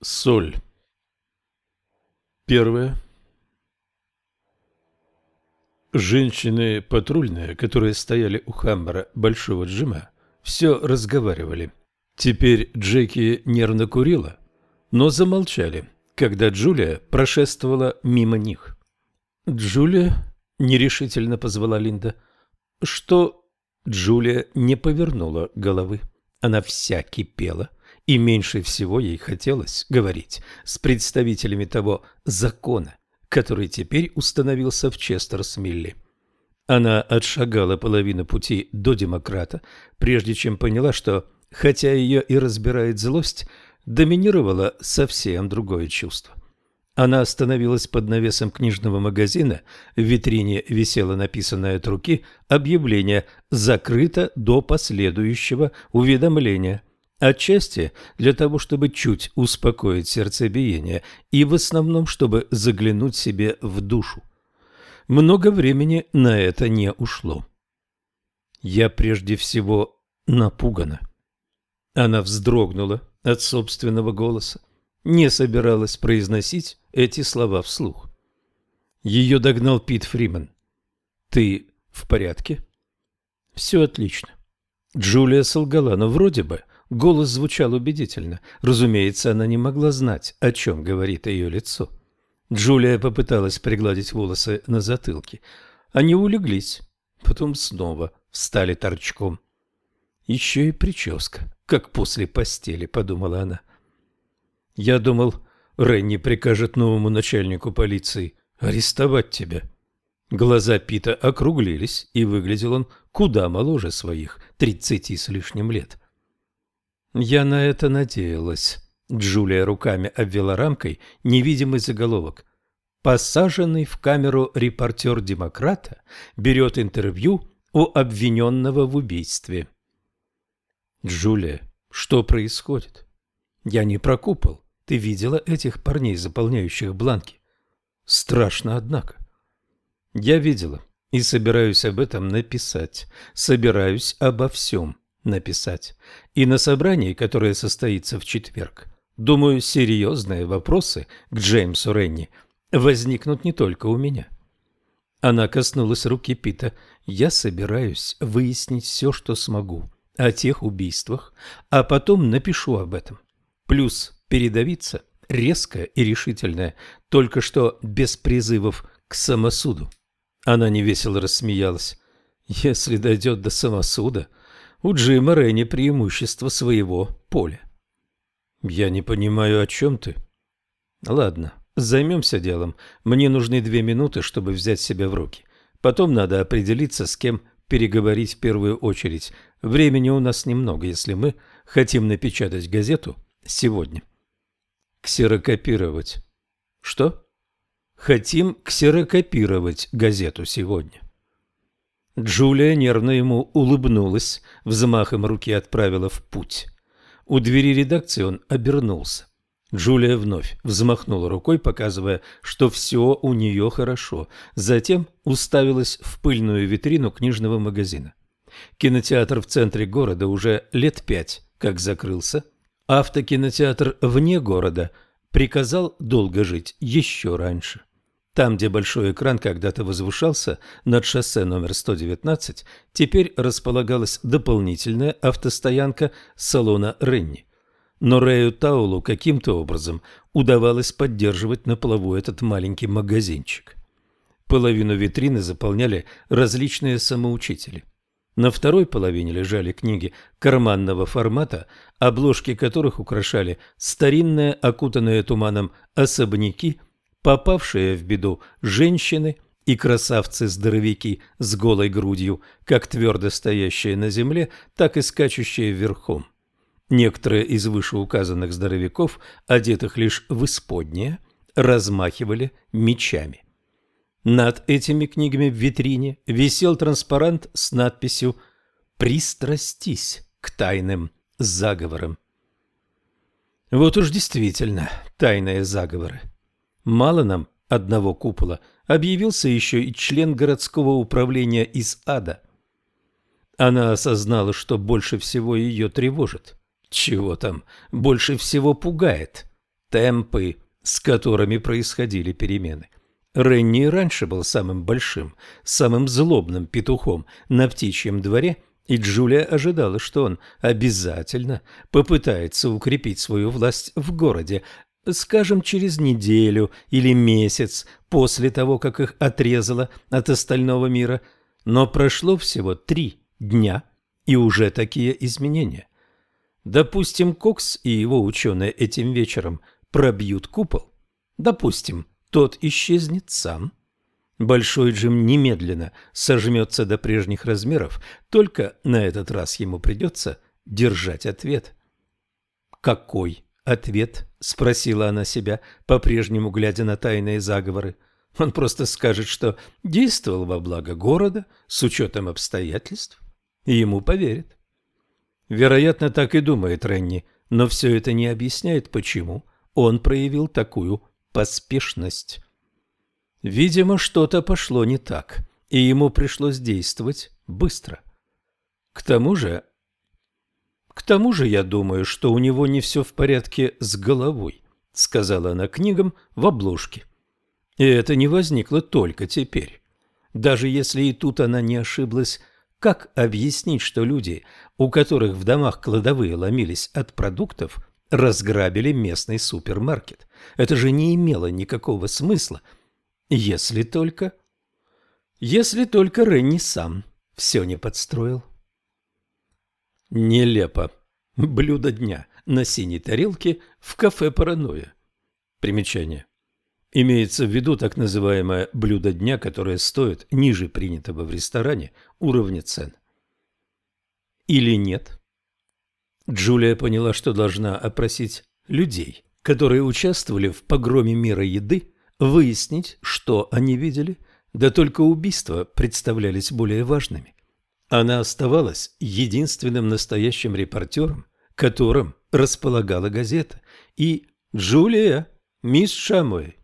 Соль. Первое. Женщины патрульные, которые стояли у Хаммера Большого Джима, все разговаривали. Теперь Джеки нервно курила, но замолчали, когда Джулия прошествовала мимо них. «Джулия?» – нерешительно позвала Линда. «Что?» Джулия не повернула головы. Она вся кипела, и меньше всего ей хотелось говорить с представителями того закона, который теперь установился в Честерсмилле. Она отшагала половину пути до демократа, прежде чем поняла, что, хотя ее и разбирает злость, доминировало совсем другое чувство. Она остановилась под навесом книжного магазина, в витрине висело написанное от руки объявление «Закрыто до последующего уведомления». Отчасти для того, чтобы чуть успокоить сердцебиение, и в основном, чтобы заглянуть себе в душу. Много времени на это не ушло. Я прежде всего напугана. Она вздрогнула от собственного голоса, не собиралась произносить эти слова вслух. Ее догнал Пит Фриман. «Ты в порядке?» «Все отлично». Джулия солгала, но вроде бы Голос звучал убедительно. Разумеется, она не могла знать, о чем говорит ее лицо. Джулия попыталась пригладить волосы на затылке. Они улеглись, потом снова встали торчком. Еще и прическа, как после постели, подумала она. Я думал, Ренни прикажет новому начальнику полиции арестовать тебя. Глаза Пита округлились, и выглядел он куда моложе своих тридцати с лишним лет. Я на это надеялась. Джулия руками обвела рамкой невидимый заголовок. Посаженный в камеру репортер «Демократа» берет интервью у обвиненного в убийстве. Джулия, что происходит? Я не про купол. Ты видела этих парней, заполняющих бланки? Страшно, однако. Я видела и собираюсь об этом написать. Собираюсь обо всем написать. И на собрании, которое состоится в четверг, думаю, серьезные вопросы к Джеймсу Ренни возникнут не только у меня. Она коснулась руки Пита. Я собираюсь выяснить все, что смогу о тех убийствах, а потом напишу об этом. Плюс передавиться резкое и решительное, только что без призывов к самосуду. Она невесело рассмеялась. Если дойдет до самосуда, у Джима Ренни преимущество своего поля. Я не понимаю, о чем ты. Ладно, займемся делом. Мне нужны две минуты, чтобы взять себя в руки. Потом надо определиться, с кем переговорить в первую очередь. Времени у нас немного, если мы хотим напечатать газету сегодня. Ксерокопировать. Что? Хотим ксерокопировать газету сегодня. Джулия нервно ему улыбнулась, взмахом руки отправила в путь. У двери редакции он обернулся. Джулия вновь взмахнула рукой, показывая, что все у нее хорошо. Затем уставилась в пыльную витрину книжного магазина. Кинотеатр в центре города уже лет пять как закрылся. Автокинотеатр вне города приказал долго жить еще раньше. Там, где большой экран когда-то возвышался над шоссе номер 119, теперь располагалась дополнительная автостоянка салона Ренни. Но Рэю Таулу каким-то образом удавалось поддерживать на плаву этот маленький магазинчик. Половину витрины заполняли различные самоучители. На второй половине лежали книги карманного формата, обложки которых украшали старинные, окутанные туманом особняки – попавшие в беду женщины и красавцы-здоровяки с голой грудью, как твердо стоящие на земле, так и скачущие верхом. Некоторые из вышеуказанных здоровяков, одетых лишь в исподнее, размахивали мечами. Над этими книгами в витрине висел транспарант с надписью «Пристрастись к тайным заговорам». Вот уж действительно тайные заговоры. Мало нам одного купола, объявился еще и член городского управления из ада. Она осознала, что больше всего ее тревожит. Чего там, больше всего пугает. темпы, с которыми происходили перемены. Ренни раньше был самым большим, самым злобным петухом на птичьем дворе, и Джулия ожидала, что он обязательно попытается укрепить свою власть в городе, скажем, через неделю или месяц после того, как их отрезало от остального мира. Но прошло всего три дня, и уже такие изменения. Допустим, Кокс и его ученые этим вечером пробьют купол. Допустим, тот исчезнет сам. Большой Джим немедленно сожмется до прежних размеров, только на этот раз ему придется держать ответ. Какой ответ? — спросила она себя, по-прежнему глядя на тайные заговоры. Он просто скажет, что действовал во благо города с учетом обстоятельств, и ему поверят. Вероятно, так и думает Ренни, но все это не объясняет, почему он проявил такую поспешность. Видимо, что-то пошло не так, и ему пришлось действовать быстро. К тому же к тому же я думаю, что у него не все в порядке с головой, сказала она книгам в обложке. И это не возникло только теперь. Даже если и тут она не ошиблась, как объяснить, что люди, у которых в домах кладовые ломились от продуктов, разграбили местный супермаркет? Это же не имело никакого смысла, если только... Если только Ренни сам все не подстроил. Нелепо. Блюдо дня на синей тарелке в кафе «Паранойя». Примечание. Имеется в виду так называемое блюдо дня, которое стоит ниже принятого в ресторане уровня цен. Или нет? Джулия поняла, что должна опросить людей, которые участвовали в погроме мира еды, выяснить, что они видели, да только убийства представлялись более важными. Она оставалась единственным настоящим репортером, которым располагала газета. И Джулия, мисс Шамой.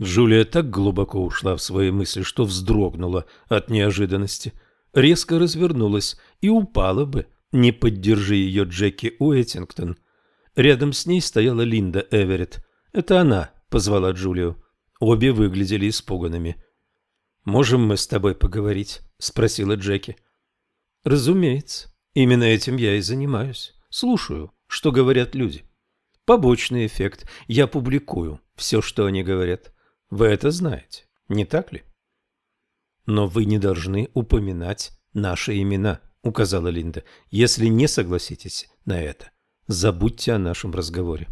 Джулия так глубоко ушла в свои мысли, что вздрогнула от неожиданности, резко развернулась и упала бы, не поддержи ее Джеки Уэттингтон. Рядом с ней стояла Линда Эверетт. Это она позвала Джулию. Обе выглядели испуганными. «Можем мы с тобой поговорить?» – спросила Джеки. – Разумеется, именно этим я и занимаюсь. Слушаю, что говорят люди. Побочный эффект. Я публикую все, что они говорят. Вы это знаете, не так ли? Но вы не должны упоминать наши имена, указала Линда. Если не согласитесь на это, забудьте о нашем разговоре.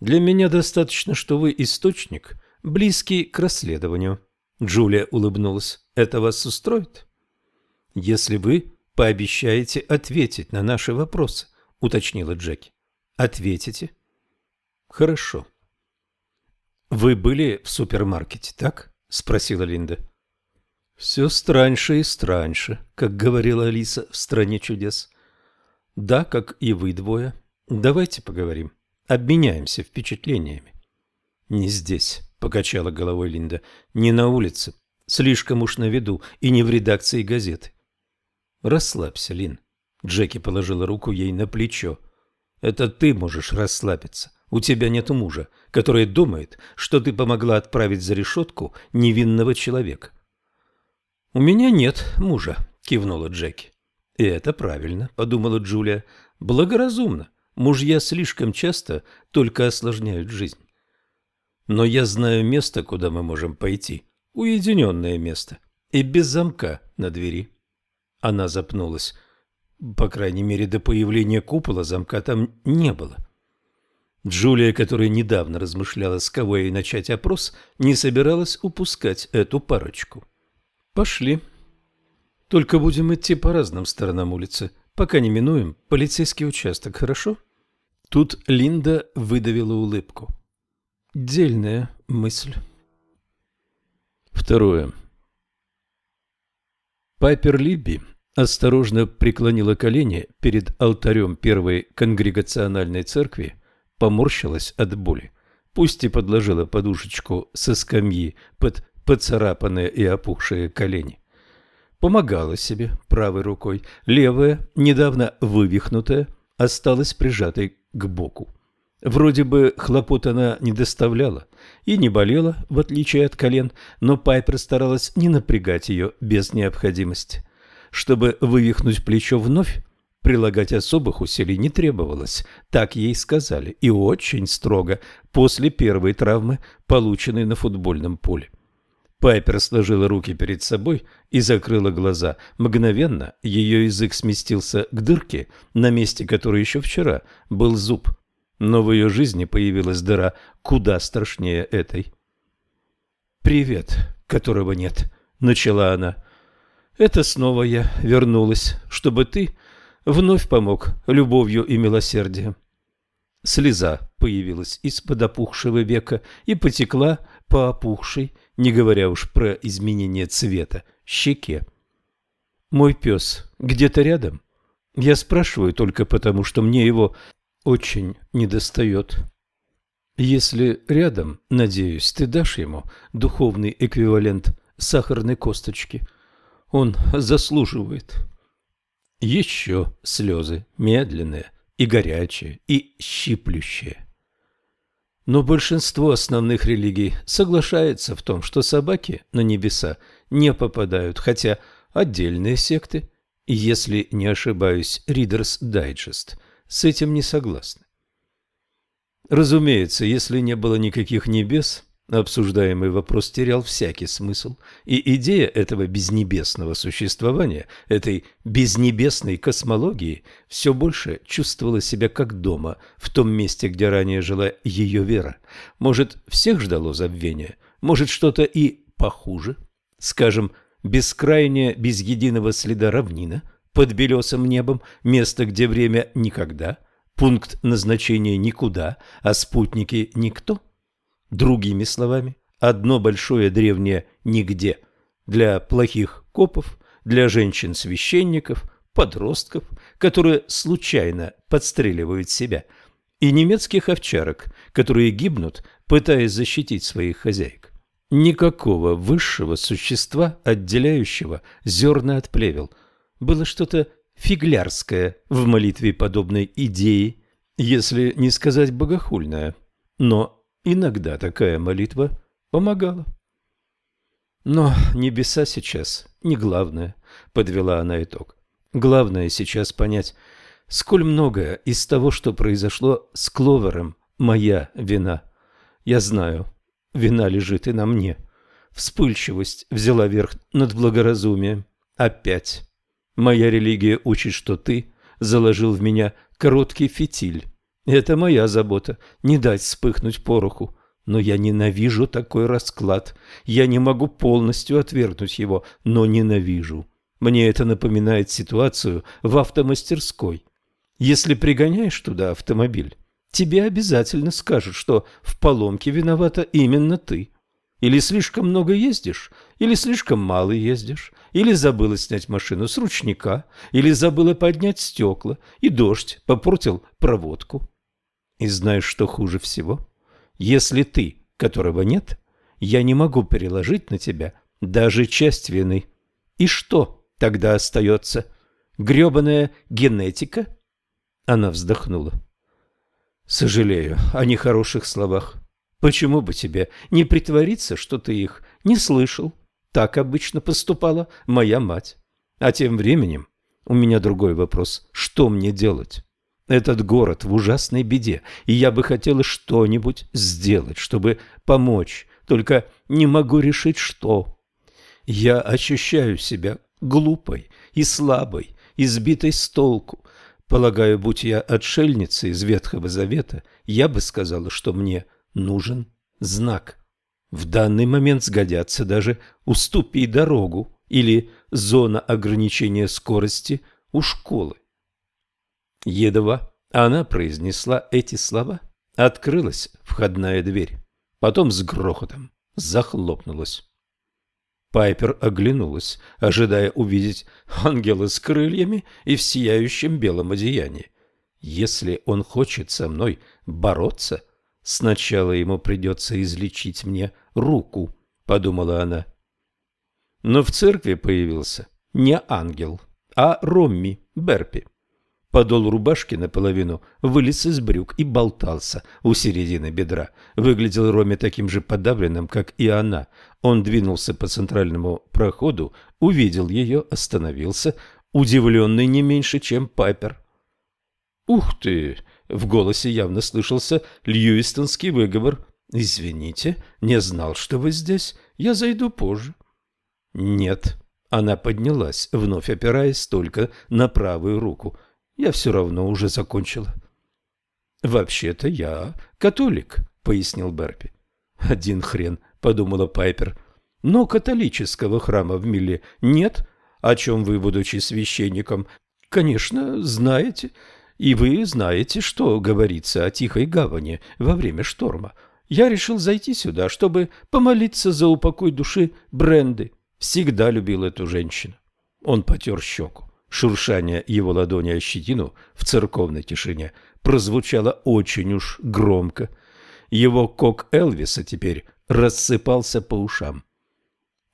Для меня достаточно, что вы источник, близкий к расследованию. Джулия улыбнулась. Это вас устроит? Если вы пообещаете ответить на наши вопросы, уточнила Джеки. Ответите? Хорошо. Вы были в супермаркете, так? спросила Линда. Все страньше и страньше, как говорила Алиса в стране чудес. Да, как и вы двое. Давайте поговорим. Обменяемся впечатлениями. Не здесь, покачала головой Линда. Не на улице. Слишком уж на виду и не в редакции газеты. Расслабься, Лин. Джеки положила руку ей на плечо. Это ты можешь расслабиться. У тебя нет мужа, который думает, что ты помогла отправить за решетку невинного человека. У меня нет мужа, кивнула Джеки. И это правильно, подумала Джулия. Благоразумно. Мужья слишком часто только осложняют жизнь. Но я знаю место, куда мы можем пойти. Уединенное место. И без замка на двери. Она запнулась. По крайней мере, до появления купола замка там не было. Джулия, которая недавно размышляла, с кого ей начать опрос, не собиралась упускать эту парочку. «Пошли. Только будем идти по разным сторонам улицы, пока не минуем полицейский участок, хорошо?» Тут Линда выдавила улыбку. «Дельная мысль». Второе. Пайпер Либби осторожно преклонила колени перед алтарем первой конгрегациональной церкви, поморщилась от боли, пусть и подложила подушечку со скамьи под поцарапанные и опухшие колени. Помогала себе правой рукой, левая, недавно вывихнутая, осталась прижатой к боку. Вроде бы хлопот она не доставляла и не болела, в отличие от колен, но Пайпер старалась не напрягать ее без необходимости. Чтобы вывихнуть плечо вновь, прилагать особых усилий не требовалось, так ей сказали, и очень строго, после первой травмы, полученной на футбольном поле. Пайпер сложила руки перед собой и закрыла глаза. Мгновенно ее язык сместился к дырке, на месте которой еще вчера был зуб – но в ее жизни появилась дыра куда страшнее этой. «Привет, которого нет», — начала она. «Это снова я вернулась, чтобы ты вновь помог любовью и милосердием». Слеза появилась из-под опухшего века и потекла по опухшей, не говоря уж про изменение цвета, щеке. «Мой пес где-то рядом?» Я спрашиваю только потому, что мне его очень недостает. Если рядом, надеюсь, ты дашь ему духовный эквивалент сахарной косточки, он заслуживает. Еще слезы, медленные и горячие, и щиплющие. Но большинство основных религий соглашается в том, что собаки на небеса не попадают, хотя отдельные секты, если не ошибаюсь, Reader's Digest – с этим не согласны. Разумеется, если не было никаких небес, обсуждаемый вопрос терял всякий смысл, и идея этого безнебесного существования, этой безнебесной космологии, все больше чувствовала себя как дома, в том месте, где ранее жила ее вера. Может, всех ждало забвение, может, что-то и похуже, скажем, бескрайняя, без единого следа равнина, под белесым небом, место, где время никогда, пункт назначения никуда, а спутники никто. Другими словами, одно большое древнее «нигде» для плохих копов, для женщин-священников, подростков, которые случайно подстреливают себя, и немецких овчарок, которые гибнут, пытаясь защитить своих хозяек. Никакого высшего существа, отделяющего зерна от плевел – было что-то фиглярское в молитве подобной идеи, если не сказать богохульное. Но иногда такая молитва помогала. Но небеса сейчас не главное, подвела она итог. Главное сейчас понять, сколь многое из того, что произошло с Кловером, моя вина. Я знаю, вина лежит и на мне. Вспыльчивость взяла верх над благоразумием. Опять. Моя религия учит, что ты заложил в меня короткий фитиль. Это моя забота – не дать вспыхнуть пороху. Но я ненавижу такой расклад. Я не могу полностью отвергнуть его, но ненавижу. Мне это напоминает ситуацию в автомастерской. Если пригоняешь туда автомобиль, тебе обязательно скажут, что в поломке виновата именно ты. Или слишком много ездишь, или слишком мало ездишь, или забыла снять машину с ручника, или забыла поднять стекла, и дождь попортил проводку. И знаешь, что хуже всего? Если ты, которого нет, я не могу переложить на тебя даже часть вины. И что тогда остается? Гребаная генетика? Она вздохнула. Сожалею о нехороших словах. Почему бы тебе не притвориться, что ты их не слышал? Так обычно поступала моя мать. А тем временем у меня другой вопрос. Что мне делать? Этот город в ужасной беде, и я бы хотела что-нибудь сделать, чтобы помочь, только не могу решить, что. Я ощущаю себя глупой и слабой, избитой с толку. Полагаю, будь я отшельницей из Ветхого Завета, я бы сказала, что мне нужен знак. В данный момент сгодятся даже «уступи дорогу» или «зона ограничения скорости у школы». Едва она произнесла эти слова, открылась входная дверь, потом с грохотом захлопнулась. Пайпер оглянулась, ожидая увидеть ангела с крыльями и в сияющем белом одеянии. Если он хочет со мной бороться, Сначала ему придется излечить мне руку, подумала она. Но в церкви появился не ангел, а Ромми Берпи. Подол рубашки наполовину вылез из брюк и болтался у середины бедра. Выглядел Роме таким же подавленным, как и она. Он двинулся по центральному проходу, увидел ее, остановился, удивленный не меньше, чем Пайпер. «Ух ты!» — в голосе явно слышался льюистонский выговор. «Извините, не знал, что вы здесь. Я зайду позже». «Нет». Она поднялась, вновь опираясь только на правую руку. «Я все равно уже закончила». «Вообще-то я католик», — пояснил Берпи. «Один хрен», — подумала Пайпер. «Но католического храма в Милле нет, о чем вы, будучи священником, конечно, знаете. И вы знаете, что говорится о Тихой Гавани во время шторма. Я решил зайти сюда, чтобы помолиться за упокой души Бренды. Всегда любил эту женщину. Он потер щеку. Шуршание его ладони о щетину в церковной тишине прозвучало очень уж громко. Его кок Элвиса теперь рассыпался по ушам.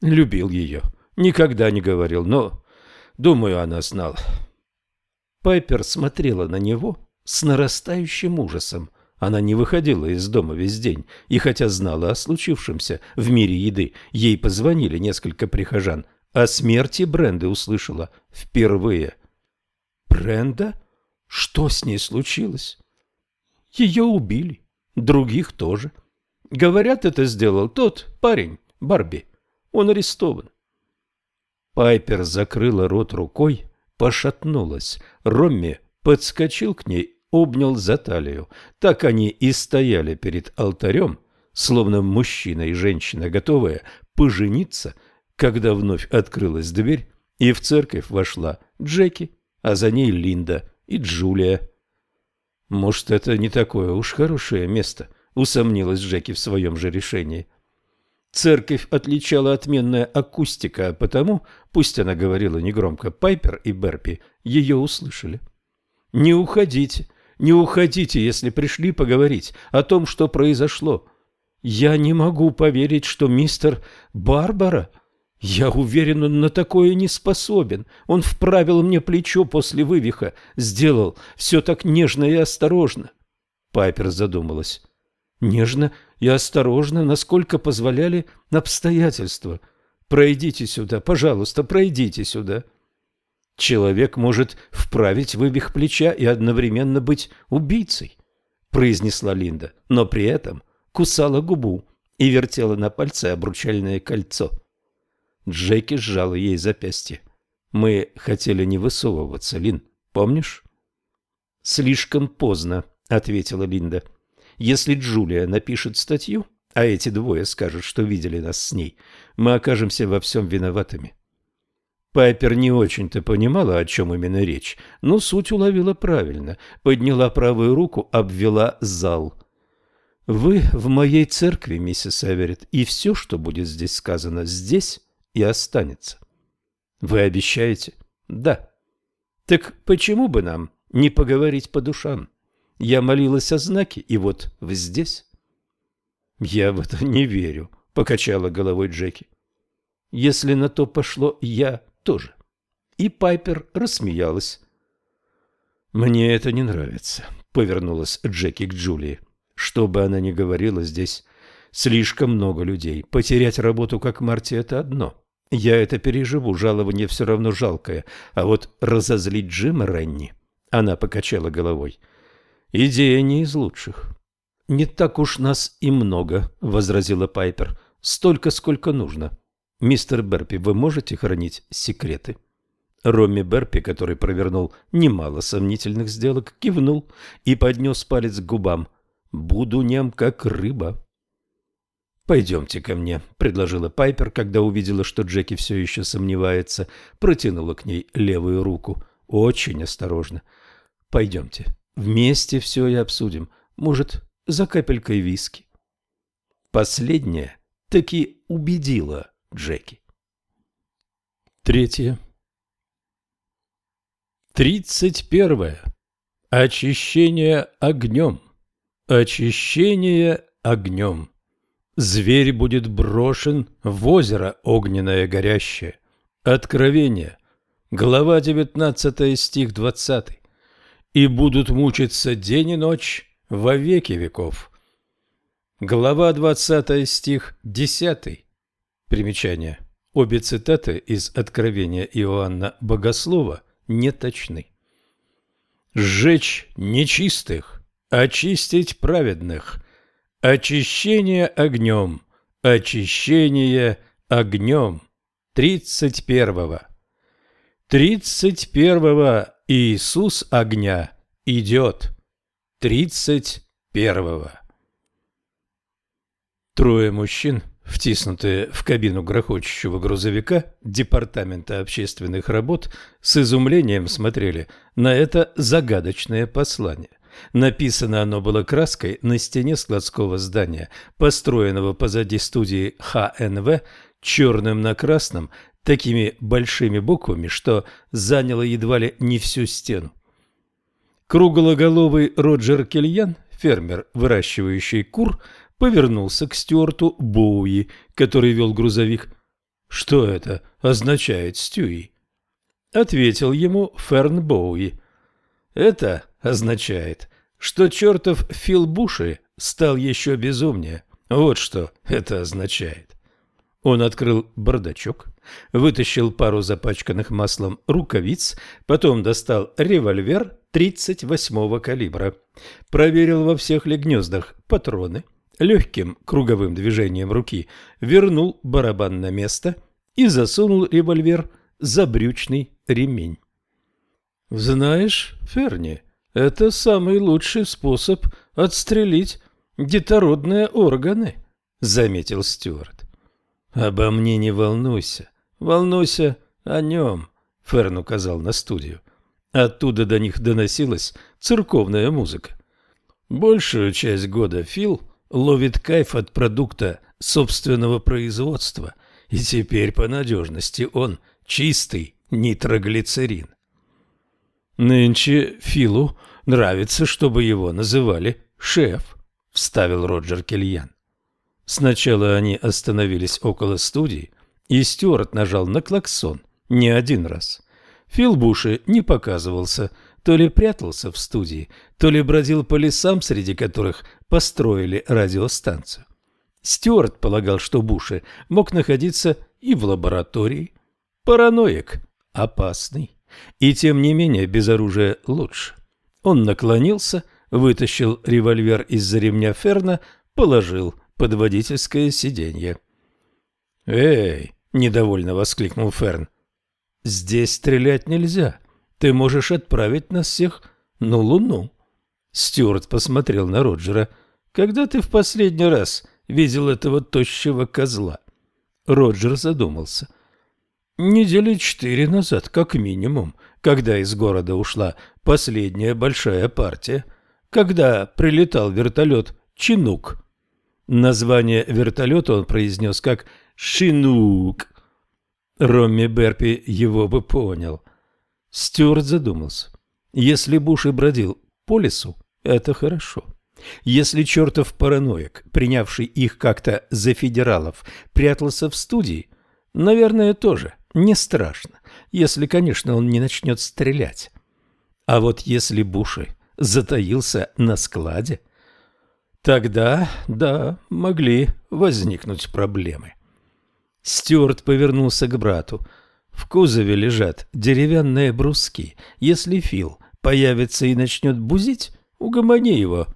Любил ее. Никогда не говорил, но, думаю, она знала. Пайпер смотрела на него с нарастающим ужасом. Она не выходила из дома весь день, и хотя знала о случившемся в мире еды, ей позвонили несколько прихожан. О смерти Бренды услышала впервые. Бренда? Что с ней случилось? Ее убили. Других тоже. Говорят, это сделал тот парень, Барби. Он арестован. Пайпер закрыла рот рукой, пошатнулась. Ромми подскочил к ней обнял за талию. Так они и стояли перед алтарем, словно мужчина и женщина, готовые пожениться, когда вновь открылась дверь, и в церковь вошла Джеки, а за ней Линда и Джулия. «Может, это не такое уж хорошее место», — усомнилась Джеки в своем же решении. Церковь отличала отменная акустика, а потому, пусть она говорила негромко, Пайпер и Берпи ее услышали. «Не уходите, не уходите, если пришли поговорить о том, что произошло. Я не могу поверить, что мистер Барбара... Я уверен, он на такое не способен. Он вправил мне плечо после вывиха, сделал все так нежно и осторожно. Пайпер задумалась. Нежно и осторожно, насколько позволяли обстоятельства. Пройдите сюда, пожалуйста, пройдите сюда. — Человек может вправить вывих плеча и одновременно быть убийцей, произнесла Линда, но при этом кусала губу и вертела на пальце обручальное кольцо. Джеки сжала ей запястье. Мы хотели не высовываться, Лин, помнишь? Слишком поздно, ответила Линда. Если Джулия напишет статью, а эти двое скажут, что видели нас с ней, мы окажемся во всем виноватыми. Пайпер не очень-то понимала, о чем именно речь, но суть уловила правильно. Подняла правую руку, обвела зал. «Вы в моей церкви, миссис Эверетт, и все, что будет здесь сказано, здесь и останется». «Вы обещаете?» «Да». «Так почему бы нам не поговорить по душам? Я молилась о знаке, и вот вы здесь». «Я в это не верю», — покачала головой Джеки. «Если на то пошло, я тоже. И Пайпер рассмеялась. «Мне это не нравится», — повернулась Джеки к Джулии. «Что бы она ни говорила, здесь слишком много людей. Потерять работу, как Марти, — это одно. Я это переживу, жалование все равно жалкое. А вот разозлить Джима Ренни...» Она покачала головой. «Идея не из лучших». «Не так уж нас и много», — возразила Пайпер. «Столько, сколько нужно. «Мистер Берпи, вы можете хранить секреты?» Ромми Берпи, который провернул немало сомнительных сделок, кивнул и поднес палец к губам. «Буду нем, как рыба». «Пойдемте ко мне», — предложила Пайпер, когда увидела, что Джеки все еще сомневается, протянула к ней левую руку. «Очень осторожно. Пойдемте. Вместе все и обсудим. Может, за капелькой виски». Последняя таки убедила Джеки. Третье. Тридцать первое. Очищение огнем. Очищение огнем. Зверь будет брошен в озеро огненное горящее. Откровение. Глава 19, стих 20. и будут мучиться день и ночь во веки веков. Глава 20 стих 10. Примечание. Обе цитаты из Откровения Иоанна Богослова не точны. «Сжечь нечистых, очистить праведных, очищение огнем, очищение огнем». Тридцать первого. Тридцать первого Иисус огня идет. Тридцать первого. Трое мужчин, втиснутые в кабину грохочущего грузовика Департамента общественных работ, с изумлением смотрели на это загадочное послание. Написано оно было краской на стене складского здания, построенного позади студии ХНВ, черным на красном, такими большими буквами, что заняло едва ли не всю стену. Круглоголовый Роджер Кельян, фермер, выращивающий кур, повернулся к Стюарту Боуи, который вел грузовик. «Что это означает, Стюи?» Ответил ему Ферн Боуи. «Это означает, что чертов Фил Буши стал еще безумнее. Вот что это означает». Он открыл бардачок, вытащил пару запачканных маслом рукавиц, потом достал револьвер 38-го калибра, проверил во всех ли гнездах патроны – легким круговым движением руки вернул барабан на место и засунул револьвер за брючный ремень. «Знаешь, Ферни, это самый лучший способ отстрелить детородные органы», — заметил Стюарт. «Обо мне не волнуйся, волнуйся о нем», — Ферн указал на студию. Оттуда до них доносилась церковная музыка. Большую часть года Фил ловит кайф от продукта собственного производства, и теперь по надежности он чистый нитроглицерин. Нынче Филу нравится, чтобы его называли шеф, вставил Роджер Кельян. Сначала они остановились около студии, и Стюарт нажал на клаксон не один раз. Фил Буши не показывался, то ли прятался в студии, то ли бродил по лесам, среди которых построили радиостанцию. Стюарт полагал, что Буши мог находиться и в лаборатории. Параноик опасный, и тем не менее без оружия лучше. Он наклонился, вытащил револьвер из-за ремня Ферна, положил под водительское сиденье. «Эй!» – недовольно воскликнул Ферн. «Здесь стрелять нельзя. Ты можешь отправить нас всех на Луну». Стюарт посмотрел на Роджера. «Когда ты в последний раз видел этого тощего козла?» Роджер задумался. «Недели четыре назад, как минимум, когда из города ушла последняя большая партия, когда прилетал вертолет «Чинук». Название вертолета он произнес как «Шинук». Ромми Берпи его бы понял. Стюарт задумался. Если Буш и бродил по лесу, это хорошо. Если чертов параноик, принявший их как-то за федералов, прятался в студии, наверное, тоже не страшно, если, конечно, он не начнет стрелять. А вот если Буши затаился на складе, тогда, да, могли возникнуть проблемы. Стюарт повернулся к брату. В кузове лежат деревянные бруски. Если Фил появится и начнет бузить, угомони его.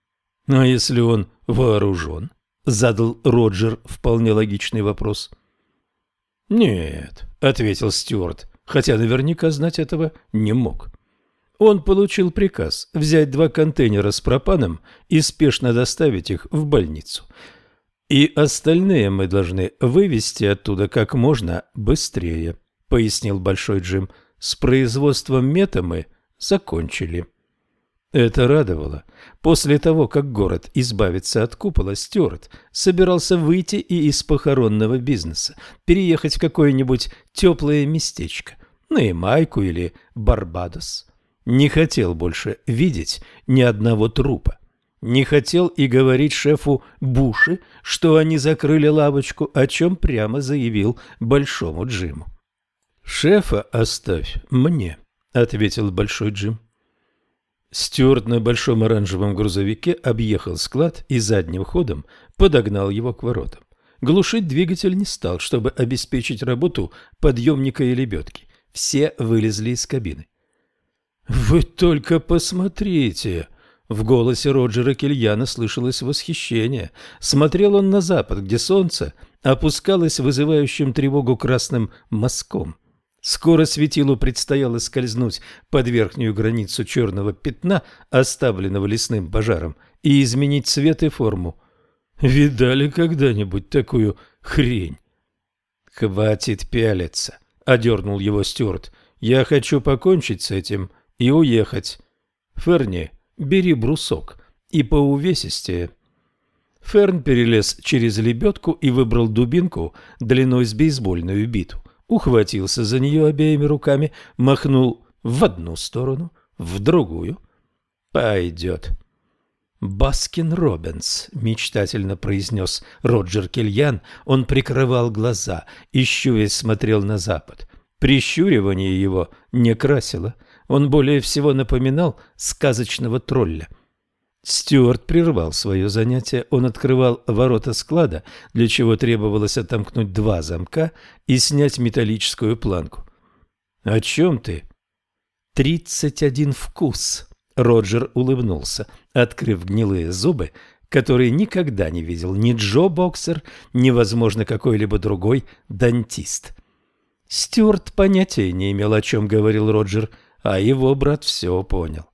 — А если он вооружен? — задал Роджер вполне логичный вопрос. — Нет, — ответил Стюарт, хотя наверняка знать этого не мог. Он получил приказ взять два контейнера с пропаном и спешно доставить их в больницу. И остальные мы должны вывести оттуда как можно быстрее пояснил Большой Джим. С производством мета мы закончили. Это радовало. После того, как город избавится от купола, Стюарт собирался выйти и из похоронного бизнеса, переехать в какое-нибудь теплое местечко, на Ямайку или Барбадос. Не хотел больше видеть ни одного трупа. Не хотел и говорить шефу Буши, что они закрыли лавочку, о чем прямо заявил Большому Джиму. «Шефа оставь мне», — ответил Большой Джим. Стюарт на большом оранжевом грузовике объехал склад и задним ходом подогнал его к воротам. Глушить двигатель не стал, чтобы обеспечить работу подъемника и лебедки. Все вылезли из кабины. «Вы только посмотрите!» В голосе Роджера Кельяна слышалось восхищение. Смотрел он на запад, где солнце опускалось вызывающим тревогу красным мазком. Скоро светилу предстояло скользнуть под верхнюю границу черного пятна, оставленного лесным пожаром, и изменить цвет и форму. Видали когда-нибудь такую хрень? «Хватит пялиться», — одернул его Стюарт. «Я хочу покончить с этим и уехать. Ферни, бери брусок и поувесистее». Ферн перелез через лебедку и выбрал дубинку длиной с бейсбольную биту ухватился за нее обеими руками, махнул в одну сторону, в другую. «Пойдет». «Баскин Робинс», — мечтательно произнес Роджер Киллиан. Он прикрывал глаза и, щурясь, смотрел на запад. Прищуривание его не красило. Он более всего напоминал сказочного тролля — Стюарт прервал свое занятие. Он открывал ворота склада, для чего требовалось отомкнуть два замка и снять металлическую планку. «О чем ты?» «Тридцать один вкус», — Роджер улыбнулся, открыв гнилые зубы, которые никогда не видел ни Джо Боксер, ни, возможно, какой-либо другой дантист. Стюарт понятия не имел, о чем говорил Роджер, а его брат все понял.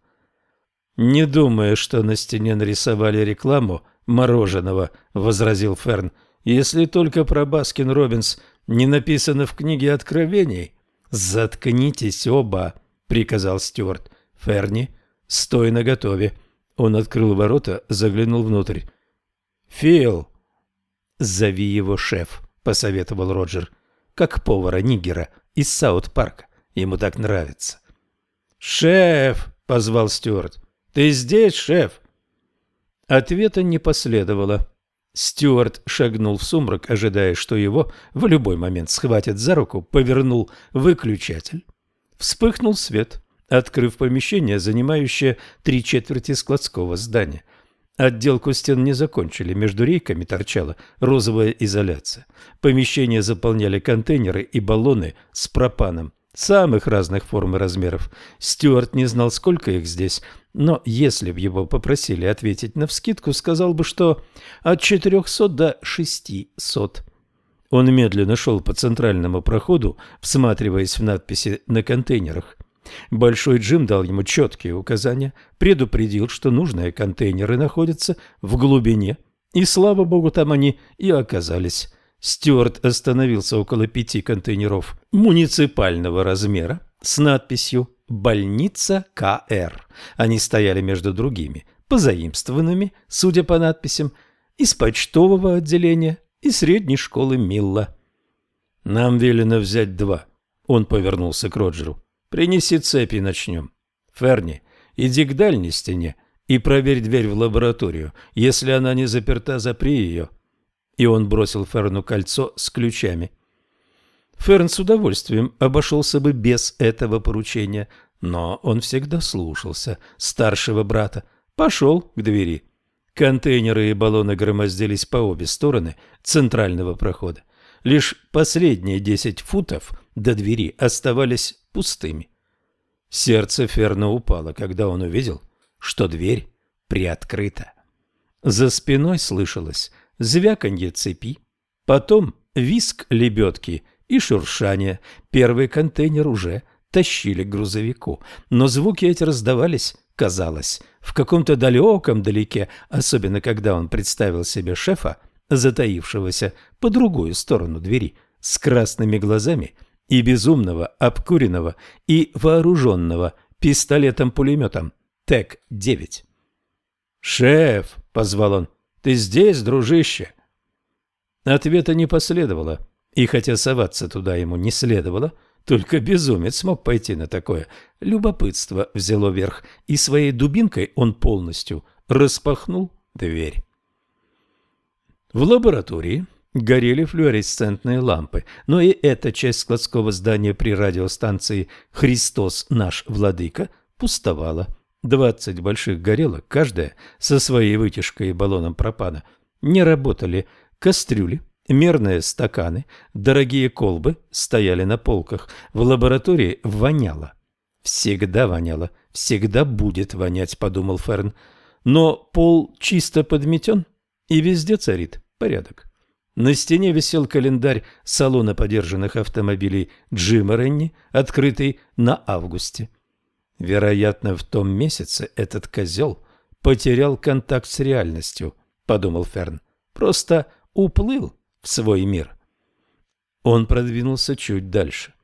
«Не думаю, что на стене нарисовали рекламу мороженого», — возразил Ферн. «Если только про Баскин Робинс не написано в книге Откровений». «Заткнитесь оба», — приказал Стюарт. «Ферни, стой наготове». Он открыл ворота, заглянул внутрь. «Фил!» «Зови его шеф», — посоветовал Роджер. «Как повара Нигера из Саут-парка. Ему так нравится». «Шеф!» — позвал Стюарт. «Ты здесь, шеф?» Ответа не последовало. Стюарт шагнул в сумрак, ожидая, что его в любой момент схватят за руку, повернул выключатель. Вспыхнул свет, открыв помещение, занимающее три четверти складского здания. Отделку стен не закончили, между рейками торчала розовая изоляция. Помещение заполняли контейнеры и баллоны с пропаном самых разных форм и размеров. Стюарт не знал, сколько их здесь, но если бы его попросили ответить навскидку, сказал бы, что от 400 до 600. Он медленно шел по центральному проходу, всматриваясь в надписи на контейнерах. Большой Джим дал ему четкие указания, предупредил, что нужные контейнеры находятся в глубине, и, слава богу, там они и оказались. Стюарт остановился около пяти контейнеров муниципального размера с надписью больница КР. Они стояли между другими, позаимствованными, судя по надписям, из почтового отделения и средней школы Милла. «Нам велено взять два», — он повернулся к Роджеру. «Принеси цепи и начнем. Ферни, иди к дальней стене и проверь дверь в лабораторию. Если она не заперта, запри ее». И он бросил Ферну кольцо с ключами. Ферн с удовольствием обошелся бы без этого поручения, но он всегда слушался старшего брата. Пошел к двери. Контейнеры и баллоны громоздились по обе стороны центрального прохода. Лишь последние десять футов до двери оставались пустыми. Сердце Ферна упало, когда он увидел, что дверь приоткрыта. За спиной слышалось звяканье цепи, потом виск лебедки — и шуршание. Первый контейнер уже тащили к грузовику, но звуки эти раздавались, казалось, в каком-то далеком далеке, особенно когда он представил себе шефа, затаившегося по другую сторону двери, с красными глазами и безумного, обкуренного и вооруженного пистолетом-пулеметом ТЭК-9. «Шеф!» — позвал он. «Ты здесь, дружище?» Ответа не последовало. И хотя соваться туда ему не следовало, только безумец мог пойти на такое. Любопытство взяло верх, и своей дубинкой он полностью распахнул дверь. В лаборатории горели флуоресцентные лампы, но и эта часть складского здания при радиостанции «Христос наш владыка» пустовала. Двадцать больших горелок, каждая со своей вытяжкой и баллоном пропана. Не работали кастрюли, мерные стаканы, дорогие колбы стояли на полках. В лаборатории воняло. Всегда воняло, всегда будет вонять, подумал Ферн. Но пол чисто подметен, и везде царит порядок. На стене висел календарь салона подержанных автомобилей Джима Ренни, открытый на августе. Вероятно, в том месяце этот козел потерял контакт с реальностью, подумал Ферн. Просто уплыл в свой мир. Он продвинулся чуть дальше.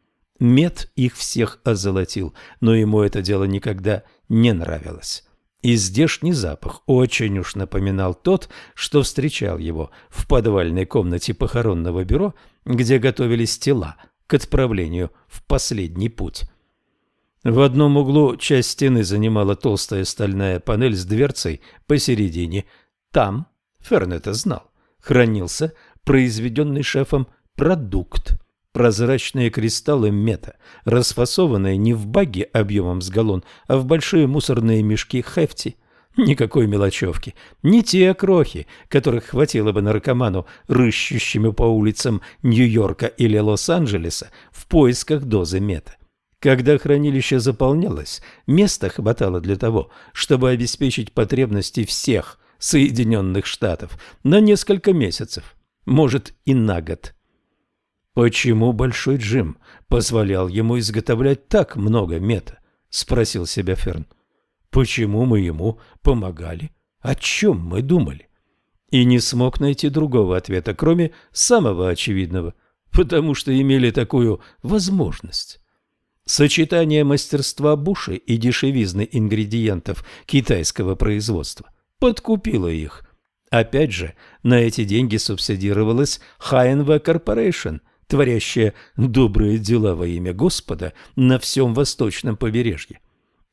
Мед их всех озолотил, но ему это дело никогда не нравилось. И здешний запах очень уж напоминал тот, что встречал его в подвальной комнате похоронного бюро, где готовились тела к отправлению в последний путь. В одном углу часть стены занимала толстая стальная панель с дверцей посередине. Там, Ферн знал, хранился произведенный шефом продукт. Прозрачные кристаллы мета, расфасованные не в баги объемом с галлон, а в большие мусорные мешки хефти. Никакой мелочевки. Не те крохи, которых хватило бы наркоману, рыщущему по улицам Нью-Йорка или Лос-Анджелеса в поисках дозы мета. Когда хранилище заполнялось, места хватало для того, чтобы обеспечить потребности всех Соединенных Штатов на несколько месяцев, может и на год. «Почему Большой Джим позволял ему изготовлять так много мета?» – спросил себя Ферн. «Почему мы ему помогали? О чем мы думали?» И не смог найти другого ответа, кроме самого очевидного, потому что имели такую возможность. Сочетание мастерства Буши и дешевизны ингредиентов китайского производства подкупило их. Опять же, на эти деньги субсидировалась HNV Corporation – творящая добрые дела во имя Господа на всем восточном побережье.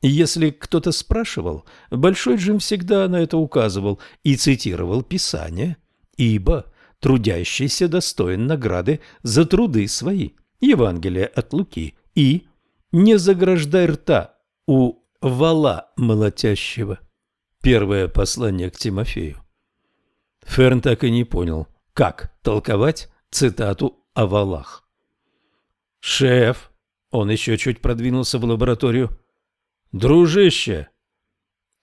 Если кто-то спрашивал, Большой Джим всегда на это указывал и цитировал Писание, ибо трудящийся достоин награды за труды свои. Евангелие от Луки и «Не заграждай рта у вала молотящего». Первое послание к Тимофею. Ферн так и не понял, как толковать цитату о валах. «Шеф!» Он еще чуть продвинулся в лабораторию. «Дружище!»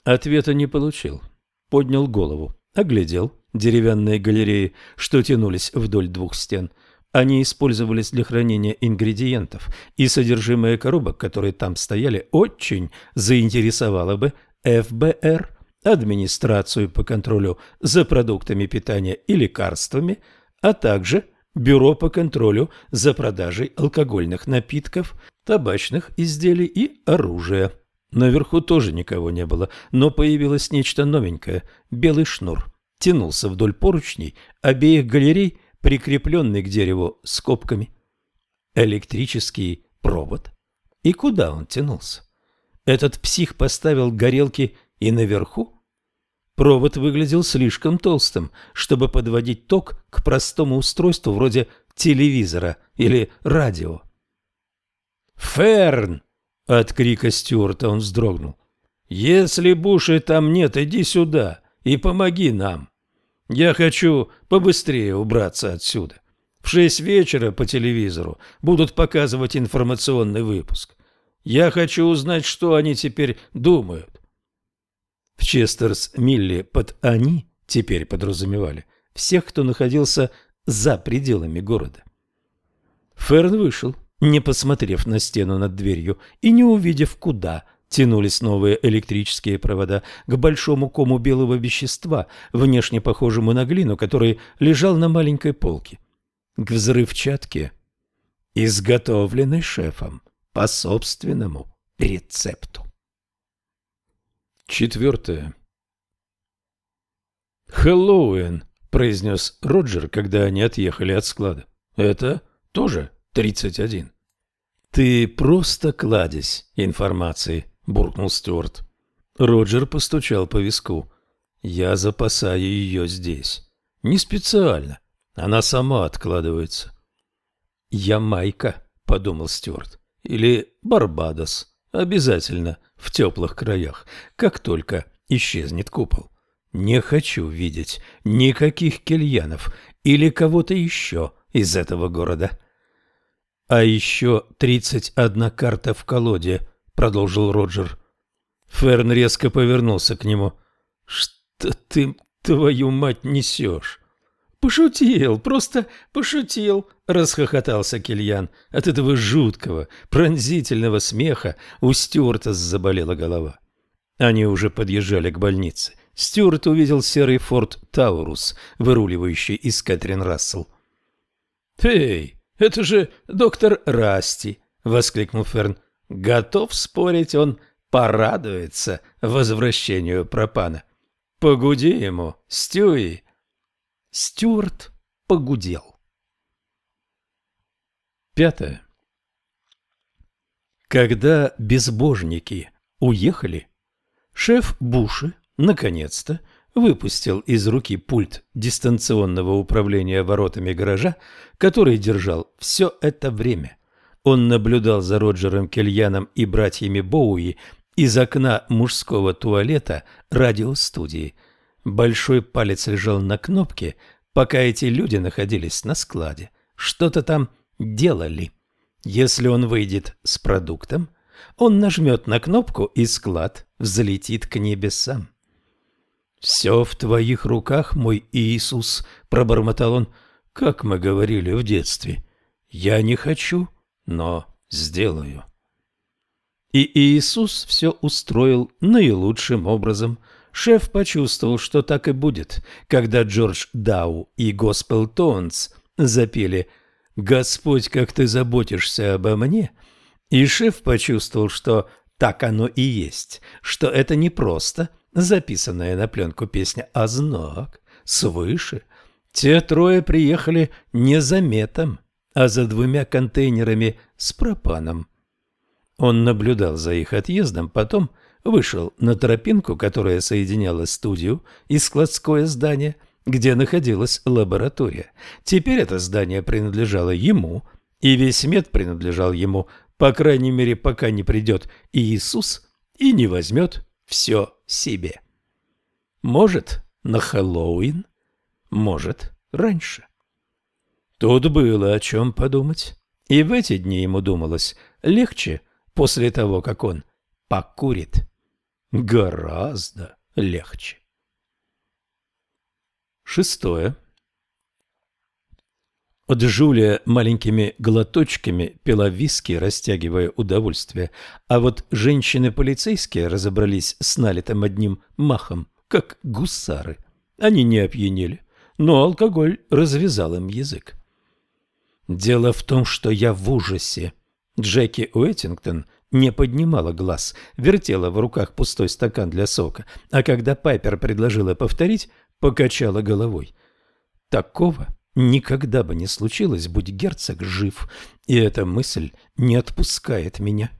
Ответа не получил. Поднял голову, оглядел деревянные галереи, что тянулись вдоль двух стен. Они использовались для хранения ингредиентов, и содержимое коробок, которые там стояли, очень заинтересовало бы ФБР, администрацию по контролю за продуктами питания и лекарствами, а также – Бюро по контролю за продажей алкогольных напитков, табачных изделий и оружия. Наверху тоже никого не было, но появилось нечто новенькое. Белый шнур тянулся вдоль поручней обеих галерей, прикрепленный к дереву скобками. Электрический провод. И куда он тянулся? Этот псих поставил горелки и наверху? Провод выглядел слишком толстым, чтобы подводить ток к простому устройству вроде телевизора или радио. «Ферн!» — от крика Стюарта он вздрогнул. «Если Буши там нет, иди сюда и помоги нам. Я хочу побыстрее убраться отсюда. В шесть вечера по телевизору будут показывать информационный выпуск. Я хочу узнать, что они теперь думают. В Честерс-Милле под «они» теперь подразумевали всех, кто находился за пределами города. Ферн вышел, не посмотрев на стену над дверью и не увидев, куда тянулись новые электрические провода к большому кому белого вещества, внешне похожему на глину, который лежал на маленькой полке. К взрывчатке, изготовленной шефом по собственному рецепту. Четвертое. «Хэллоуин», — произнес Роджер, когда они отъехали от склада. «Это тоже тридцать один». «Ты просто кладезь информации», — буркнул Стюарт. Роджер постучал по виску. «Я запасаю ее здесь. Не специально. Она сама откладывается». «Ямайка», — подумал Стюарт. «Или Барбадос. Обязательно в теплых краях, как только исчезнет купол. Не хочу видеть никаких кельянов или кого-то еще из этого города. А еще тридцать одна карта в колоде, продолжил Роджер. Ферн резко повернулся к нему. Что ты, твою мать, несешь? «Пошутил, просто пошутил!» — расхохотался Кильян. От этого жуткого, пронзительного смеха у Стюарта заболела голова. Они уже подъезжали к больнице. Стюарт увидел серый форт Таурус, выруливающий из Кэтрин Рассел. «Эй, это же доктор Расти!» — воскликнул Ферн. «Готов спорить, он порадуется возвращению пропана. Погуди ему, Стюи!» Стюарт погудел. Пятое. Когда безбожники уехали, шеф Буши наконец-то выпустил из руки пульт дистанционного управления воротами гаража, который держал все это время. Он наблюдал за Роджером Кельяном и братьями Боуи из окна мужского туалета радиостудии – Большой палец лежал на кнопке, пока эти люди находились на складе. Что-то там делали. Если он выйдет с продуктом, он нажмет на кнопку, и склад взлетит к небесам. «Все в твоих руках, мой Иисус», — пробормотал он, — «как мы говорили в детстве. Я не хочу, но сделаю». И Иисус все устроил наилучшим образом — Шеф почувствовал, что так и будет, когда Джордж Дау и Госпел Тонс запели «Господь, как ты заботишься обо мне», и шеф почувствовал, что так оно и есть, что это не просто записанная на пленку песня, а знак свыше. Те трое приехали не за метом, а за двумя контейнерами с пропаном. Он наблюдал за их отъездом, потом – вышел на тропинку, которая соединяла студию и складское здание, где находилась лаборатория. Теперь это здание принадлежало ему, и весь мед принадлежал ему, по крайней мере, пока не придет Иисус и не возьмет все себе. Может, на Хэллоуин, может, раньше. Тут было о чем подумать, и в эти дни ему думалось легче после того, как он покурит. Гораздо легче. Шестое. Джулия маленькими глоточками пила виски, растягивая удовольствие, а вот женщины-полицейские разобрались с налитым одним махом, как гусары. Они не опьянели, но алкоголь развязал им язык. «Дело в том, что я в ужасе», Джеки Уэттингтон не поднимала глаз, вертела в руках пустой стакан для сока, а когда Пайпер предложила повторить, покачала головой. Такого никогда бы не случилось, будь герцог жив, и эта мысль не отпускает меня.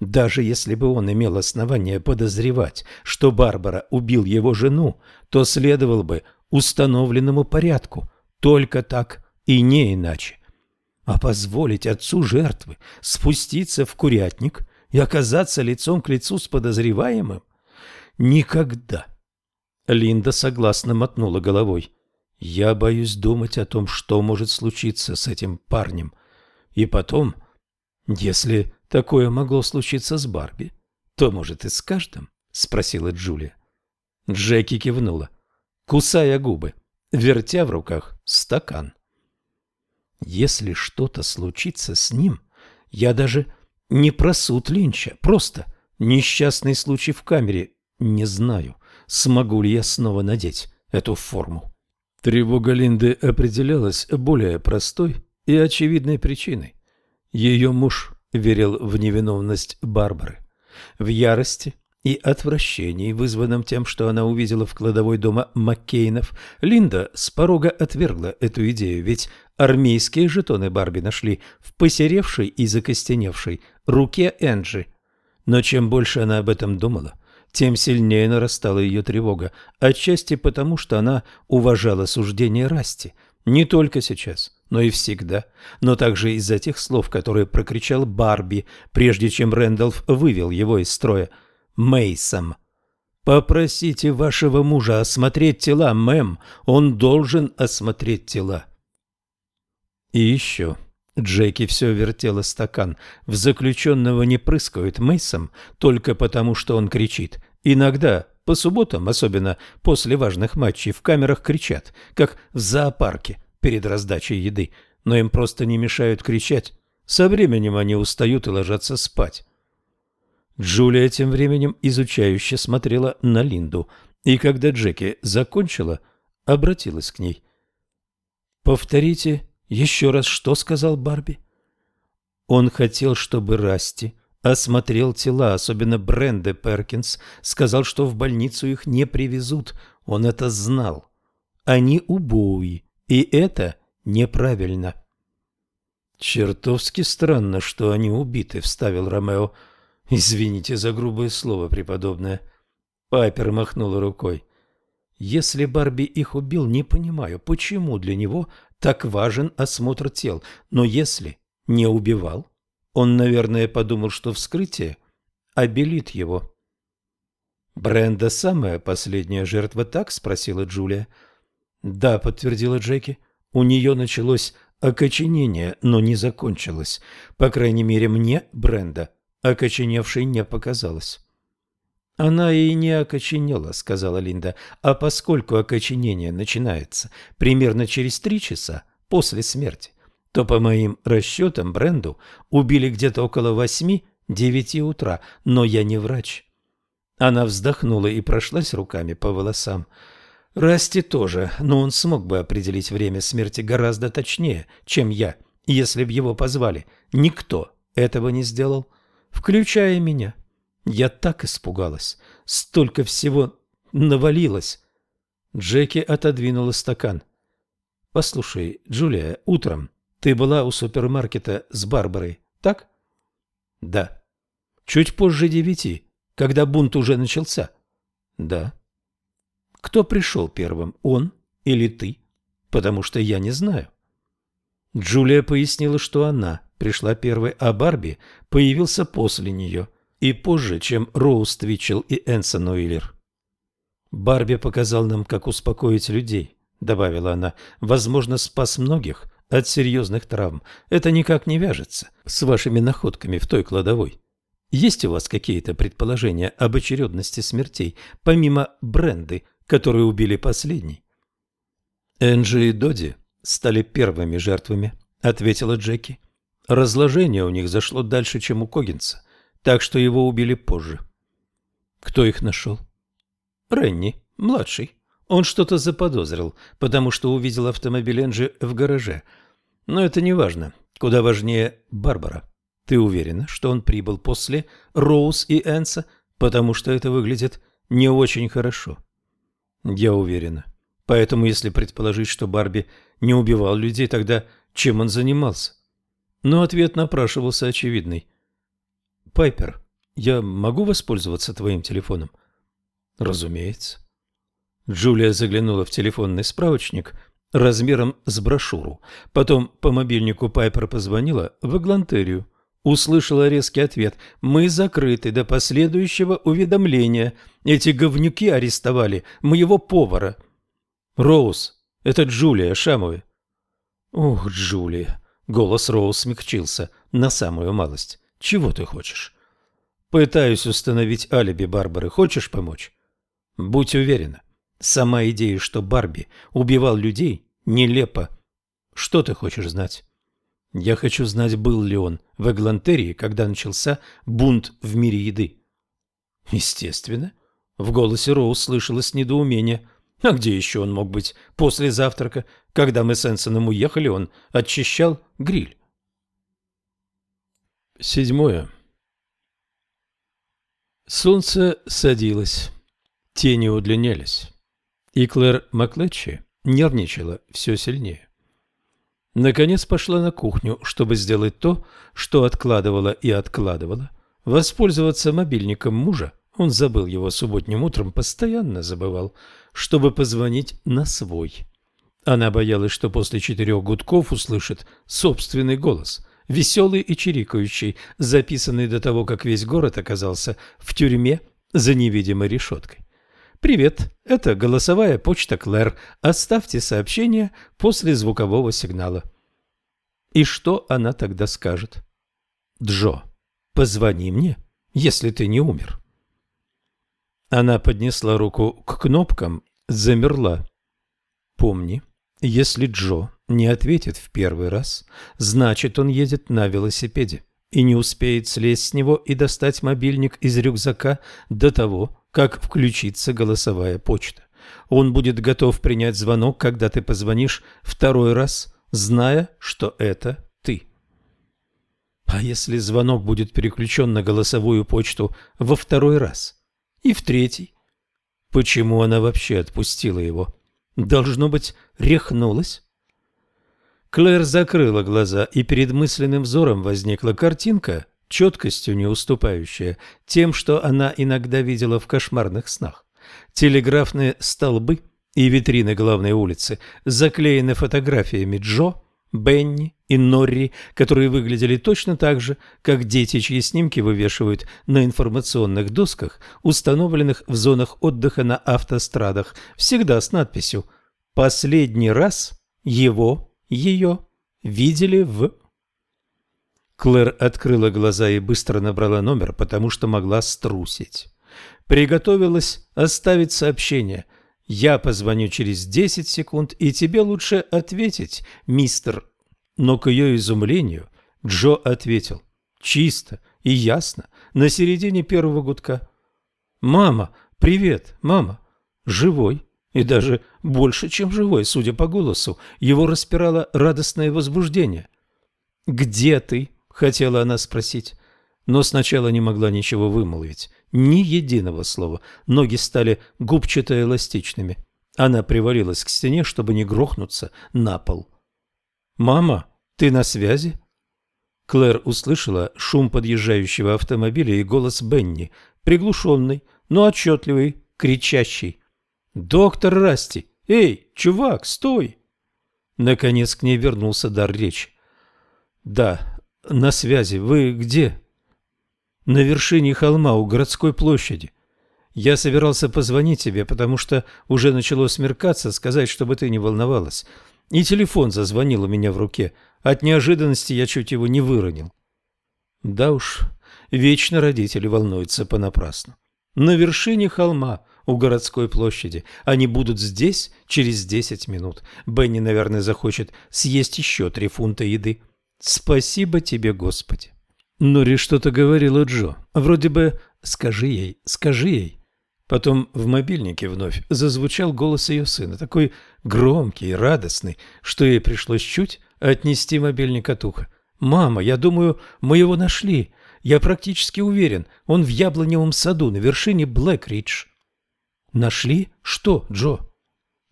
Даже если бы он имел основания подозревать, что Барбара убил его жену, то следовал бы установленному порядку, только так и не иначе. А позволить отцу жертвы спуститься в курятник и оказаться лицом к лицу с подозреваемым? Никогда. Линда согласно мотнула головой. Я боюсь думать о том, что может случиться с этим парнем. И потом, если такое могло случиться с Барби, то, может, и с каждым? Спросила Джулия. Джеки кивнула, кусая губы, вертя в руках стакан. Если что-то случится с ним, я даже не про суд Линча, просто несчастный случай в камере. Не знаю, смогу ли я снова надеть эту форму. Тревога Линды определялась более простой и очевидной причиной. Ее муж верил в невиновность Барбары. В ярости и отвращении, вызванном тем, что она увидела в кладовой дома Маккейнов, Линда с порога отвергла эту идею, ведь армейские жетоны Барби нашли в посеревшей и закостеневшей руке Энджи. Но чем больше она об этом думала, тем сильнее нарастала ее тревога, отчасти потому, что она уважала суждение Расти, не только сейчас, но и всегда, но также из-за тех слов, которые прокричал Барби, прежде чем Рэндалф вывел его из строя. Мейсом. «Попросите вашего мужа осмотреть тела, мэм. Он должен осмотреть тела». И еще. Джеки все вертела стакан. В заключенного не прыскают Мейсом только потому, что он кричит. Иногда, по субботам, особенно после важных матчей, в камерах кричат, как в зоопарке перед раздачей еды, но им просто не мешают кричать. Со временем они устают и ложатся спать. Джулия тем временем изучающе смотрела на Линду, и когда Джеки закончила, обратилась к ней. «Повторите еще раз, что сказал Барби?» Он хотел, чтобы Расти осмотрел тела, особенно Бренды Перкинс, сказал, что в больницу их не привезут. Он это знал. Они у и это неправильно. «Чертовски странно, что они убиты», — вставил Ромео. «Извините за грубое слово, преподобная». Пайпер махнула рукой. «Если Барби их убил, не понимаю, почему для него так важен осмотр тел. Но если не убивал, он, наверное, подумал, что вскрытие обелит его». «Бренда самая последняя жертва, так?» — спросила Джулия. «Да», — подтвердила Джеки. «У нее началось окоченение, но не закончилось. По крайней мере, мне, Бренда, окоченевшей не показалось». «Она и не окоченела», — сказала Линда, «а поскольку окоченение начинается примерно через три часа после смерти, то, по моим расчетам, Бренду убили где-то около восьми-девяти утра, но я не врач». Она вздохнула и прошлась руками по волосам. Расти тоже, но он смог бы определить время смерти гораздо точнее, чем я, если б его позвали. Никто этого не сделал, включая меня. Я так испугалась, столько всего навалилось. Джеки отодвинула стакан. «Послушай, Джулия, утром ты была у супермаркета с Барбарой, так?» «Да». «Чуть позже девяти, когда бунт уже начался?» «Да». Кто пришел первым, он или ты? Потому что я не знаю. Джулия пояснила, что она пришла первой, а Барби появился после нее и позже, чем Роуз Твичел и Энсон Уиллер. «Барби показал нам, как успокоить людей», — добавила она. «Возможно, спас многих от серьезных травм. Это никак не вяжется с вашими находками в той кладовой. Есть у вас какие-то предположения об очередности смертей, помимо Бренды, которые убили последний. Энджи и Доди стали первыми жертвами, ответила Джеки. Разложение у них зашло дальше, чем у Когинса, так что его убили позже. Кто их нашел? Ренни, младший. Он что-то заподозрил, потому что увидел автомобиль Энджи в гараже. Но это не важно. Куда важнее Барбара. Ты уверена, что он прибыл после Роуз и Энса, потому что это выглядит не очень хорошо? Я уверена. Поэтому, если предположить, что Барби не убивал людей, тогда чем он занимался? Но ответ напрашивался очевидный. «Пайпер, я могу воспользоваться твоим телефоном?» «Разумеется». Джулия заглянула в телефонный справочник размером с брошюру. Потом по мобильнику Пайпер позвонила в Эглантерию. Услышала резкий ответ. «Мы закрыты до последующего уведомления. Эти говнюки арестовали моего повара». «Роуз, это Джулия Шамове». «Ух, Джулия!» Голос Роуз смягчился на самую малость. «Чего ты хочешь?» «Пытаюсь установить алиби Барбары. Хочешь помочь?» «Будь уверена. Сама идея, что Барби убивал людей, нелепа. Что ты хочешь знать?» Я хочу знать, был ли он в Эглантерии, когда начался бунт в мире еды. Естественно. В голосе Роуз слышалось недоумение. А где еще он мог быть? После завтрака, когда мы с Энсоном уехали, он очищал гриль. Седьмое. Солнце садилось, тени удлинялись, и Клэр Маклетчи нервничала все сильнее. Наконец пошла на кухню, чтобы сделать то, что откладывала и откладывала. Воспользоваться мобильником мужа, он забыл его субботним утром, постоянно забывал, чтобы позвонить на свой. Она боялась, что после четырех гудков услышит собственный голос, веселый и чирикающий, записанный до того, как весь город оказался в тюрьме за невидимой решеткой. «Привет, это голосовая почта Клэр. Оставьте сообщение после звукового сигнала». И что она тогда скажет? «Джо, позвони мне, если ты не умер». Она поднесла руку к кнопкам, замерла. «Помни, если Джо не ответит в первый раз, значит, он едет на велосипеде и не успеет слезть с него и достать мобильник из рюкзака до того, как включится голосовая почта. Он будет готов принять звонок, когда ты позвонишь второй раз, зная, что это ты. А если звонок будет переключен на голосовую почту во второй раз? И в третий? Почему она вообще отпустила его? Должно быть, рехнулась? Клэр закрыла глаза, и перед мысленным взором возникла картинка, четкостью не уступающая тем, что она иногда видела в кошмарных снах. Телеграфные столбы и витрины главной улицы заклеены фотографиями Джо, Бенни и Норри, которые выглядели точно так же, как дети, чьи снимки вывешивают на информационных досках, установленных в зонах отдыха на автострадах, всегда с надписью «Последний раз его ее видели в...» Клэр открыла глаза и быстро набрала номер, потому что могла струсить. Приготовилась оставить сообщение. «Я позвоню через десять секунд, и тебе лучше ответить, мистер...» Но к ее изумлению Джо ответил. Чисто и ясно, на середине первого гудка. «Мама, привет, мама, живой?» И даже больше, чем живой, судя по голосу, его распирало радостное возбуждение. «Где ты?» — хотела она спросить, но сначала не могла ничего вымолвить, ни единого слова. Ноги стали губчато-эластичными. Она привалилась к стене, чтобы не грохнуться на пол. «Мама, ты на связи?» Клэр услышала шум подъезжающего автомобиля и голос Бенни, приглушенный, но отчетливый, кричащий. «Доктор Расти! Эй, чувак, стой!» Наконец к ней вернулся дар речи. «Да, на связи. Вы где?» «На вершине холма у городской площади. Я собирался позвонить тебе, потому что уже начало смеркаться, сказать, чтобы ты не волновалась. И телефон зазвонил у меня в руке. От неожиданности я чуть его не выронил». Да уж, вечно родители волнуются понапрасну. На вершине холма у городской площади. Они будут здесь через десять минут. Бенни, наверное, захочет съесть еще три фунта еды. Спасибо тебе, Господи. Нори что-то говорила Джо. Вроде бы «скажи ей, скажи ей». Потом в мобильнике вновь зазвучал голос ее сына, такой громкий и радостный, что ей пришлось чуть отнести мобильник от уха. «Мама, я думаю, мы его нашли. Я практически уверен, он в яблоневом саду на вершине Блэкридж». Нашли? Что, Джо?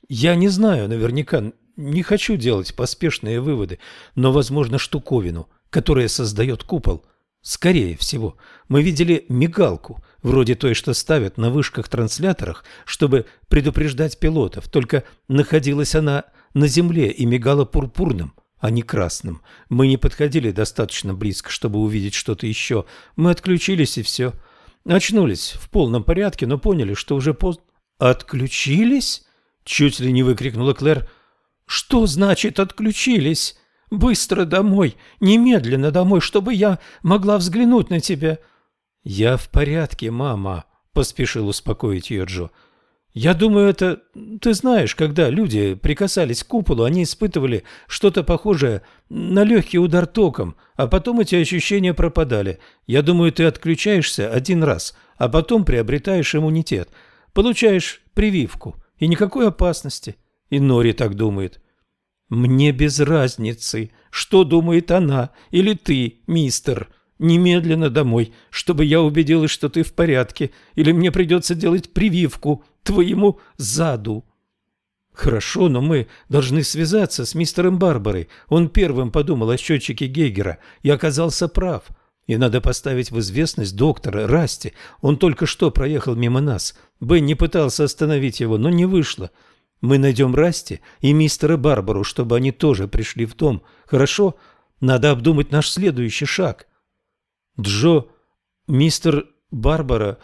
Я не знаю наверняка, не хочу делать поспешные выводы, но, возможно, штуковину, которая создает купол. Скорее всего, мы видели мигалку, вроде той, что ставят на вышках-трансляторах, чтобы предупреждать пилотов, только находилась она на земле и мигала пурпурным, а не красным. Мы не подходили достаточно близко, чтобы увидеть что-то еще. Мы отключились и все. Очнулись в полном порядке, но поняли, что уже поздно. «Отключились?» — чуть ли не выкрикнула Клэр. «Что значит отключились? Быстро домой, немедленно домой, чтобы я могла взглянуть на тебя». «Я в порядке, мама», — поспешил успокоить ее Джо. «Я думаю, это... Ты знаешь, когда люди прикасались к куполу, они испытывали что-то похожее на легкий удар током, а потом эти ощущения пропадали. Я думаю, ты отключаешься один раз, а потом приобретаешь иммунитет. Получаешь прививку, и никакой опасности. И Нори так думает. Мне без разницы, что думает она или ты, мистер. Немедленно домой, чтобы я убедилась, что ты в порядке, или мне придется делать прививку твоему заду. Хорошо, но мы должны связаться с мистером Барбарой. Он первым подумал о счетчике Гейгера и оказался прав. И надо поставить в известность доктора Расти. Он только что проехал мимо нас. Бенни пытался остановить его, но не вышло. Мы найдем Расти и мистера Барбару, чтобы они тоже пришли в дом. Хорошо? Надо обдумать наш следующий шаг. Джо, мистер Барбара...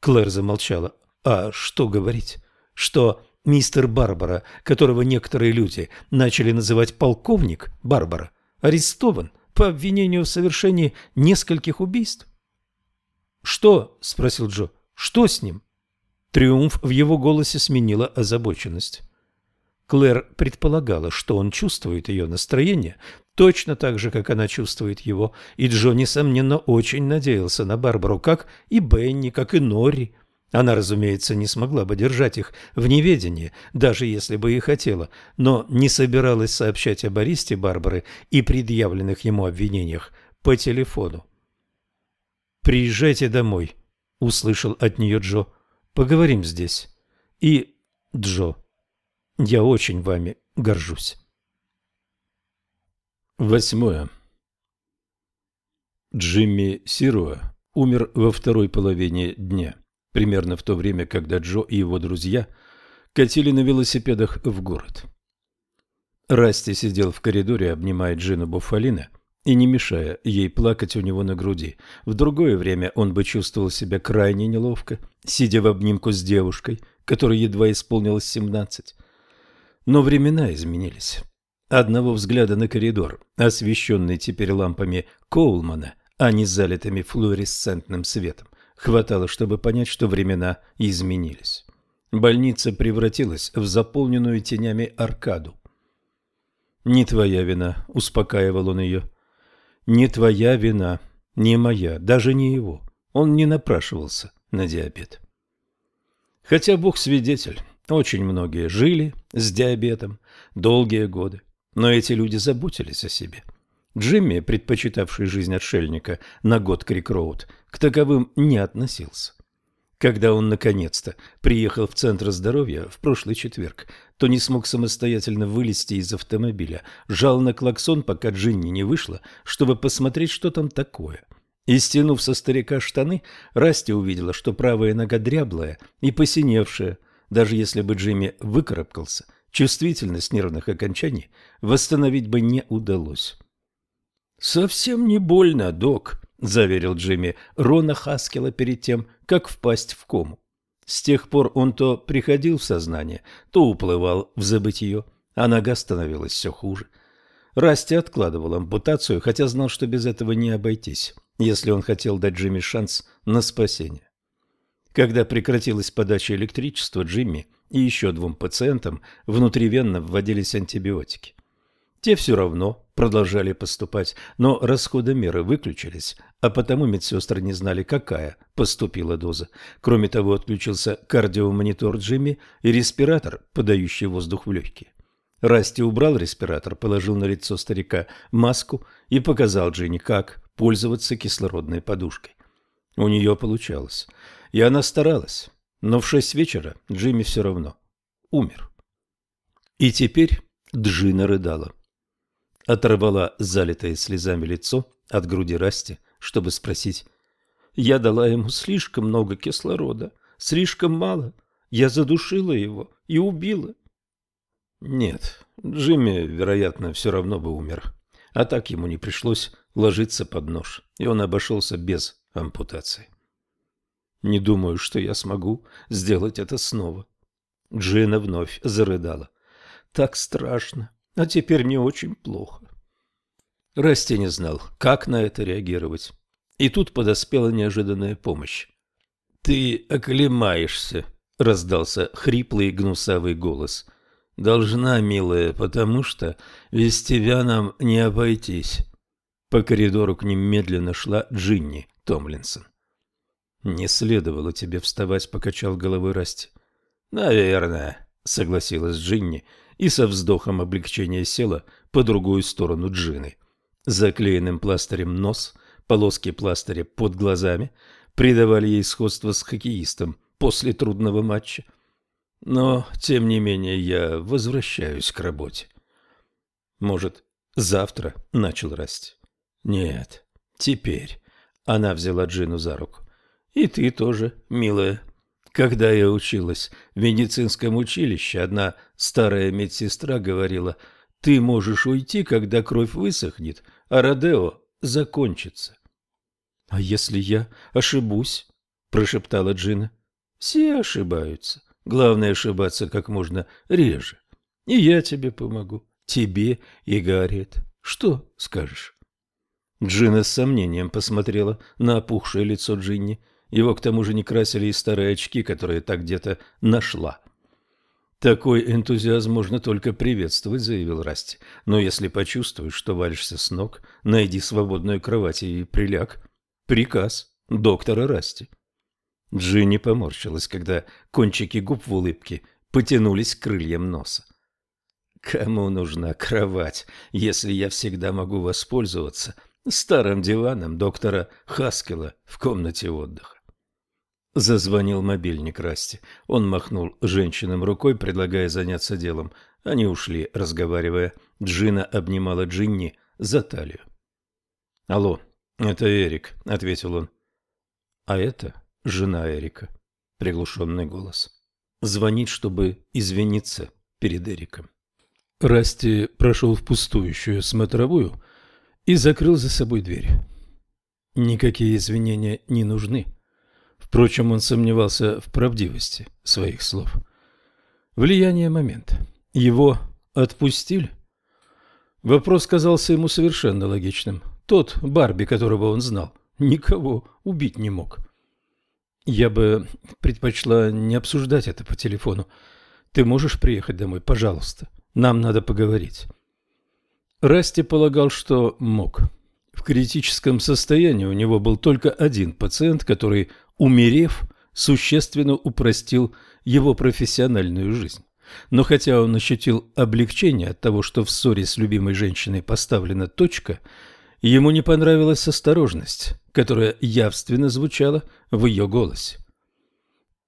Клэр замолчала. А что говорить? Что мистер Барбара, которого некоторые люди начали называть полковник Барбара, арестован по обвинению в совершении нескольких убийств? «Что?» – спросил Джо. «Что с ним?» Триумф в его голосе сменила озабоченность. Клэр предполагала, что он чувствует ее настроение точно так же, как она чувствует его, и Джо, несомненно, очень надеялся на Барбару, как и Бенни, как и Норри. Она, разумеется, не смогла бы держать их в неведении, даже если бы и хотела, но не собиралась сообщать об аресте Барбары и предъявленных ему обвинениях по телефону. «Приезжайте домой», — услышал от нее Джо. Поговорим здесь. И, Джо, я очень вами горжусь. Восьмое. Джимми Сируа умер во второй половине дня, примерно в то время, когда Джо и его друзья катили на велосипедах в город. Расти сидел в коридоре, обнимая Джина Буфалина и не мешая ей плакать у него на груди. В другое время он бы чувствовал себя крайне неловко, сидя в обнимку с девушкой, которой едва исполнилось семнадцать. Но времена изменились. Одного взгляда на коридор, освещенный теперь лампами Коулмана, а не залитыми флуоресцентным светом, хватало, чтобы понять, что времена изменились. Больница превратилась в заполненную тенями аркаду. «Не твоя вина», — успокаивал он ее. Не твоя вина, не моя, даже не его. Он не напрашивался на диабет. Хотя Бог свидетель, очень многие жили с диабетом долгие годы, но эти люди заботились о себе. Джимми, предпочитавший жизнь отшельника на год Крик-Роуд, к таковым не относился. Когда он наконец-то приехал в Центр здоровья в прошлый четверг, то не смог самостоятельно вылезти из автомобиля, жал на клаксон, пока Джинни не вышла, чтобы посмотреть, что там такое. И, стянув со старика штаны, Расти увидела, что правая нога дряблая и посиневшая. Даже если бы Джимми выкарабкался, чувствительность нервных окончаний восстановить бы не удалось. «Совсем не больно, док», — заверил Джимми Рона Хаскела перед тем, как впасть в кому. С тех пор он то приходил в сознание, то уплывал в забытье, а нога становилась все хуже. Расти откладывал ампутацию, хотя знал, что без этого не обойтись, если он хотел дать Джимми шанс на спасение. Когда прекратилась подача электричества, Джимми и еще двум пациентам внутривенно вводились антибиотики. Те все равно продолжали поступать, но расходомеры выключились, а потому медсестры не знали, какая поступила доза. Кроме того, отключился кардиомонитор Джимми и респиратор, подающий воздух в легкие. Расти убрал респиратор, положил на лицо старика маску и показал Джинни, как пользоваться кислородной подушкой. У нее получалось, и она старалась, но в шесть вечера Джимми все равно умер. И теперь Джина рыдала оторвала залитое слезами лицо от груди Расти, чтобы спросить. «Я дала ему слишком много кислорода, слишком мало. Я задушила его и убила». «Нет, Джимми, вероятно, все равно бы умер. А так ему не пришлось ложиться под нож, и он обошелся без ампутации». «Не думаю, что я смогу сделать это снова». Джина вновь зарыдала. «Так страшно. А теперь мне очень плохо. Расти не знал, как на это реагировать. И тут подоспела неожиданная помощь. «Ты оклемаешься», — раздался хриплый гнусавый голос. «Должна, милая, потому что без тебя нам не обойтись». По коридору к ним медленно шла Джинни Томлинсон. «Не следовало тебе вставать», — покачал головой Расти. «Наверное», — согласилась Джинни, — и со вздохом облегчения села по другую сторону джины. Заклеенным пластырем нос, полоски пластыря под глазами придавали ей сходство с хоккеистом после трудного матча. Но, тем не менее, я возвращаюсь к работе. Может, завтра начал расти? Нет, теперь. Она взяла Джину за руку. И ты тоже, милая. Когда я училась в медицинском училище, одна старая медсестра говорила, ты можешь уйти, когда кровь высохнет, а Родео закончится. — А если я ошибусь? — прошептала Джина. — Все ошибаются. Главное ошибаться как можно реже. И я тебе помогу. Тебе и Гарриет. Что скажешь? Джина с сомнением посмотрела на опухшее лицо Джинни. Его к тому же не красили и старые очки, которые так где-то нашла. «Такой энтузиазм можно только приветствовать», — заявил Расти. «Но если почувствуешь, что валишься с ног, найди свободную кровать и приляг. Приказ доктора Расти». Джинни поморщилась, когда кончики губ в улыбке потянулись к крыльям носа. «Кому нужна кровать, если я всегда могу воспользоваться старым диваном доктора Хаскела в комнате отдыха?» Зазвонил мобильник Расти. Он махнул женщинам рукой, предлагая заняться делом. Они ушли, разговаривая. Джина обнимала Джинни за талию. «Алло, это Эрик», — ответил он. «А это жена Эрика, приглушенный голос. Звонит, чтобы извиниться перед Эриком. Расти прошел в пустующую смотровую и закрыл за собой дверь. Никакие извинения не нужны. Впрочем, он сомневался в правдивости своих слов. Влияние момента. Его отпустили? Вопрос казался ему совершенно логичным. Тот Барби, которого он знал, никого убить не мог. Я бы предпочла не обсуждать это по телефону. Ты можешь приехать домой, пожалуйста? Нам надо поговорить. Расти полагал, что мог. В критическом состоянии у него был только один пациент, который, умерев, существенно упростил его профессиональную жизнь. Но хотя он ощутил облегчение от того, что в ссоре с любимой женщиной поставлена точка, ему не понравилась осторожность, которая явственно звучала в ее голосе.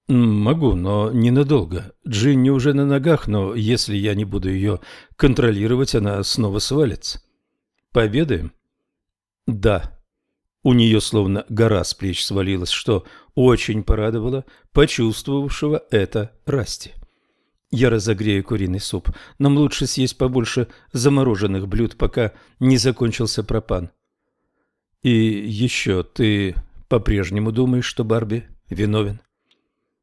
«Могу, но ненадолго. Джинни уже на ногах, но если я не буду ее контролировать, она снова свалится. Пообедаем?» «Да». У нее словно гора с плеч свалилась, что очень порадовало почувствовавшего это Расти. «Я разогрею куриный суп. Нам лучше съесть побольше замороженных блюд, пока не закончился пропан. И еще ты по-прежнему думаешь, что Барби виновен?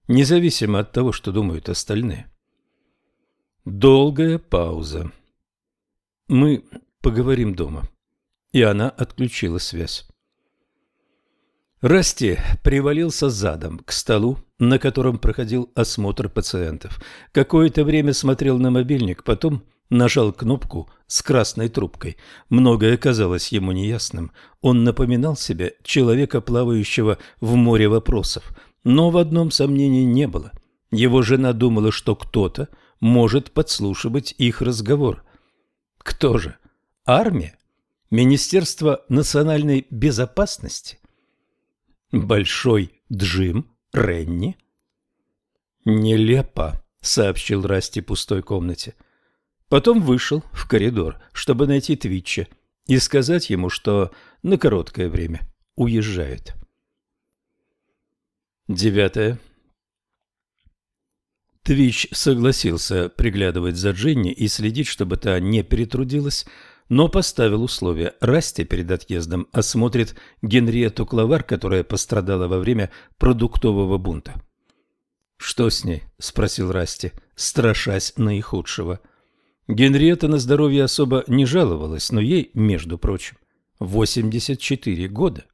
Независимо от того, что думают остальные. Долгая пауза. Мы поговорим дома. И она отключила связь. Расти привалился задом к столу, на котором проходил осмотр пациентов. Какое-то время смотрел на мобильник, потом нажал кнопку с красной трубкой. Многое казалось ему неясным. Он напоминал себе человека, плавающего в море вопросов. Но в одном сомнении не было. Его жена думала, что кто-то может подслушивать их разговор. Кто же? Армия? Министерство национальной безопасности? Большой Джим Ренни? Нелепо, сообщил Расти пустой комнате. Потом вышел в коридор, чтобы найти Твитча и сказать ему, что на короткое время уезжает. Девятое. Твич согласился приглядывать за Дженни и следить, чтобы та не перетрудилась, но поставил условие. Расти перед отъездом осмотрит Генриету Клавар, которая пострадала во время продуктового бунта. «Что с ней?» – спросил Расти, страшась наихудшего – Генриетта на здоровье особо не жаловалась, но ей, между прочим, 84 года.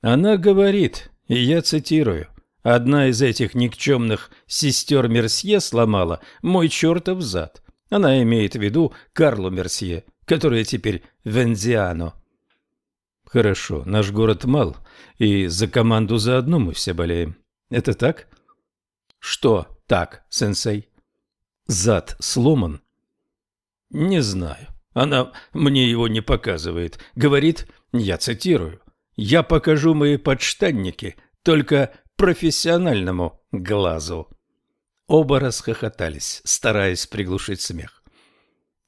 Она говорит, и я цитирую, «Одна из этих никчемных сестер Мерсье сломала мой чертов зад». Она имеет в виду Карлу Мерсье, которая теперь Вензиано. Хорошо, наш город мал, и за команду заодно мы все болеем. Это так? Что так, сенсей? Зад сломан? Не знаю. Она мне его не показывает. Говорит, я цитирую, «Я покажу мои подштанники только профессиональному глазу». Оба расхохотались, стараясь приглушить смех.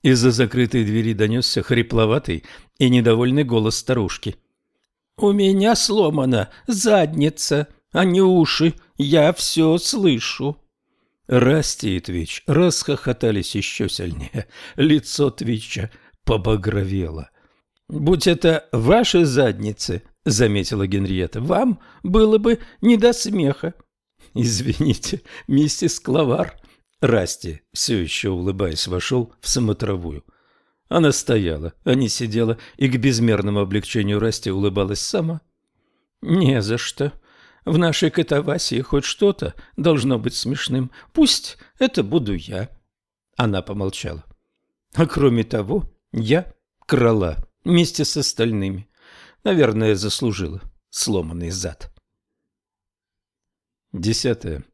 Из-за закрытой двери донесся хрипловатый и недовольный голос старушки. «У меня сломана задница. а не уши. Я все слышу. Расти и Твич расхохотались еще сильнее. Лицо Твича побагровело. «Будь это ваши задницы», — заметила Генриетта, — «вам было бы не до смеха». «Извините, миссис Клавар». Расти, все еще улыбаясь, вошел в самотравую. Она стояла, а не сидела, и к безмерному облегчению Расти улыбалась сама. «Не за что. В нашей катавасии хоть что-то должно быть смешным. Пусть это буду я». Она помолчала. «А кроме того, я крала вместе с остальными. Наверное, заслужила сломанный зад. Десятое.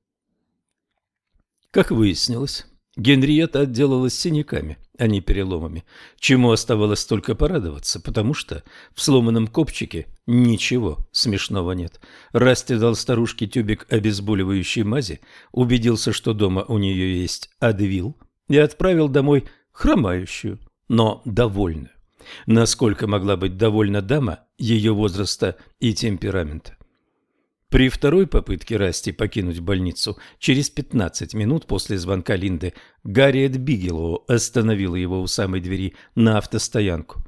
Как выяснилось, Генриетта отделалась синяками, а не переломами, чему оставалось только порадоваться, потому что в сломанном копчике ничего смешного нет. Расти дал старушке тюбик обезболивающей мази, убедился, что дома у нее есть адвил, и отправил домой хромающую, но довольную насколько могла быть довольна дама ее возраста и темперамента. При второй попытке Расти покинуть больницу через 15 минут после звонка Линды Гарриет Бигелоу остановила его у самой двери на автостоянку.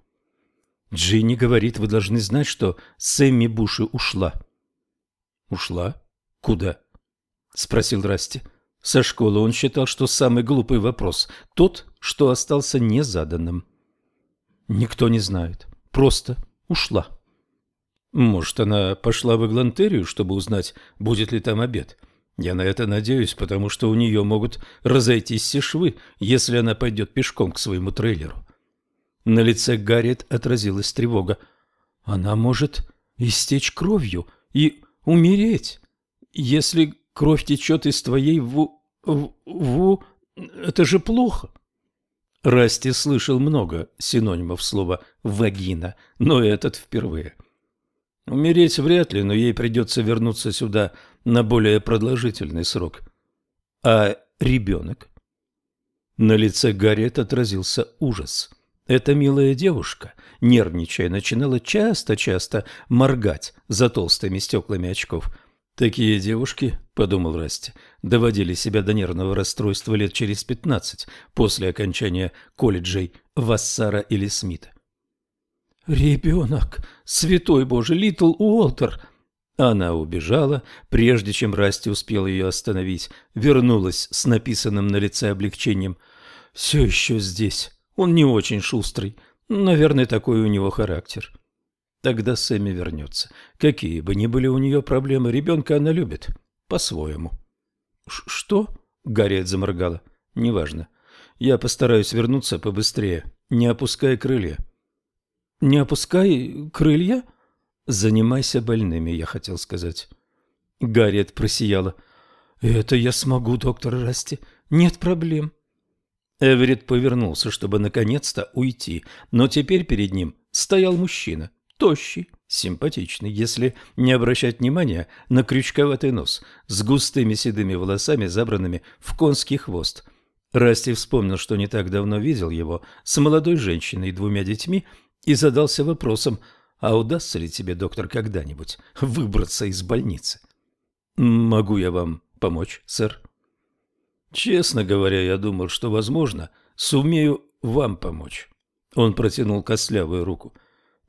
«Джинни говорит, вы должны знать, что Сэмми Буши ушла». «Ушла? Куда?» – спросил Расти. Со школы он считал, что самый глупый вопрос – тот, что остался незаданным. Никто не знает. Просто ушла. Может, она пошла в Эглантерию, чтобы узнать, будет ли там обед. Я на это надеюсь, потому что у нее могут разойтись все швы, если она пойдет пешком к своему трейлеру. На лице Гарриет отразилась тревога. Она может истечь кровью и умереть. Если кровь течет из твоей ву... ву... это же плохо. Расти слышал много синонимов слова «вагина», но этот впервые. Умереть вряд ли, но ей придется вернуться сюда на более продолжительный срок. А ребенок? На лице Гарриет отразился ужас. Эта милая девушка, нервничая, начинала часто-часто моргать за толстыми стеклами очков – Такие девушки, подумал Расти, доводили себя до нервного расстройства лет через пятнадцать после окончания колледжей Вассара или Смита. «Ребенок! Святой Боже! Литл Уолтер!» Она убежала, прежде чем Расти успел ее остановить, вернулась с написанным на лице облегчением. «Все еще здесь. Он не очень шустрый. Наверное, такой у него характер». Тогда Сэмми вернется. Какие бы ни были у нее проблемы, ребенка она любит. По-своему. — Что? — Гарриет заморгала. — Неважно. Я постараюсь вернуться побыстрее. Не опускай крылья. — Не опускай крылья? — Занимайся больными, я хотел сказать. Гарриет просияла. — Это я смогу, доктор Расти. Нет проблем. Эверетт повернулся, чтобы наконец-то уйти, но теперь перед ним стоял мужчина тощий, симпатичный, если не обращать внимания на крючковатый нос с густыми седыми волосами, забранными в конский хвост. Расти вспомнил, что не так давно видел его с молодой женщиной и двумя детьми и задался вопросом, а удастся ли тебе, доктор, когда-нибудь выбраться из больницы? «Могу я вам помочь, сэр?» «Честно говоря, я думал, что, возможно, сумею вам помочь». Он протянул костлявую руку –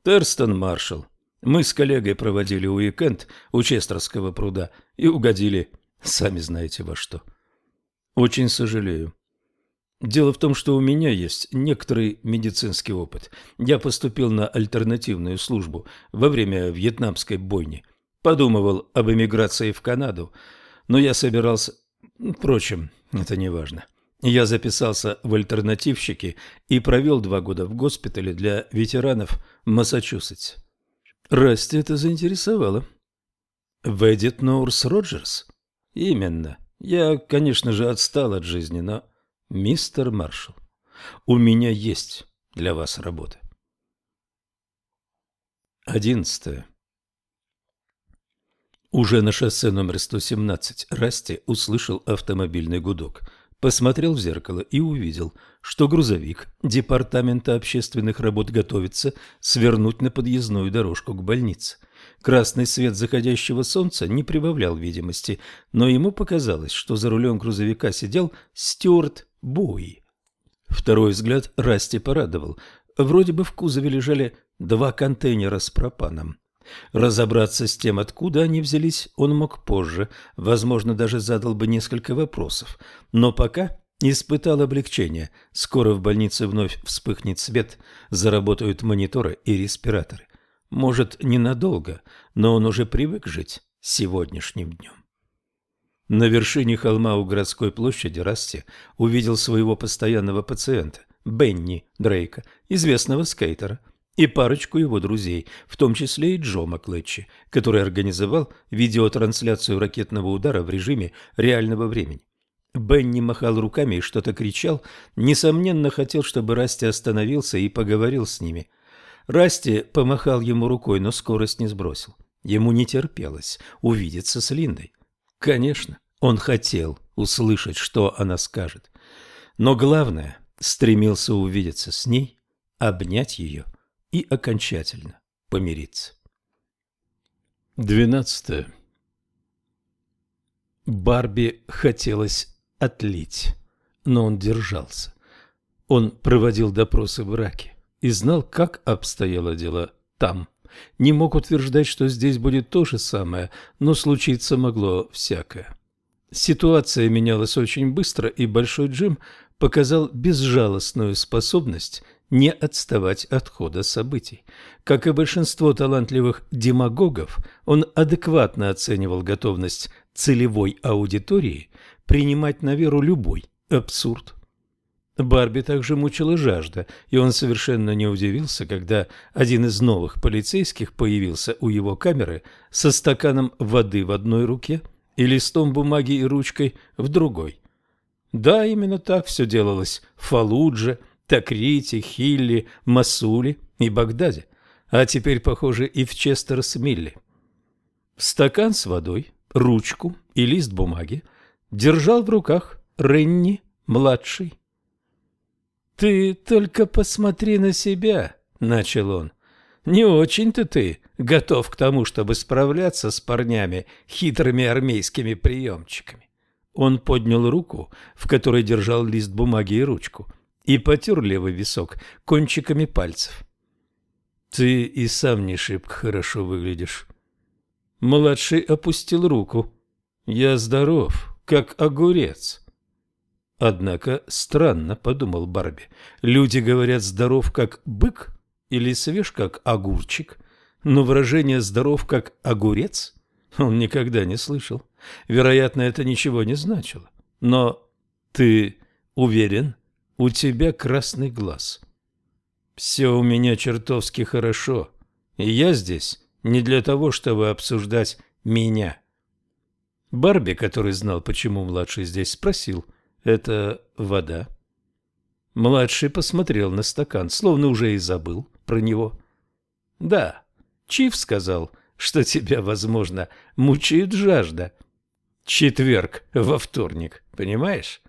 Терстон Маршалл. Мы с коллегой проводили уикенд у Честерского пруда и угодили, сами знаете во что. Очень сожалею. Дело в том, что у меня есть некоторый медицинский опыт. Я поступил на альтернативную службу во время вьетнамской бойни. Подумывал об эмиграции в Канаду, но я собирался... Впрочем, это не важно. Я записался в альтернативщики и провел два года в госпитале для ветеранов Массачусетс. Расти это заинтересовало. Ведит Ноурс Роджерс? Именно. Я, конечно же, отстал от жизни, но... Мистер Маршалл, у меня есть для вас работа. Одиннадцатое. Уже на шоссе номер 117 Расти услышал автомобильный гудок – посмотрел в зеркало и увидел, что грузовик Департамента общественных работ готовится свернуть на подъездную дорожку к больнице. Красный свет заходящего солнца не прибавлял видимости, но ему показалось, что за рулем грузовика сидел Стюарт Буи. Второй взгляд Расти порадовал. Вроде бы в кузове лежали два контейнера с пропаном. Разобраться с тем, откуда они взялись, он мог позже, возможно, даже задал бы несколько вопросов. Но пока испытал облегчение. Скоро в больнице вновь вспыхнет свет, заработают мониторы и респираторы. Может, ненадолго, но он уже привык жить сегодняшним днем. На вершине холма у городской площади Расти увидел своего постоянного пациента, Бенни Дрейка, известного скейтера, и парочку его друзей, в том числе и Джо Маклетчи, который организовал видеотрансляцию ракетного удара в режиме реального времени. Бенни махал руками и что-то кричал, несомненно хотел, чтобы Расти остановился и поговорил с ними. Расти помахал ему рукой, но скорость не сбросил. Ему не терпелось увидеться с Линдой. Конечно, он хотел услышать, что она скажет. Но главное, стремился увидеться с ней, обнять ее и окончательно помириться. Двенадцатое. Барби хотелось отлить, но он держался. Он проводил допросы в Ираке и знал, как обстояло дело там. Не мог утверждать, что здесь будет то же самое, но случиться могло всякое. Ситуация менялась очень быстро, и Большой Джим показал безжалостную способность не отставать от хода событий. Как и большинство талантливых демагогов, он адекватно оценивал готовность целевой аудитории принимать на веру любой абсурд. Барби также мучила жажда, и он совершенно не удивился, когда один из новых полицейских появился у его камеры со стаканом воды в одной руке и листом бумаги и ручкой в другой. Да, именно так все делалось в Фалудже, Такрите, Хилли, Масуле и Багдаде, а теперь, похоже, и в Честерс-Милле. Стакан с водой, ручку и лист бумаги держал в руках Ренни-младший. «Ты только посмотри на себя», — начал он. «Не очень-то ты готов к тому, чтобы справляться с парнями хитрыми армейскими приемчиками». Он поднял руку, в которой держал лист бумаги и ручку, и потер левый висок кончиками пальцев. «Ты и сам не шибко хорошо выглядишь». Младший опустил руку. «Я здоров, как огурец». Однако странно, подумал Барби. Люди говорят здоров как бык или свеж как огурчик, но выражение здоров как огурец он никогда не слышал. Вероятно, это ничего не значило. Но ты уверен, у тебя красный глаз. Все у меня чертовски хорошо, и я здесь не для того, чтобы обсуждать меня. Барби, который знал, почему младший здесь, спросил – это вода. Младший посмотрел на стакан, словно уже и забыл про него. Да, Чиф сказал, что тебя, возможно, мучает жажда. Четверг во вторник, понимаешь?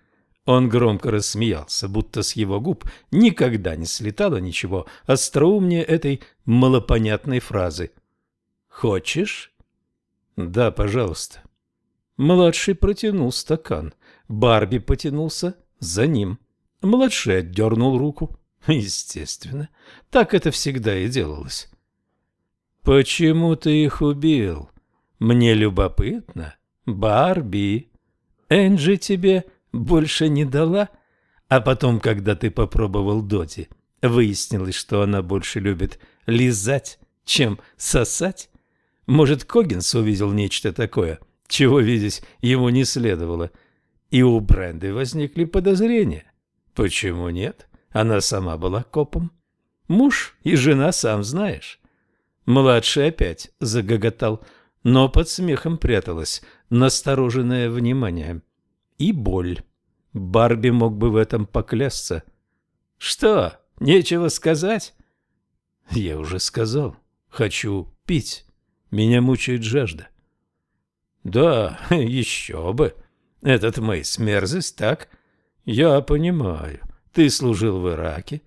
Он громко рассмеялся, будто с его губ никогда не слетало ничего остроумнее этой малопонятной фразы. «Хочешь?» «Да, пожалуйста». Младший протянул стакан. Барби потянулся за ним. Младший отдернул руку. Естественно, так это всегда и делалось. «Почему ты их убил? Мне любопытно. Барби, Энджи тебе больше не дала? А потом, когда ты попробовал Доти, выяснилось, что она больше любит лизать, чем сосать? Может, Когинс увидел нечто такое, чего видеть ему не следовало?» И у Бренды возникли подозрения. Почему нет? Она сама была копом. Муж и жена, сам знаешь. Младший опять загоготал, но под смехом пряталось настороженное внимание. И боль. Барби мог бы в этом поклясться. «Что, нечего сказать?» «Я уже сказал. Хочу пить. Меня мучает жажда». «Да, еще бы. Этот Мейс мерзость, так? Я понимаю. Ты служил в Ираке.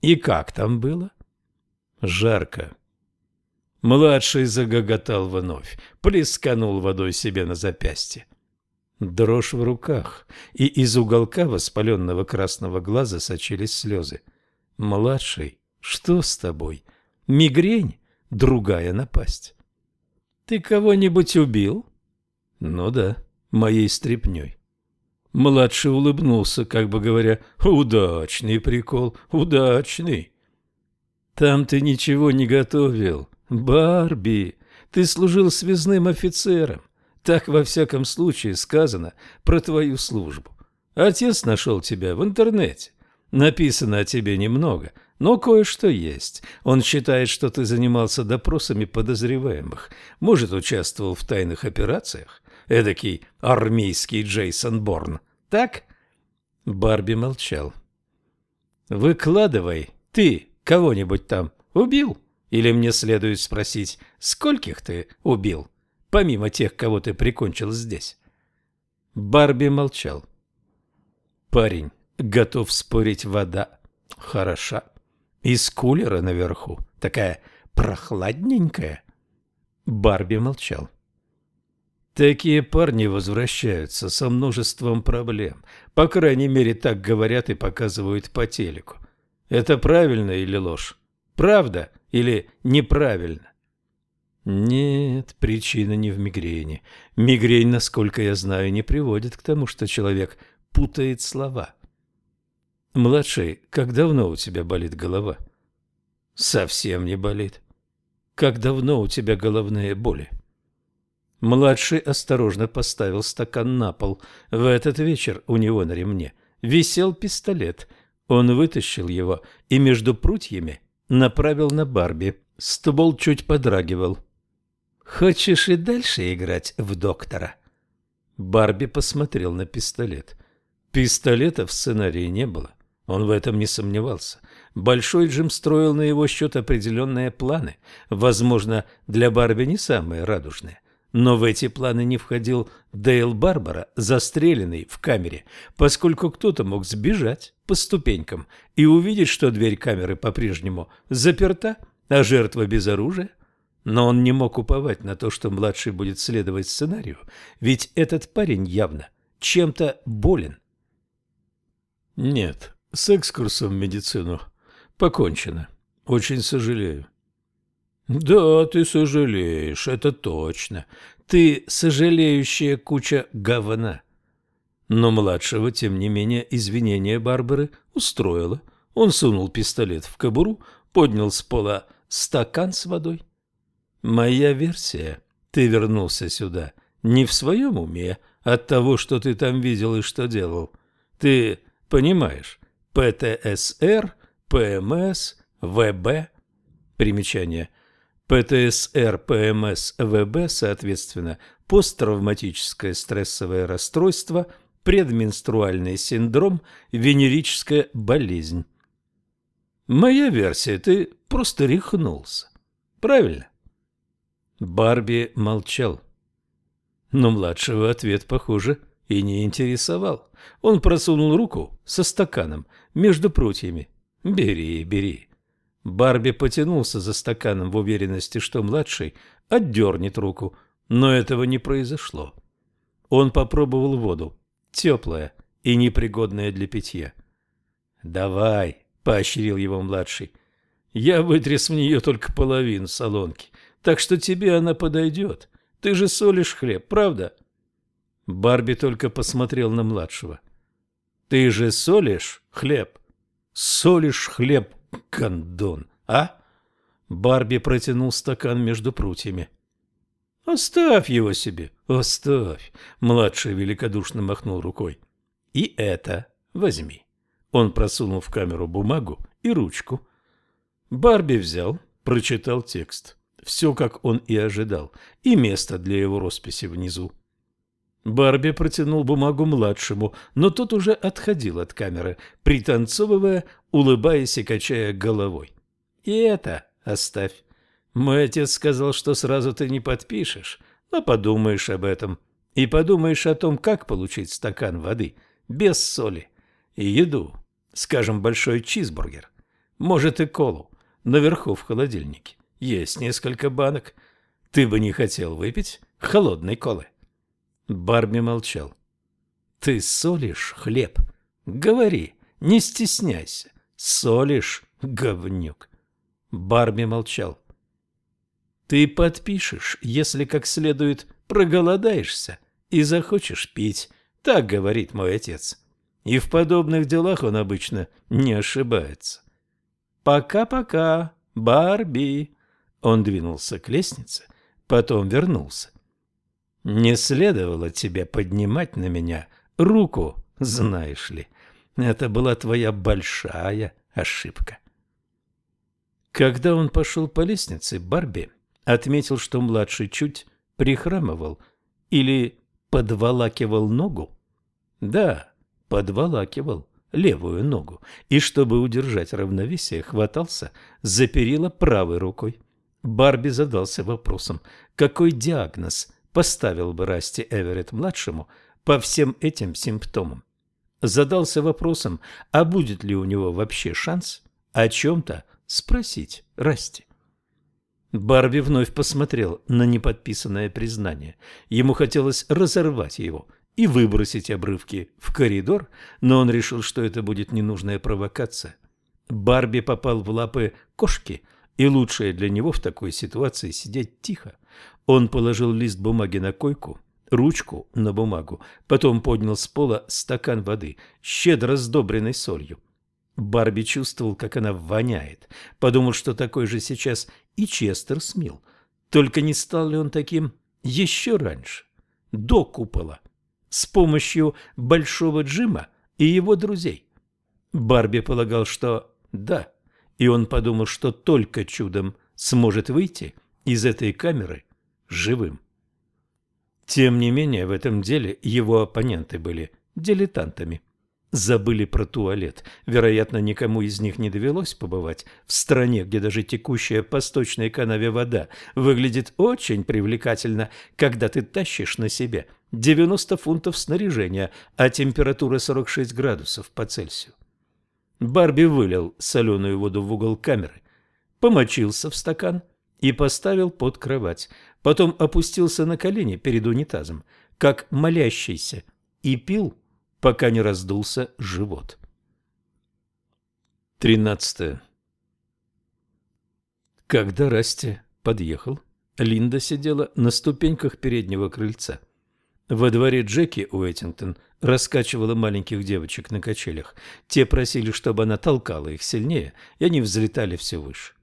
И как там было? Жарко. Младший загоготал вновь, плесканул водой себе на запястье. Дрожь в руках, и из уголка воспаленного красного глаза сочились слезы. «Младший, что с тобой? Мигрень? Другая напасть?» «Ты кого-нибудь убил?» «Ну да, моей стряпнёй». Младший улыбнулся, как бы говоря, «Удачный прикол, удачный». «Там ты ничего не готовил. Барби, ты служил связным офицером. Так, во всяком случае, сказано про твою службу. Отец нашел тебя в интернете. Написано о тебе немного, но кое-что есть. Он считает, что ты занимался допросами подозреваемых, может, участвовал в тайных операциях. Эдакий армейский Джейсон Борн. Так? Барби молчал. «Выкладывай. Ты кого-нибудь там убил? Или мне следует спросить, скольких ты убил?» помимо тех, кого ты прикончил здесь? Барби молчал. Парень, готов спорить, вода хороша. Из кулера наверху, такая прохладненькая. Барби молчал. Такие парни возвращаются со множеством проблем. По крайней мере, так говорят и показывают по телеку. Это правильно или ложь? Правда или неправильно? Нет, причина не в мигрени. Мигрень, насколько я знаю, не приводит к тому, что человек путает слова. Младший, как давно у тебя болит голова? Совсем не болит. Как давно у тебя головные боли? Младший осторожно поставил стакан на пол. В этот вечер у него на ремне висел пистолет. Он вытащил его и между прутьями направил на Барби. Ствол чуть подрагивал. Хочешь и дальше играть в доктора? Барби посмотрел на пистолет. Пистолета в сценарии не было. Он в этом не сомневался. Большой Джим строил на его счет определенные планы, возможно, для Барби не самые радужные. Но в эти планы не входил Дейл Барбара, застреленный в камере, поскольку кто-то мог сбежать по ступенькам и увидеть, что дверь камеры по-прежнему заперта, а жертва без оружия. Но он не мог уповать на то, что младший будет следовать сценарию, ведь этот парень явно чем-то болен. Нет, с экскурсом в медицину покончено. Очень сожалею. Да, ты сожалеешь, это точно. Ты сожалеющая куча говна. Но младшего, тем не менее, извинение Барбары устроило. Он сунул пистолет в кобуру, поднял с пола стакан с водой Моя версия. Ты вернулся сюда не в своем уме от того, что ты там видел и что делал. Ты понимаешь, ПТСР, ПМС, ВБ. Примечание. ПТСР, ПМС, ВБ, соответственно, посттравматическое стрессовое расстройство, предменструальный синдром, венерическая болезнь. Моя версия, ты просто рехнулся. Правильно? Барби молчал. Но младшего ответ, похоже, и не интересовал. Он просунул руку со стаканом между прутьями. «Бери, бери». Барби потянулся за стаканом в уверенности, что младший отдернет руку, но этого не произошло. Он попробовал воду, теплая и непригодная для питья. «Давай», — поощрил его младший. «Я вытряс в нее только половину солонки так что тебе она подойдет. Ты же солишь хлеб, правда?» Барби только посмотрел на младшего. «Ты же солишь хлеб? Солишь хлеб, гондон, а?» Барби протянул стакан между прутьями. «Оставь его себе, оставь!» Младший великодушно махнул рукой. «И это возьми». Он просунул в камеру бумагу и ручку. Барби взял, прочитал текст. Все, как он и ожидал, и место для его росписи внизу. Барби протянул бумагу младшему, но тот уже отходил от камеры, пританцовывая, улыбаясь и качая головой. «И это оставь. Мой отец сказал, что сразу ты не подпишешь, но подумаешь об этом. И подумаешь о том, как получить стакан воды без соли и еду, скажем, большой чизбургер, может и колу, наверху в холодильнике Есть несколько банок. Ты бы не хотел выпить холодной колы?» Барби молчал. «Ты солишь хлеб? Говори, не стесняйся. Солишь, говнюк?» Барби молчал. «Ты подпишешь, если как следует проголодаешься и захочешь пить», — так говорит мой отец. И в подобных делах он обычно не ошибается. «Пока-пока, Барби!» Он двинулся к лестнице, потом вернулся. «Не следовало тебе поднимать на меня руку, знаешь ли. Это была твоя большая ошибка». Когда он пошел по лестнице, Барби отметил, что младший чуть прихрамывал или подволакивал ногу. Да, подволакивал левую ногу, и, чтобы удержать равновесие, хватался за перила правой рукой. Барби задался вопросом, какой диагноз поставил бы Расти Эверетт-младшему по всем этим симптомам. Задался вопросом, а будет ли у него вообще шанс о чем-то спросить Расти. Барби вновь посмотрел на неподписанное признание. Ему хотелось разорвать его и выбросить обрывки в коридор, но он решил, что это будет ненужная провокация. Барби попал в лапы кошки, и лучшее для него в такой ситуации сидеть тихо. Он положил лист бумаги на койку, ручку на бумагу, потом поднял с пола стакан воды, щедро сдобренной солью. Барби чувствовал, как она воняет. Подумал, что такой же сейчас и Честер Смил. Только не стал ли он таким еще раньше, до купола, с помощью Большого Джима и его друзей? Барби полагал, что да, и он подумал, что только чудом сможет выйти из этой камеры живым. Тем не менее, в этом деле его оппоненты были дилетантами забыли про туалет. Вероятно, никому из них не довелось побывать в стране, где даже текущая по сточной канаве вода выглядит очень привлекательно, когда ты тащишь на себе 90 фунтов снаряжения, а температура 46 градусов по Цельсию. Барби вылил соленую воду в угол камеры, помочился в стакан и поставил под кровать. Потом опустился на колени перед унитазом, как молящийся, и пил пока не раздулся живот. 13. Когда Расти подъехал, Линда сидела на ступеньках переднего крыльца. Во дворе Джеки Уэттингтон раскачивала маленьких девочек на качелях. Те просили, чтобы она толкала их сильнее, и они взлетали все выше.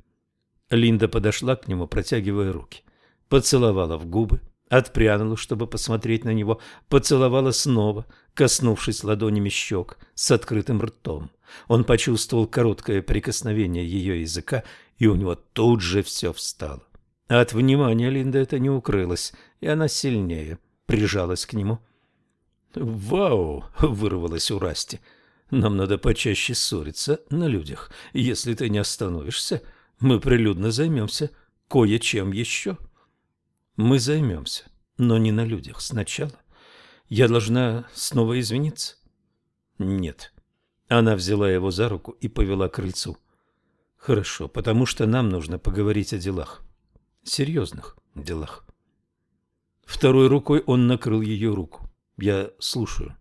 Линда подошла к нему, протягивая руки. Поцеловала в губы, отпрянула, чтобы посмотреть на него, поцеловала снова, коснувшись ладонями щек с открытым ртом. Он почувствовал короткое прикосновение ее языка, и у него тут же все встало. От внимания Линда это не укрылось, и она сильнее прижалась к нему. «Вау!» — вырвалось у Расти. «Нам надо почаще ссориться на людях. Если ты не остановишься, мы прилюдно займемся кое-чем еще». Мы займемся, но не на людях. Сначала я должна снова извиниться. Нет. Она взяла его за руку и повела к крыльцу. Хорошо, потому что нам нужно поговорить о делах. Серьезных делах. Второй рукой он накрыл ее руку. Я слушаю.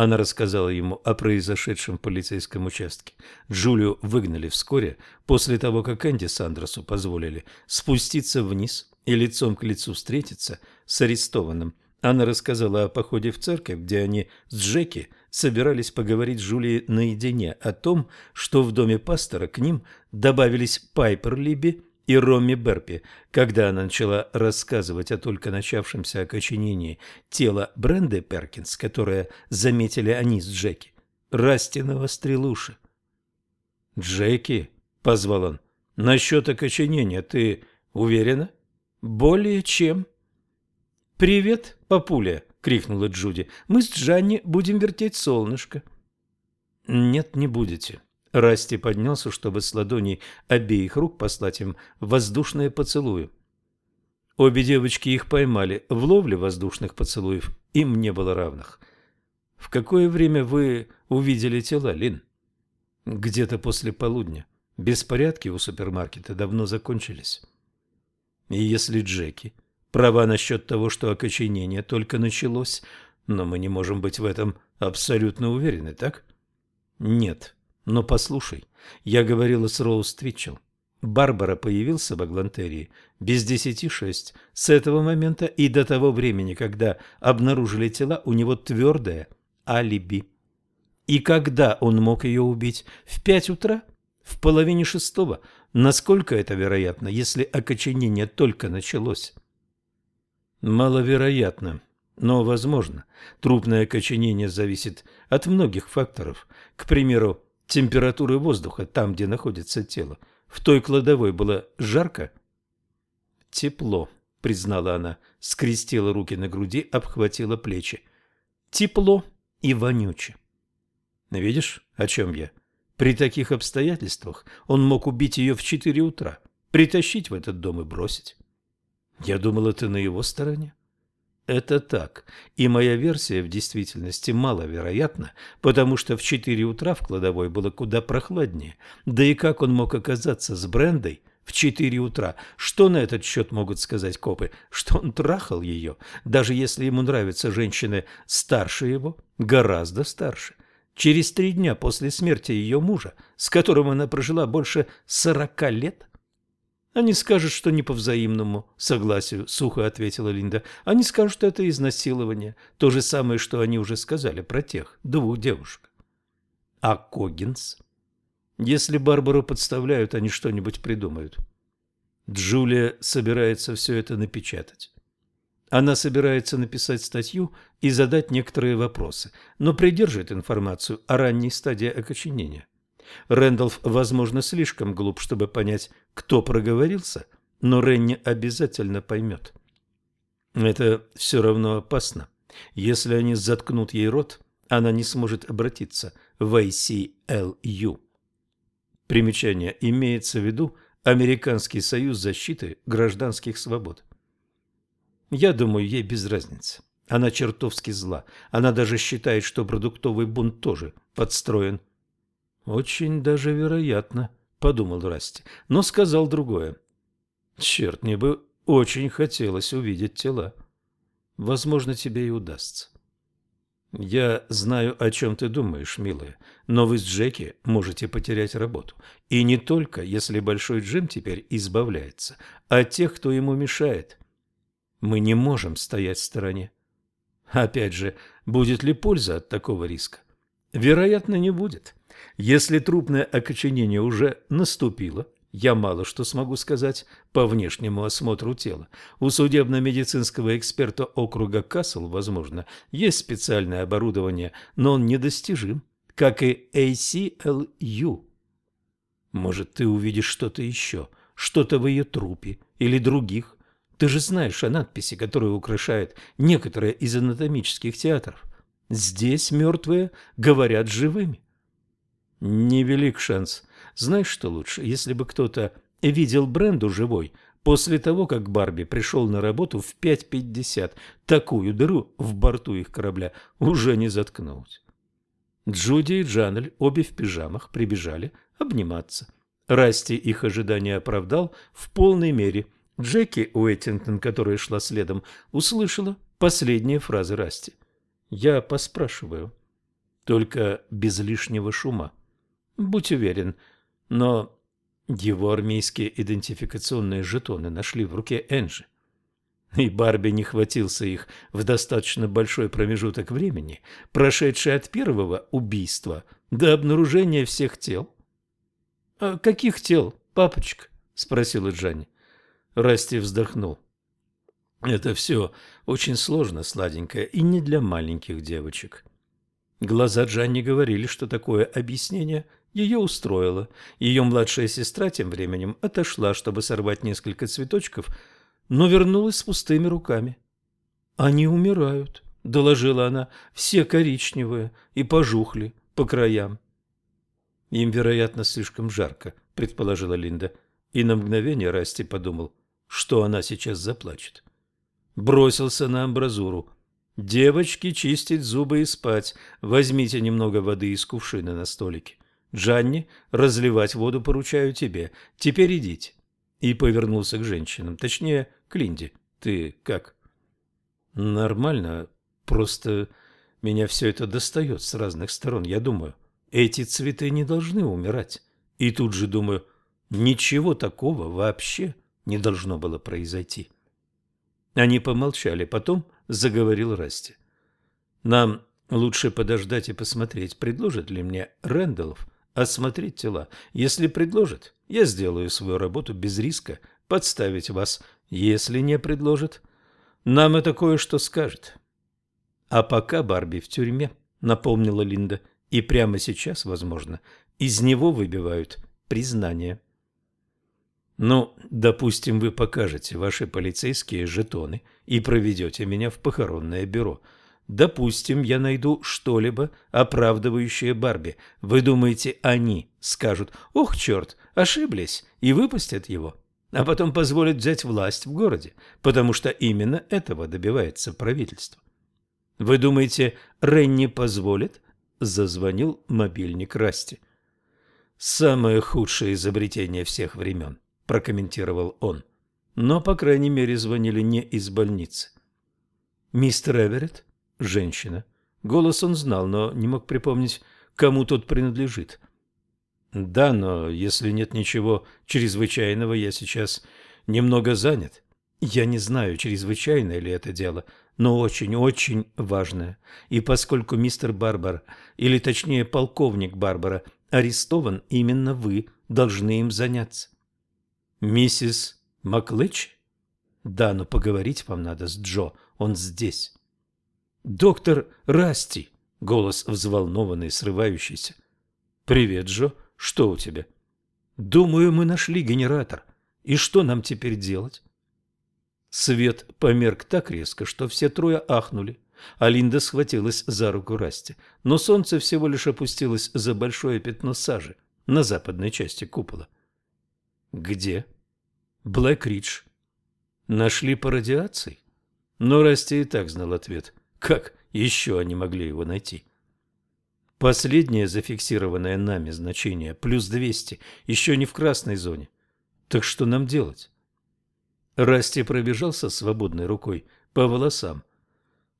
Она рассказала ему о произошедшем в полицейском участке. Джулию выгнали вскоре после того, как Энди Сандросу позволили спуститься вниз и лицом к лицу встретиться с арестованным. Она рассказала о походе в церковь, где они с Джеки собирались поговорить с Жулией наедине о том, что в доме пастора к ним добавились Пайпер Либи и Ромми Берпи. Когда она начала рассказывать о только начавшемся окоченении тела Бренды Перкинс, которое заметили они с Джеки, Расти навострил уши. «Джеки», — позвал он, — «насчет окоченения ты уверена?» «Более чем». «Привет, папуля!» — крикнула Джуди. «Мы с Джанни будем вертеть солнышко». «Нет, не будете». Расти поднялся, чтобы с ладоней обеих рук послать им воздушные поцелуи. Обе девочки их поймали. В ловле воздушных поцелуев им не было равных. «В какое время вы увидели тела, Лин?» «Где-то после полудня. Беспорядки у супермаркета давно закончились. И если Джеки права насчет того, что окоченение только началось, но мы не можем быть в этом абсолютно уверены, так? Нет. Но послушай, я говорила с Роуз Твитчелл. Барбара появился в Аглантерии без десяти шесть. С этого момента и до того времени, когда обнаружили тела, у него твердое алиби. И когда он мог ее убить? В пять утра? В половине шестого? Насколько это вероятно, если окоченение только началось? Маловероятно, но возможно. Трупное окоченение зависит от многих факторов. К примеру, температуры воздуха там, где находится тело. В той кладовой было жарко? Тепло, признала она, скрестила руки на груди, обхватила плечи. Тепло и вонюче. Видишь, о чем я? При таких обстоятельствах он мог убить ее в четыре утра, притащить в этот дом и бросить. Я думал, это на его стороне. Это так, и моя версия в действительности маловероятна, потому что в четыре утра в кладовой было куда прохладнее. Да и как он мог оказаться с Брендой в четыре утра? Что на этот счет могут сказать копы? Что он трахал ее, даже если ему нравятся женщины старше его, гораздо старше. Через три дня после смерти ее мужа, с которым она прожила больше сорока лет, они скажут, что не по взаимному согласию, сухо ответила Линда. Они скажут, что это изнасилование. То же самое, что они уже сказали про тех двух девушек. А Когинс? Если Барбару подставляют, они что-нибудь придумают. Джулия собирается все это напечатать. Она собирается написать статью и задать некоторые вопросы, но придержит информацию о ранней стадии окоченения. Рэндалф, возможно, слишком глуп, чтобы понять, кто проговорился, но Ренни обязательно поймет. Это все равно опасно. Если они заткнут ей рот, она не сможет обратиться в ACLU. Примечание. Имеется в виду Американский союз защиты гражданских свобод. Я думаю, ей без разницы. Она чертовски зла. Она даже считает, что продуктовый бунт тоже подстроен. Очень даже вероятно, подумал Расти, но сказал другое. Черт, мне бы очень хотелось увидеть тела. Возможно, тебе и удастся. Я знаю, о чем ты думаешь, милая, но вы с Джеки можете потерять работу. И не только, если Большой Джим теперь избавляется, а тех, кто ему мешает. Мы не можем стоять в стороне. Опять же, будет ли польза от такого риска? Вероятно, не будет. Если трупное окоченение уже наступило, я мало что смогу сказать по внешнему осмотру тела. У судебно-медицинского эксперта округа Касл, возможно, есть специальное оборудование, но он недостижим, как и ACLU. Может, ты увидишь что-то еще, что-то в ее трупе или других. Ты же знаешь о надписи, которую украшают некоторые из анатомических театров. Здесь мертвые говорят живыми. Невелик шанс. Знаешь, что лучше, если бы кто-то видел Бренду живой после того, как Барби пришел на работу в 5.50, такую дыру в борту их корабля уже не заткнуть. Джуди и Джанель, обе в пижамах, прибежали обниматься. Расти их ожидания оправдал в полной мере. Джеки Уэттингтон, которая шла следом, услышала последние фразы Расти. «Я поспрашиваю, только без лишнего шума». Будь уверен. Но его армейские идентификационные жетоны нашли в руке Энджи. И Барби не хватился их в достаточно большой промежуток времени, прошедший от первого убийства до обнаружения всех тел. «А каких тел, папочка?» – спросила Джанни. Расти вздохнул. «Это все очень сложно, сладенькое, и не для маленьких девочек». Глаза Джанни говорили, что такое объяснение ее устроило. Ее младшая сестра тем временем отошла, чтобы сорвать несколько цветочков, но вернулась с пустыми руками. «Они умирают», — доложила она, — «все коричневые и пожухли по краям». «Им, вероятно, слишком жарко», — предположила Линда. И на мгновение Расти подумал, что она сейчас заплачет. Бросился на амбразуру. «Девочки, чистить зубы и спать. Возьмите немного воды из кувшина на столике». Джанни, разливать воду поручаю тебе. Теперь идите. И повернулся к женщинам, точнее, к Линде. Ты как? Нормально, просто меня все это достает с разных сторон. Я думаю, эти цветы не должны умирать. И тут же думаю, ничего такого вообще не должно было произойти. Они помолчали, потом заговорил Расти. Нам лучше подождать и посмотреть, предложит ли мне Рэндаллов осмотреть тела. Если предложит, я сделаю свою работу без риска подставить вас. Если не предложит, нам это кое-что скажет. А пока Барби в тюрьме, напомнила Линда, и прямо сейчас, возможно, из него выбивают признание. Ну, допустим, вы покажете ваши полицейские жетоны и проведете меня в похоронное бюро. Допустим, я найду что-либо, оправдывающее Барби. Вы думаете, они скажут «Ох, черт, ошиблись» и выпустят его? А потом позволят взять власть в городе, потому что именно этого добивается правительство. Вы думаете, Ренни позволит? Зазвонил мобильник Расти. Самое худшее изобретение всех времен прокомментировал он. Но, по крайней мере, звонили не из больницы. Мистер Эверетт? Женщина. Голос он знал, но не мог припомнить, кому тот принадлежит. Да, но если нет ничего чрезвычайного, я сейчас немного занят. Я не знаю, чрезвычайное ли это дело, но очень-очень важное. И поскольку мистер Барбар, или точнее полковник Барбара, арестован, именно вы должны им заняться. «Миссис Маклыч?» «Да, но поговорить вам надо с Джо, он здесь». «Доктор Расти!» — голос взволнованный, срывающийся. «Привет, Джо, что у тебя?» «Думаю, мы нашли генератор. И что нам теперь делать?» Свет померк так резко, что все трое ахнули. А Линда схватилась за руку Расти, но солнце всего лишь опустилось за большое пятно сажи на западной части купола. Где? Блэк-Ридж. Нашли по радиации? Но Расти и так знал ответ. Как еще они могли его найти? Последнее зафиксированное нами значение, плюс 200, еще не в красной зоне. Так что нам делать? Расти пробежался свободной рукой по волосам.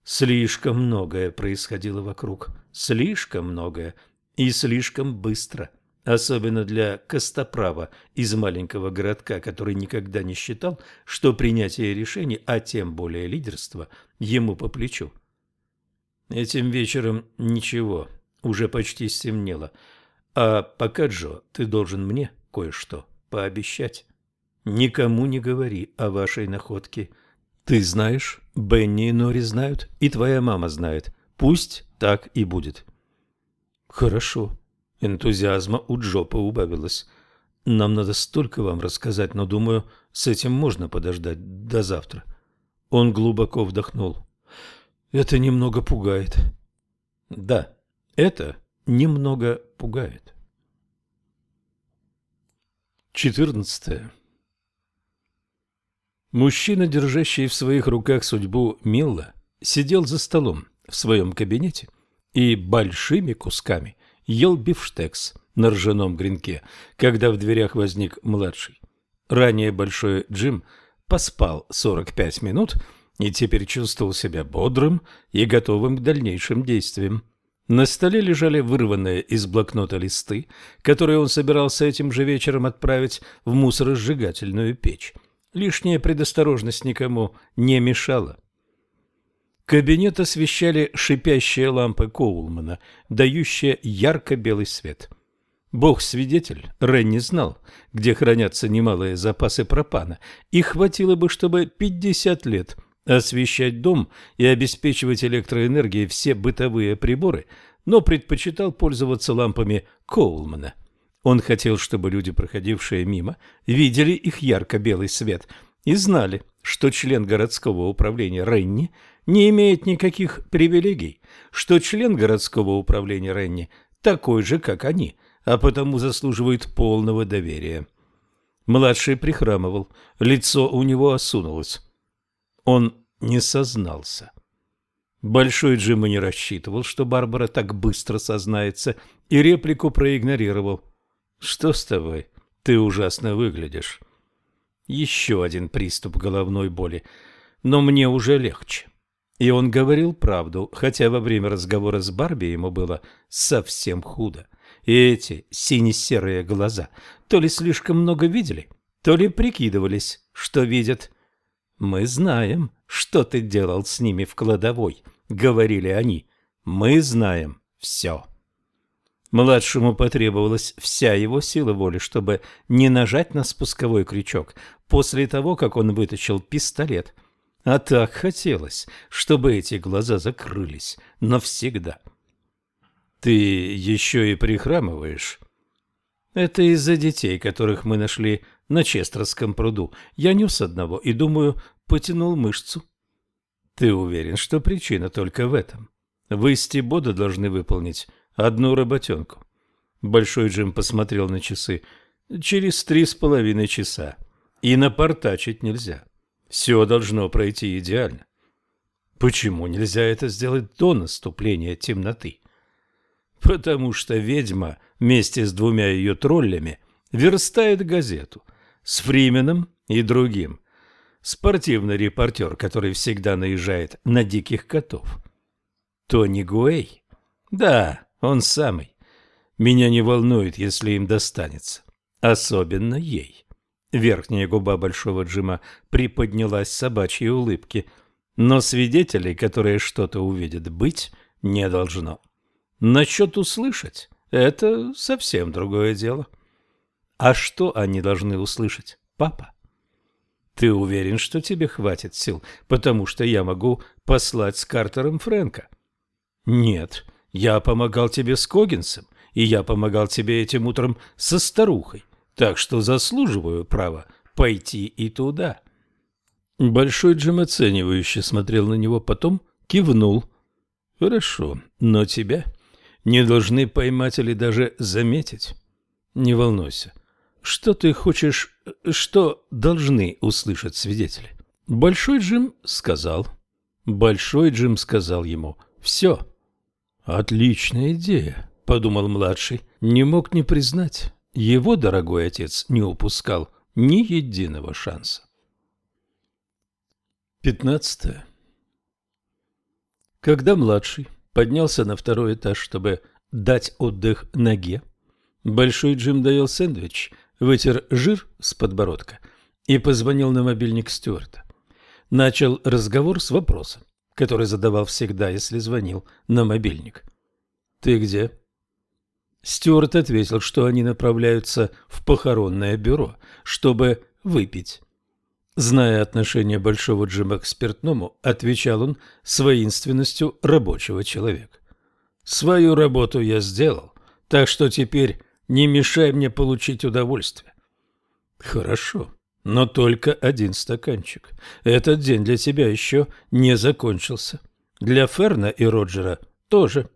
Слишком многое происходило вокруг. Слишком многое. И слишком быстро особенно для Костоправа из маленького городка, который никогда не считал, что принятие решений, а тем более лидерство, ему по плечу. Этим вечером ничего, уже почти стемнело. А пока, Джо, ты должен мне кое-что пообещать. Никому не говори о вашей находке. Ты знаешь, Бенни и Нори знают, и твоя мама знает. Пусть так и будет. Хорошо, Энтузиазма у Джо поубавилось. Нам надо столько вам рассказать, но, думаю, с этим можно подождать до завтра. Он глубоко вдохнул. Это немного пугает. Да, это немного пугает. 14. Мужчина, держащий в своих руках судьбу Милла, сидел за столом в своем кабинете и большими кусками ел бифштекс на ржаном гренке, когда в дверях возник младший. Ранее большой Джим поспал 45 минут и теперь чувствовал себя бодрым и готовым к дальнейшим действиям. На столе лежали вырванные из блокнота листы, которые он собирался этим же вечером отправить в мусоросжигательную печь. Лишняя предосторожность никому не мешала. Кабинет освещали шипящие лампы Коулмана, дающие ярко-белый свет. Бог-свидетель, Ренни знал, где хранятся немалые запасы пропана, и хватило бы, чтобы 50 лет освещать дом и обеспечивать электроэнергией все бытовые приборы, но предпочитал пользоваться лампами Коулмана. Он хотел, чтобы люди, проходившие мимо, видели их ярко-белый свет и знали, что член городского управления Ренни – не имеет никаких привилегий, что член городского управления Ренни такой же, как они, а потому заслуживает полного доверия. Младший прихрамывал, лицо у него осунулось. Он не сознался. Большой Джим и не рассчитывал, что Барбара так быстро сознается, и реплику проигнорировал. «Что с тобой? Ты ужасно выглядишь». Еще один приступ головной боли, но мне уже легче. И он говорил правду, хотя во время разговора с Барби ему было совсем худо. И эти сине-серые глаза то ли слишком много видели, то ли прикидывались, что видят. «Мы знаем, что ты делал с ними в кладовой», — говорили они. «Мы знаем все». Младшему потребовалась вся его сила воли, чтобы не нажать на спусковой крючок после того, как он вытащил пистолет. А так хотелось, чтобы эти глаза закрылись навсегда. «Ты еще и прихрамываешь?» «Это из-за детей, которых мы нашли на Честерском пруду. Я нес одного и, думаю, потянул мышцу». «Ты уверен, что причина только в этом? Вы с Тибода должны выполнить одну работенку. Большой Джим посмотрел на часы. Через три с половиной часа. И напортачить нельзя. Все должно пройти идеально. Почему нельзя это сделать до наступления темноты? Потому что ведьма вместе с двумя ее троллями верстает газету с Фрименом и другим. Спортивный репортер, который всегда наезжает на диких котов. Тони Гуэй? Да, он самый. Меня не волнует, если им достанется. Особенно ей. Верхняя губа Большого Джима приподнялась собачьей улыбки. Но свидетелей, которые что-то увидят, быть не должно. Насчет услышать – это совсем другое дело. А что они должны услышать, папа? Ты уверен, что тебе хватит сил, потому что я могу послать с Картером Фрэнка? Нет, я помогал тебе с Когинсом, и я помогал тебе этим утром со старухой, так что заслуживаю права пойти и туда. Большой Джим оценивающе смотрел на него, потом кивнул. Хорошо, но тебя не должны поймать или даже заметить. Не волнуйся. Что ты хочешь, что должны услышать свидетели? Большой Джим сказал. Большой Джим сказал ему «все». «Отличная идея», — подумал младший. Не мог не признать. Его дорогой отец не упускал ни единого шанса. Пятнадцатое. Когда младший поднялся на второй этаж, чтобы дать отдых ноге, Большой Джим доел сэндвич, вытер жир с подбородка и позвонил на мобильник Стюарта. Начал разговор с вопросом который задавал всегда, если звонил на мобильник. «Ты где?» Стюарт ответил, что они направляются в похоронное бюро, чтобы выпить. Зная отношение Большого Джима к спиртному, отвечал он с воинственностью рабочего человека. «Свою работу я сделал, так что теперь не мешай мне получить удовольствие». «Хорошо», но только один стаканчик. Этот день для тебя еще не закончился. Для Ферна и Роджера тоже.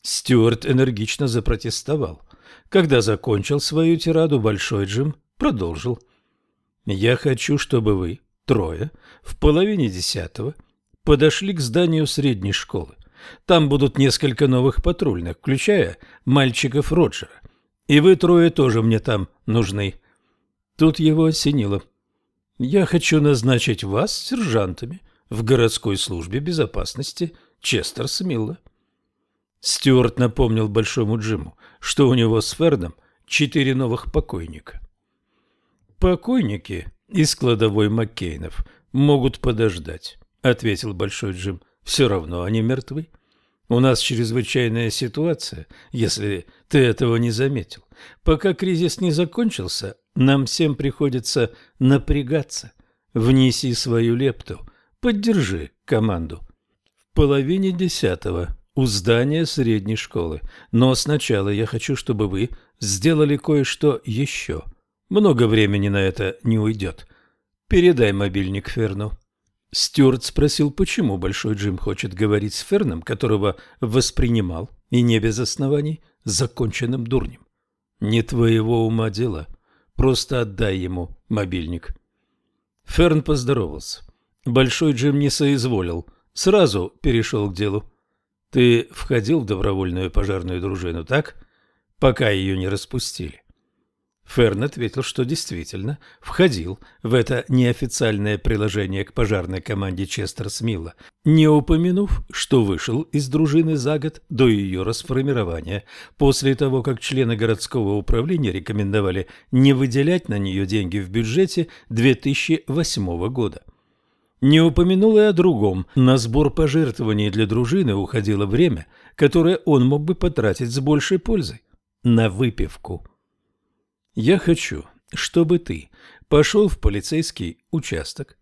Стюарт энергично запротестовал. Когда закончил свою тираду, Большой Джим продолжил. «Я хочу, чтобы вы, трое, в половине десятого, подошли к зданию средней школы. Там будут несколько новых патрульных, включая мальчиков Роджера. И вы трое тоже мне там нужны. Тут его осенило. «Я хочу назначить вас сержантами в городской службе безопасности Честерс-Милла». Стюарт напомнил Большому Джиму, что у него с Ферном четыре новых покойника. «Покойники из кладовой Маккейнов могут подождать», — ответил Большой Джим. «Все равно они мертвы. У нас чрезвычайная ситуация, если ты этого не заметил. Пока кризис не закончился, нам всем приходится напрягаться. Внеси свою лепту. Поддержи команду. В половине десятого у здания средней школы. Но сначала я хочу, чтобы вы сделали кое-что еще. Много времени на это не уйдет. Передай мобильник Ферну. Стюарт спросил, почему Большой Джим хочет говорить с Ферном, которого воспринимал, и не без оснований, законченным дурнем. «Не твоего ума дело. Просто отдай ему мобильник. Ферн поздоровался. Большой Джим не соизволил. Сразу перешел к делу. Ты входил в добровольную пожарную дружину, так? пока ее не распустили. Ферн ответил, что действительно входил в это неофициальное приложение к пожарной команде Честер Смилла, не упомянув, что вышел из дружины за год до ее расформирования, после того, как члены городского управления рекомендовали не выделять на нее деньги в бюджете 2008 года. Не упомянул и о другом. На сбор пожертвований для дружины уходило время, которое он мог бы потратить с большей пользой – на выпивку. Я хочу, чтобы ты пошел в полицейский участок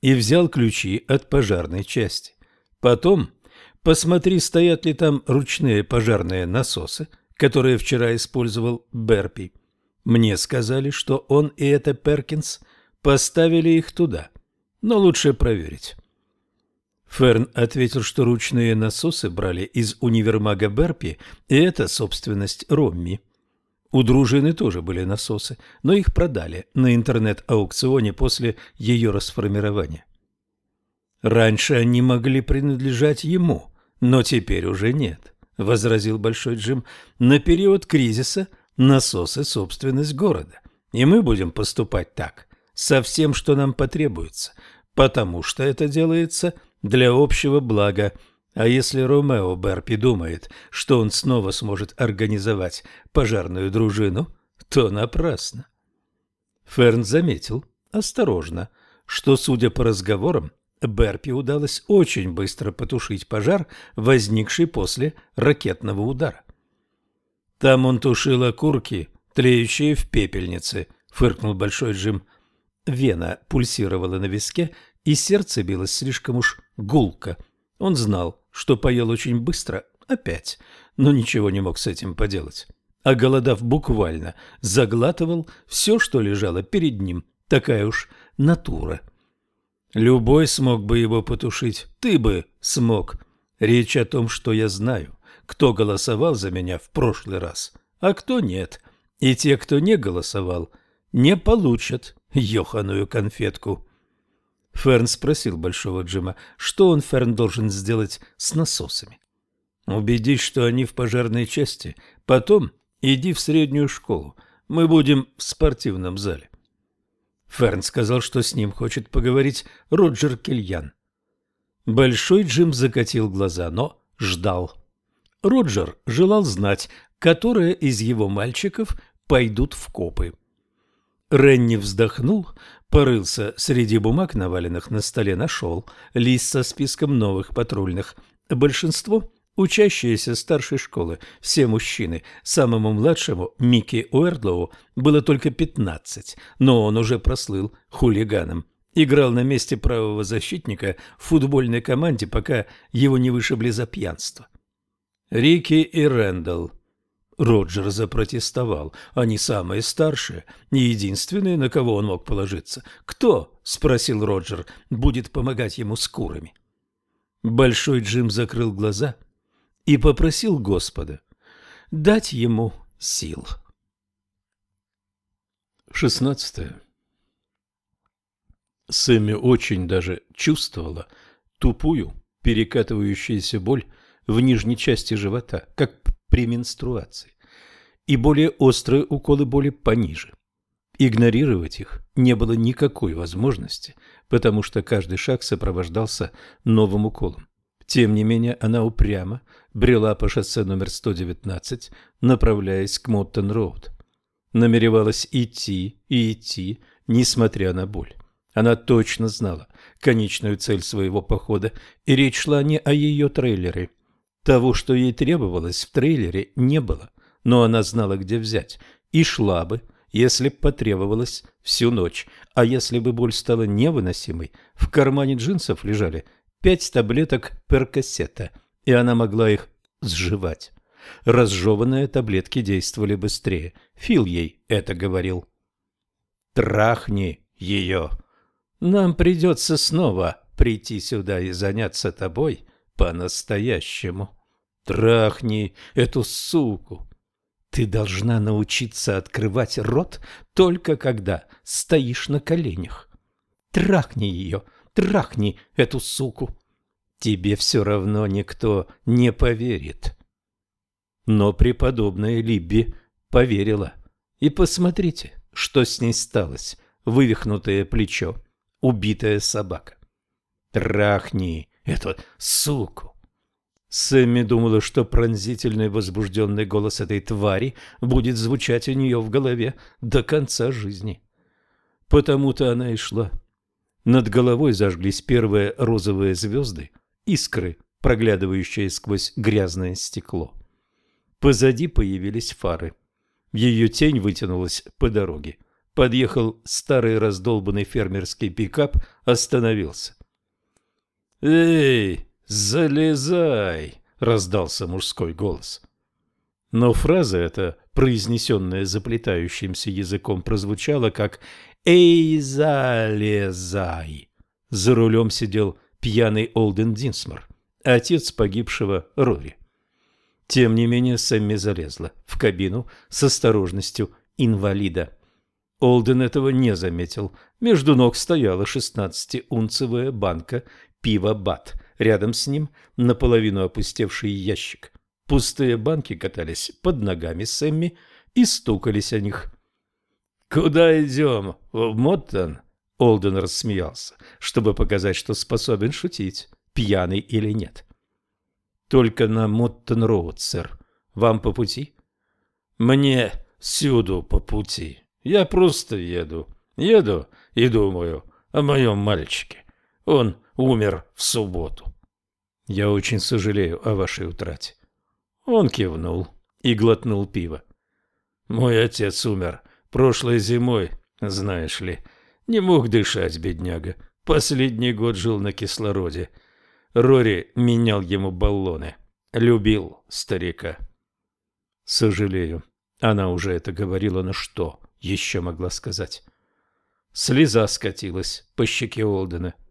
и взял ключи от пожарной части. Потом посмотри, стоят ли там ручные пожарные насосы, которые вчера использовал Берпи. Мне сказали, что он и это Перкинс поставили их туда, но лучше проверить. Ферн ответил, что ручные насосы брали из универмага Берпи, и это собственность Ромми. У дружины тоже были насосы, но их продали на интернет-аукционе после ее расформирования. Раньше они могли принадлежать ему, но теперь уже нет, — возразил Большой Джим. На период кризиса насосы — собственность города, и мы будем поступать так, со всем, что нам потребуется, потому что это делается для общего блага, а если Ромео Берпи думает, что он снова сможет организовать пожарную дружину, то напрасно. Ферн заметил, осторожно, что, судя по разговорам, Берпи удалось очень быстро потушить пожар, возникший после ракетного удара. «Там он тушил окурки, тлеющие в пепельнице», — фыркнул Большой Джим. Вена пульсировала на виске, и сердце билось слишком уж гулко. Он знал, что поел очень быстро, опять, но ничего не мог с этим поделать. А голодав буквально, заглатывал все, что лежало перед ним, такая уж натура. Любой смог бы его потушить, ты бы смог. Речь о том, что я знаю, кто голосовал за меня в прошлый раз, а кто нет. И те, кто не голосовал, не получат ёханую конфетку. Ферн спросил Большого Джима, что он, Ферн, должен сделать с насосами. «Убедись, что они в пожарной части. Потом иди в среднюю школу. Мы будем в спортивном зале». Ферн сказал, что с ним хочет поговорить Роджер Кельян. Большой Джим закатил глаза, но ждал. Роджер желал знать, которые из его мальчиков пойдут в копы. Ренни вздохнул, порылся среди бумаг, наваленных на столе, нашел лист со списком новых патрульных. Большинство – учащиеся старшей школы, все мужчины. Самому младшему, Микки Уэрдлоу, было только пятнадцать, но он уже прослыл хулиганом. Играл на месте правого защитника в футбольной команде, пока его не вышибли за пьянство. Рики и Рэндалл Роджер запротестовал. Они самые старшие, не единственные, на кого он мог положиться. «Кто?» – спросил Роджер. «Будет помогать ему с курами». Большой Джим закрыл глаза и попросил Господа дать ему сил. Шестнадцатое. Сэмми очень даже чувствовала тупую, перекатывающуюся боль в нижней части живота, как при менструации, и более острые уколы боли пониже. Игнорировать их не было никакой возможности, потому что каждый шаг сопровождался новым уколом. Тем не менее, она упрямо брела по шоссе номер 119, направляясь к Моттон-Роуд. Намеревалась идти и идти, несмотря на боль. Она точно знала конечную цель своего похода, и речь шла не о ее трейлере, того, что ей требовалось в трейлере, не было, но она знала, где взять, и шла бы, если б потребовалось, всю ночь. А если бы боль стала невыносимой, в кармане джинсов лежали пять таблеток перкосета, и она могла их сживать. Разжеванные таблетки действовали быстрее. Фил ей это говорил. «Трахни ее. Нам придется снова прийти сюда и заняться тобой по-настоящему». Трахни эту суку. Ты должна научиться открывать рот только когда стоишь на коленях. Трахни ее, трахни эту суку. Тебе все равно никто не поверит. Но преподобная Либби поверила. И посмотрите, что с ней сталось. Вывихнутое плечо, убитая собака. Трахни эту суку. Сэмми думала, что пронзительный возбужденный голос этой твари будет звучать у нее в голове до конца жизни. Потому-то она и шла. Над головой зажглись первые розовые звезды, искры, проглядывающие сквозь грязное стекло. Позади появились фары. Ее тень вытянулась по дороге. Подъехал старый раздолбанный фермерский пикап, остановился. «Эй, залезай!» — раздался мужской голос. Но фраза эта, произнесенная заплетающимся языком, прозвучала как «Эй, залезай!». За рулем сидел пьяный Олден Динсмор, отец погибшего Рори. Тем не менее Сэмми залезла в кабину с осторожностью инвалида. Олден этого не заметил. Между ног стояла шестнадцатиунцевая банка пива «Бат». Рядом с ним наполовину опустевший ящик. Пустые банки катались под ногами Сэмми и стукались о них. «Куда идем? В Моттон?» Олден рассмеялся, чтобы показать, что способен шутить, пьяный или нет. «Только на Моттон-Роуд, сэр. Вам по пути?» «Мне сюда по пути. Я просто еду. Еду и думаю о моем мальчике. Он умер в субботу. Я очень сожалею о вашей утрате. Он кивнул и глотнул пиво. Мой отец умер прошлой зимой, знаешь ли. Не мог дышать, бедняга. Последний год жил на кислороде. Рори менял ему баллоны. Любил старика. Сожалею. Она уже это говорила, но что еще могла сказать? Слеза скатилась по щеке Олдена. —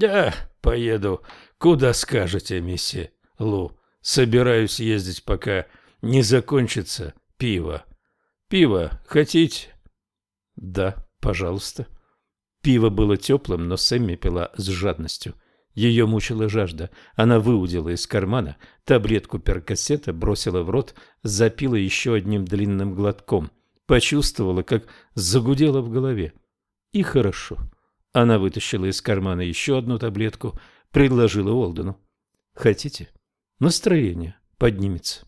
«Я поеду, куда скажете, мисси Лу. Собираюсь ездить, пока не закончится пиво. Пиво хотите?» «Да, пожалуйста». Пиво было теплым, но Сэмми пила с жадностью. Ее мучила жажда. Она выудила из кармана таблетку перкассета, бросила в рот, запила еще одним длинным глотком. Почувствовала, как загудело в голове. И хорошо. Она вытащила из кармана еще одну таблетку, предложила Олдену. «Хотите? Настроение поднимется».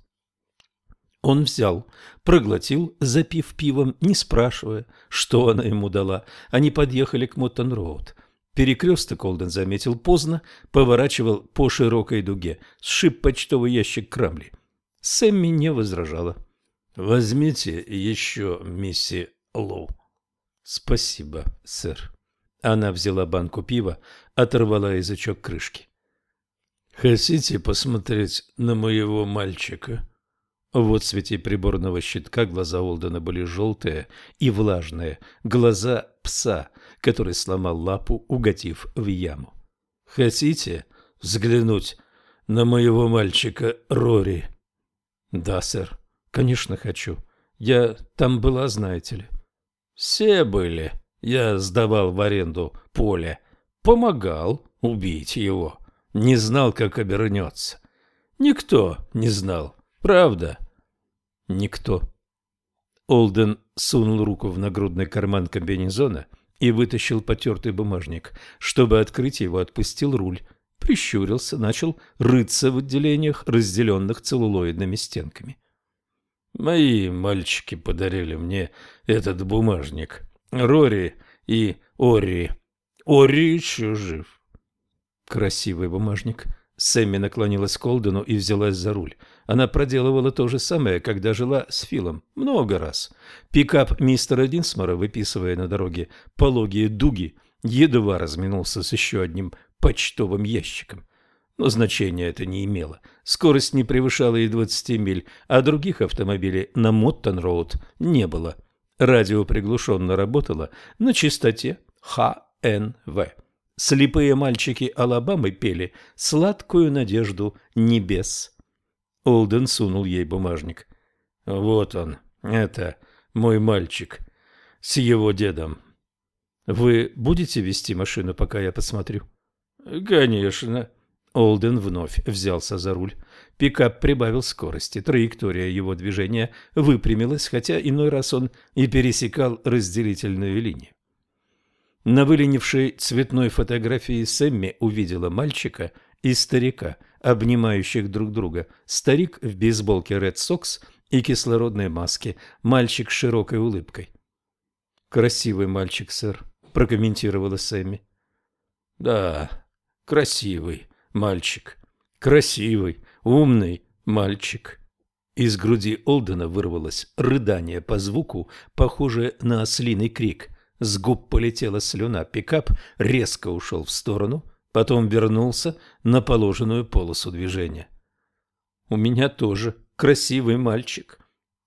Он взял, проглотил, запив пивом, не спрашивая, что она ему дала. Они подъехали к Моттон-Роуд. Перекресток Олден заметил поздно, поворачивал по широкой дуге, сшиб почтовый ящик Крамли. Сэмми не возражала. «Возьмите еще, мисси Лоу». «Спасибо, сэр». Она взяла банку пива, оторвала язычок крышки. «Хотите посмотреть на моего мальчика?» В отсвете приборного щитка глаза Олдена были желтые и влажные, глаза пса, который сломал лапу, угодив в яму. «Хотите взглянуть на моего мальчика Рори?» «Да, сэр, конечно хочу. Я там была, знаете ли». «Все были», я сдавал в аренду поле. Помогал убить его. Не знал, как обернется. Никто не знал. Правда? Никто. Олден сунул руку в нагрудный карман комбинезона и вытащил потертый бумажник. Чтобы открыть его, отпустил руль. Прищурился, начал рыться в отделениях, разделенных целлулоидными стенками. Мои мальчики подарили мне этот бумажник. Рори и Ори. Ори еще жив. Красивый бумажник. Сэмми наклонилась к Олдену и взялась за руль. Она проделывала то же самое, когда жила с Филом. Много раз. Пикап мистера Динсмора, выписывая на дороге пологие дуги, едва разминулся с еще одним почтовым ящиком. Но значения это не имело. Скорость не превышала и 20 миль, а других автомобилей на Моттон-Роуд не было. Радио приглушенно работало на частоте ХНВ. Слепые мальчики Алабамы пели «Сладкую надежду небес». Олден сунул ей бумажник. «Вот он, это мой мальчик с его дедом». «Вы будете вести машину, пока я посмотрю?» «Конечно». Олден вновь взялся за руль. Пикап прибавил скорости. Траектория его движения выпрямилась, хотя иной раз он и пересекал разделительную линию. На выленившей цветной фотографии Сэмми увидела мальчика и старика, обнимающих друг друга. Старик в бейсболке Red Sox и кислородной маске, мальчик с широкой улыбкой. «Красивый мальчик, сэр», – прокомментировала Сэмми. «Да, красивый мальчик, красивый, умный мальчик». Из груди Олдена вырвалось рыдание по звуку, похожее на ослиный крик. С губ полетела слюна, пикап резко ушел в сторону, потом вернулся на положенную полосу движения. «У меня тоже красивый мальчик».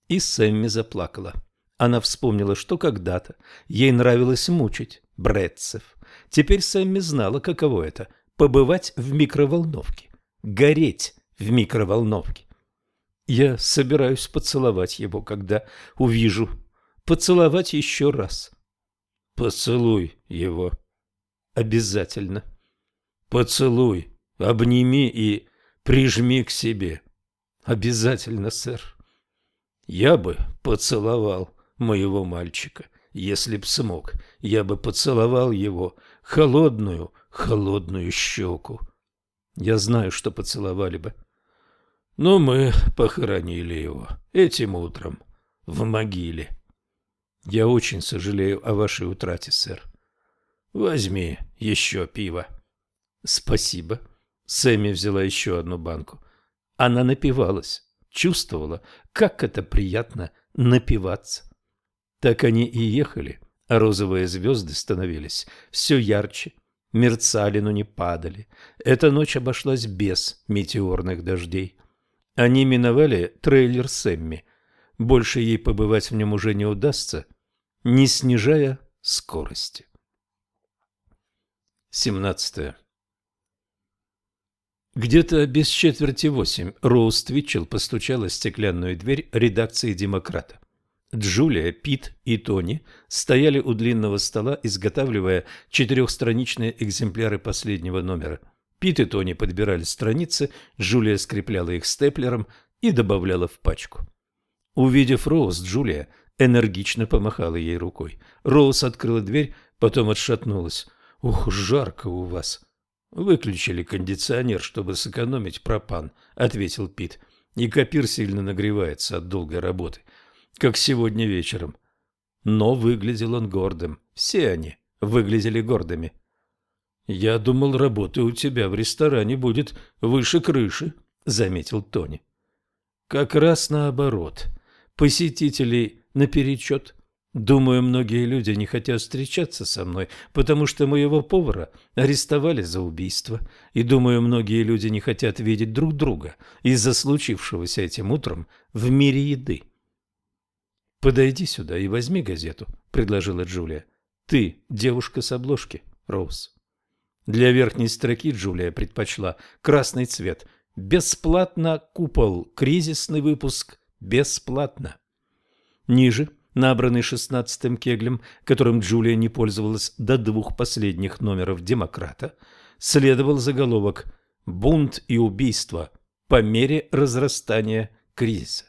И Сэмми заплакала. Она вспомнила, что когда-то ей нравилось мучить бретцев. Теперь Сэмми знала, каково это – побывать в микроволновке, гореть в микроволновке. Я собираюсь поцеловать его, когда увижу. Поцеловать еще раз. Поцелуй его. Обязательно. Поцелуй, обними и прижми к себе. Обязательно, сэр. Я бы поцеловал моего мальчика. Если б смог, я бы поцеловал его холодную, холодную щеку. Я знаю, что поцеловали бы. Но мы похоронили его этим утром в могиле. Я очень сожалею о вашей утрате, сэр. Возьми еще пиво. Спасибо. Сэмми взяла еще одну банку. Она напивалась, чувствовала, как это приятно напиваться. Так они и ехали, а розовые звезды становились все ярче, мерцали, но не падали. Эта ночь обошлась без метеорных дождей. Они миновали трейлер Сэмми. Больше ей побывать в нем уже не удастся, не снижая скорости. 17. Где-то без четверти восемь Роуз Твитчелл постучала в стеклянную дверь редакции «Демократа». Джулия, Пит и Тони стояли у длинного стола, изготавливая четырехстраничные экземпляры последнего номера. Пит и Тони подбирали страницы, Джулия скрепляла их степлером и добавляла в пачку. Увидев Роуз, Джулия энергично помахала ей рукой. Роуз открыла дверь, потом отшатнулась. «Ух, жарко у вас!» «Выключили кондиционер, чтобы сэкономить пропан», — ответил Пит. «И копир сильно нагревается от долгой работы как сегодня вечером. Но выглядел он гордым. Все они выглядели гордыми. «Я думал, работа у тебя в ресторане будет выше крыши», — заметил Тони. «Как раз наоборот. Посетителей наперечет. Думаю, многие люди не хотят встречаться со мной, потому что моего повара арестовали за убийство. И думаю, многие люди не хотят видеть друг друга из-за случившегося этим утром в мире еды. «Подойди сюда и возьми газету», — предложила Джулия. «Ты девушка с обложки, Роуз». Для верхней строки Джулия предпочла красный цвет. «Бесплатно купол. Кризисный выпуск. Бесплатно». Ниже, набранный шестнадцатым кеглем, которым Джулия не пользовалась до двух последних номеров «Демократа», следовал заголовок «Бунт и убийство по мере разрастания кризиса».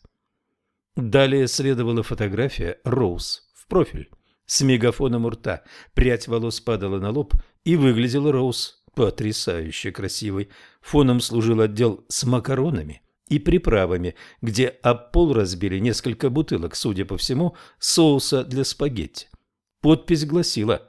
Далее следовала фотография Роуз в профиль с мегафоном у рта. Прядь волос падала на лоб, и выглядела Роуз потрясающе красивой. Фоном служил отдел с макаронами и приправами, где об пол разбили несколько бутылок, судя по всему, соуса для спагетти. Подпись гласила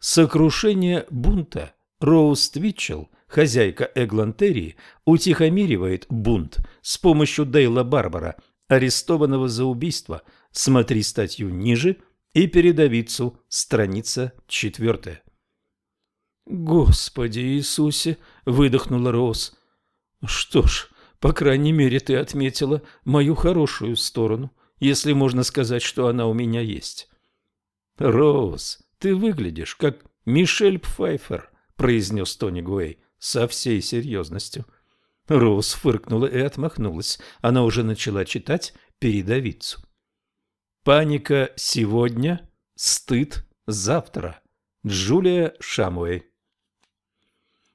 «Сокрушение бунта. Роуз Твитчелл, хозяйка Эглантерии, утихомиривает бунт с помощью Дейла Барбара, арестованного за убийство. Смотри статью ниже и передовицу, страница четвертая. «Господи Иисусе!» — выдохнула Роуз. «Что ж, по крайней мере, ты отметила мою хорошую сторону, если можно сказать, что она у меня есть». «Роуз, ты выглядишь как Мишель Пфайфер», — произнес Тони Гуэй со всей серьезностью. Роуз фыркнула и отмахнулась. Она уже начала читать передовицу. Паника сегодня, стыд завтра. Джулия Шамуэй.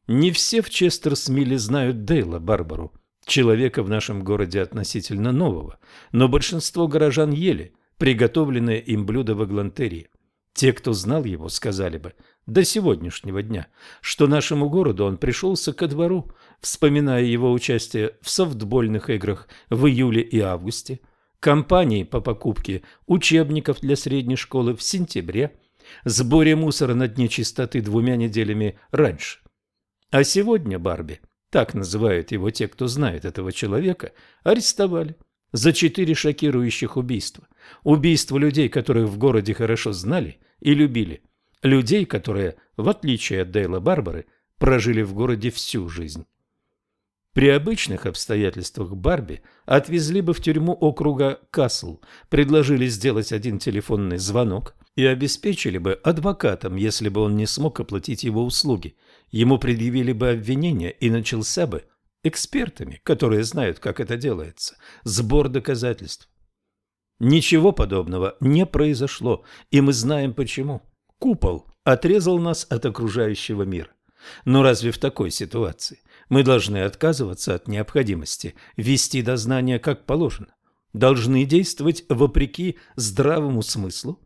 Не все в Честерсмиле знают Дейла Барбару, человека в нашем городе относительно нового, но большинство горожан ели приготовленное им блюдо в Эглантерии. Те, кто знал его, сказали бы до сегодняшнего дня, что нашему городу он пришелся ко двору, вспоминая его участие в софтбольных играх в июле и августе, кампании по покупке учебников для средней школы в сентябре, сборе мусора на дне чистоты двумя неделями раньше. А сегодня Барби, так называют его те, кто знает этого человека, арестовали за четыре шокирующих убийства. Убийства людей, которых в городе хорошо знали и любили. Людей, которые, в отличие от Дейла Барбары, прожили в городе всю жизнь. При обычных обстоятельствах Барби отвезли бы в тюрьму округа Касл, предложили сделать один телефонный звонок и обеспечили бы адвокатом, если бы он не смог оплатить его услуги. Ему предъявили бы обвинение и начался бы экспертами, которые знают, как это делается, сбор доказательств. Ничего подобного не произошло, и мы знаем почему. Купол отрезал нас от окружающего мира. Но разве в такой ситуации мы должны отказываться от необходимости вести дознание как положено? Должны действовать вопреки здравому смыслу?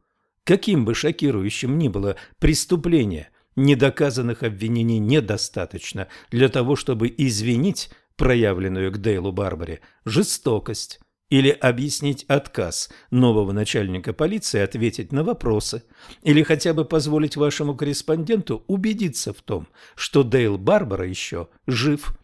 Каким бы шокирующим ни было преступление, недоказанных обвинений недостаточно для того, чтобы извинить проявленную к Дейлу Барбаре жестокость, или объяснить отказ нового начальника полиции ответить на вопросы, или хотя бы позволить вашему корреспонденту убедиться в том, что Дейл Барбара еще жив.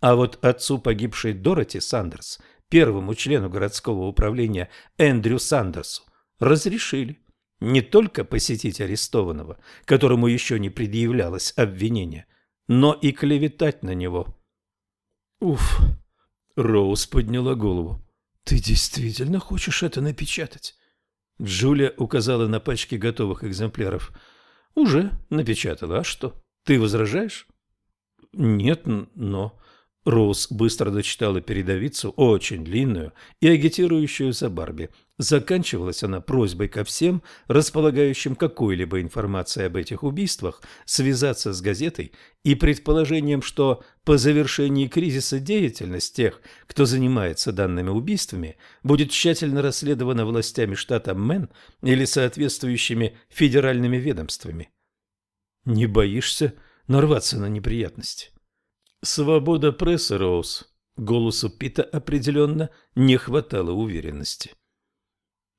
А вот отцу погибшей Дороти Сандерс, первому члену городского управления Эндрю Сандерсу, разрешили не только посетить арестованного, которому еще не предъявлялось обвинение, но и клеветать на него. Уф, Роуз подняла голову. «Ты действительно хочешь это напечатать?» Джулия указала на пачки готовых экземпляров. «Уже напечатала. А что? Ты возражаешь?» «Нет, но...» Роуз быстро дочитала передовицу, очень длинную и агитирующую за Барби. Заканчивалась она просьбой ко всем, располагающим какой-либо информацией об этих убийствах, связаться с газетой и предположением, что по завершении кризиса деятельность тех, кто занимается данными убийствами, будет тщательно расследована властями штата Мэн или соответствующими федеральными ведомствами. «Не боишься нарваться на неприятности?» Свобода прессы, Роуз. Голосу Пита определенно не хватало уверенности.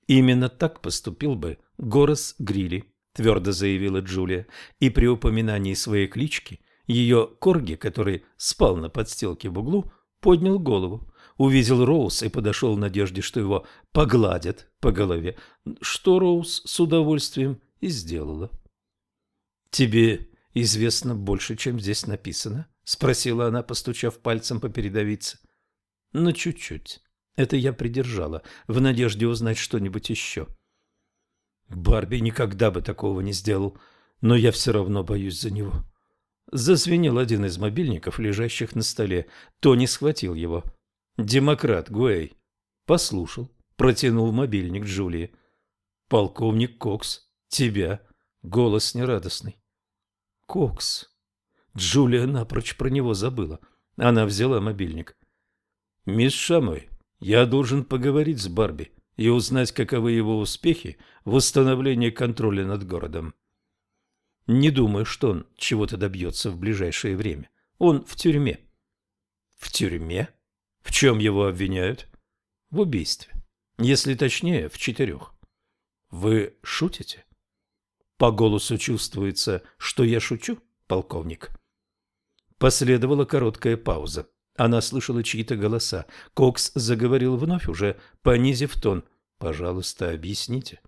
Именно так поступил бы Горос Грилли, твердо заявила Джулия, и при упоминании своей клички ее корги, который спал на подстилке в углу, поднял голову, увидел Роуз и подошел в надежде, что его погладят по голове, что Роуз с удовольствием и сделала. «Тебе известно больше, чем здесь написано?» — спросила она, постучав пальцем по передовице. — Ну, чуть-чуть. Это я придержала, в надежде узнать что-нибудь еще. Барби никогда бы такого не сделал, но я все равно боюсь за него. Зазвенел один из мобильников, лежащих на столе. Тони схватил его. «Демократ Гуэй». Послушал, протянул мобильник Джулии. «Полковник Кокс, тебя». Голос нерадостный. «Кокс, Джулия напрочь про него забыла. Она взяла мобильник. «Мисс Шамой, я должен поговорить с Барби и узнать, каковы его успехи в восстановлении контроля над городом». Не думаю, что он чего-то добьется в ближайшее время. Он в тюрьме. В тюрьме? В чем его обвиняют? В убийстве. Если точнее, в четырех. Вы шутите? По голосу чувствуется, что я шучу, полковник. Последовала короткая пауза. Она слышала чьи-то голоса. Кокс заговорил вновь, уже понизив тон. «Пожалуйста, объясните».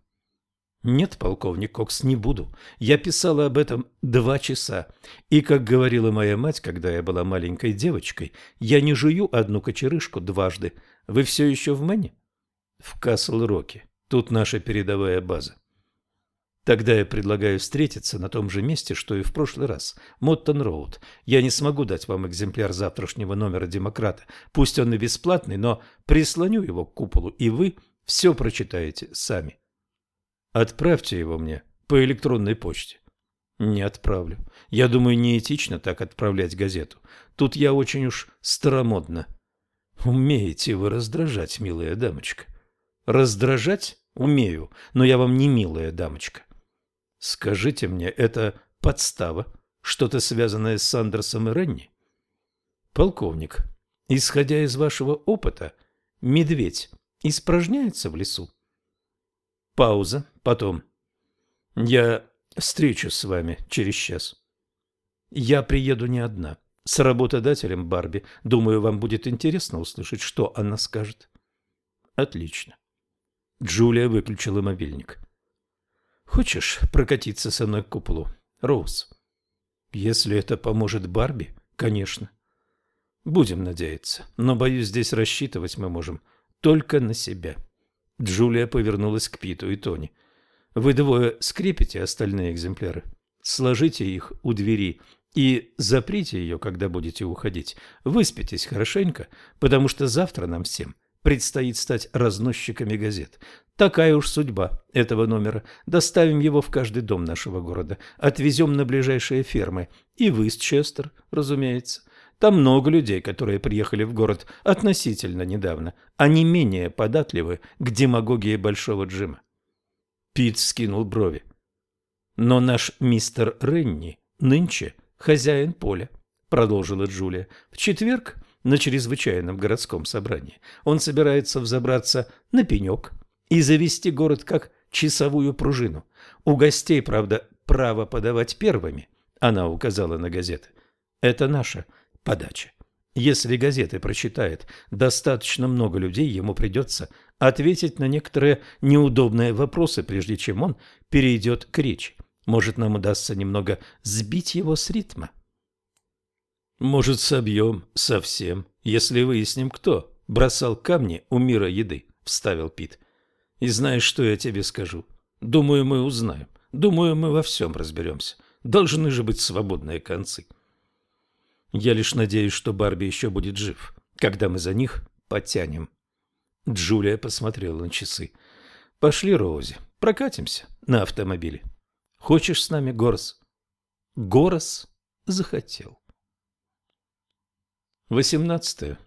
«Нет, полковник Кокс, не буду. Я писала об этом два часа. И, как говорила моя мать, когда я была маленькой девочкой, я не жую одну кочерышку дважды. Вы все еще в Мэне?» «В Касл-Роке. Тут наша передовая база». Тогда я предлагаю встретиться на том же месте, что и в прошлый раз. Моттон-Роуд. Я не смогу дать вам экземпляр завтрашнего номера «Демократа». Пусть он и бесплатный, но прислоню его к куполу, и вы все прочитаете сами. Отправьте его мне по электронной почте. Не отправлю. Я думаю, неэтично так отправлять газету. Тут я очень уж старомодно. Умеете вы раздражать, милая дамочка. Раздражать умею, но я вам не милая дамочка. Скажите мне, это подстава? Что-то связанное с Сандерсом и Ренни? Полковник, исходя из вашего опыта, медведь испражняется в лесу? Пауза, потом. Я встречусь с вами через час. Я приеду не одна. С работодателем Барби. Думаю, вам будет интересно услышать, что она скажет. Отлично. Джулия выключила мобильник. Хочешь прокатиться со мной к куполу, Роуз? Если это поможет Барби, конечно. Будем надеяться, но, боюсь, здесь рассчитывать мы можем только на себя. Джулия повернулась к Питу и Тони. Вы двое скрепите остальные экземпляры, сложите их у двери и заприте ее, когда будете уходить. Выспитесь хорошенько, потому что завтра нам всем предстоит стать разносчиками газет. Такая уж судьба этого номера. Доставим его в каждый дом нашего города, отвезем на ближайшие фермы и в Истчестер, разумеется. Там много людей, которые приехали в город относительно недавно. Они менее податливы к демагогии Большого Джима. Пит скинул брови. Но наш мистер Ренни нынче хозяин поля, продолжила Джулия. В четверг на чрезвычайном городском собрании он собирается взобраться на пенек и завести город как часовую пружину. У гостей, правда, право подавать первыми, она указала на газеты. Это наша подача. Если газеты прочитает достаточно много людей, ему придется ответить на некоторые неудобные вопросы, прежде чем он перейдет к речи. Может, нам удастся немного сбить его с ритма? Может, собьем совсем, если выясним, кто бросал камни у мира еды, вставил Пит. И знаешь, что я тебе скажу? Думаю, мы узнаем. Думаю, мы во всем разберемся. Должны же быть свободные концы. — я лишь надеюсь, что Барби еще будет жив, когда мы за них потянем. Джулия посмотрела на часы. Пошли, Роузи, прокатимся на автомобиле. Хочешь с нами, Горос? Горос захотел. Восемнадцатое.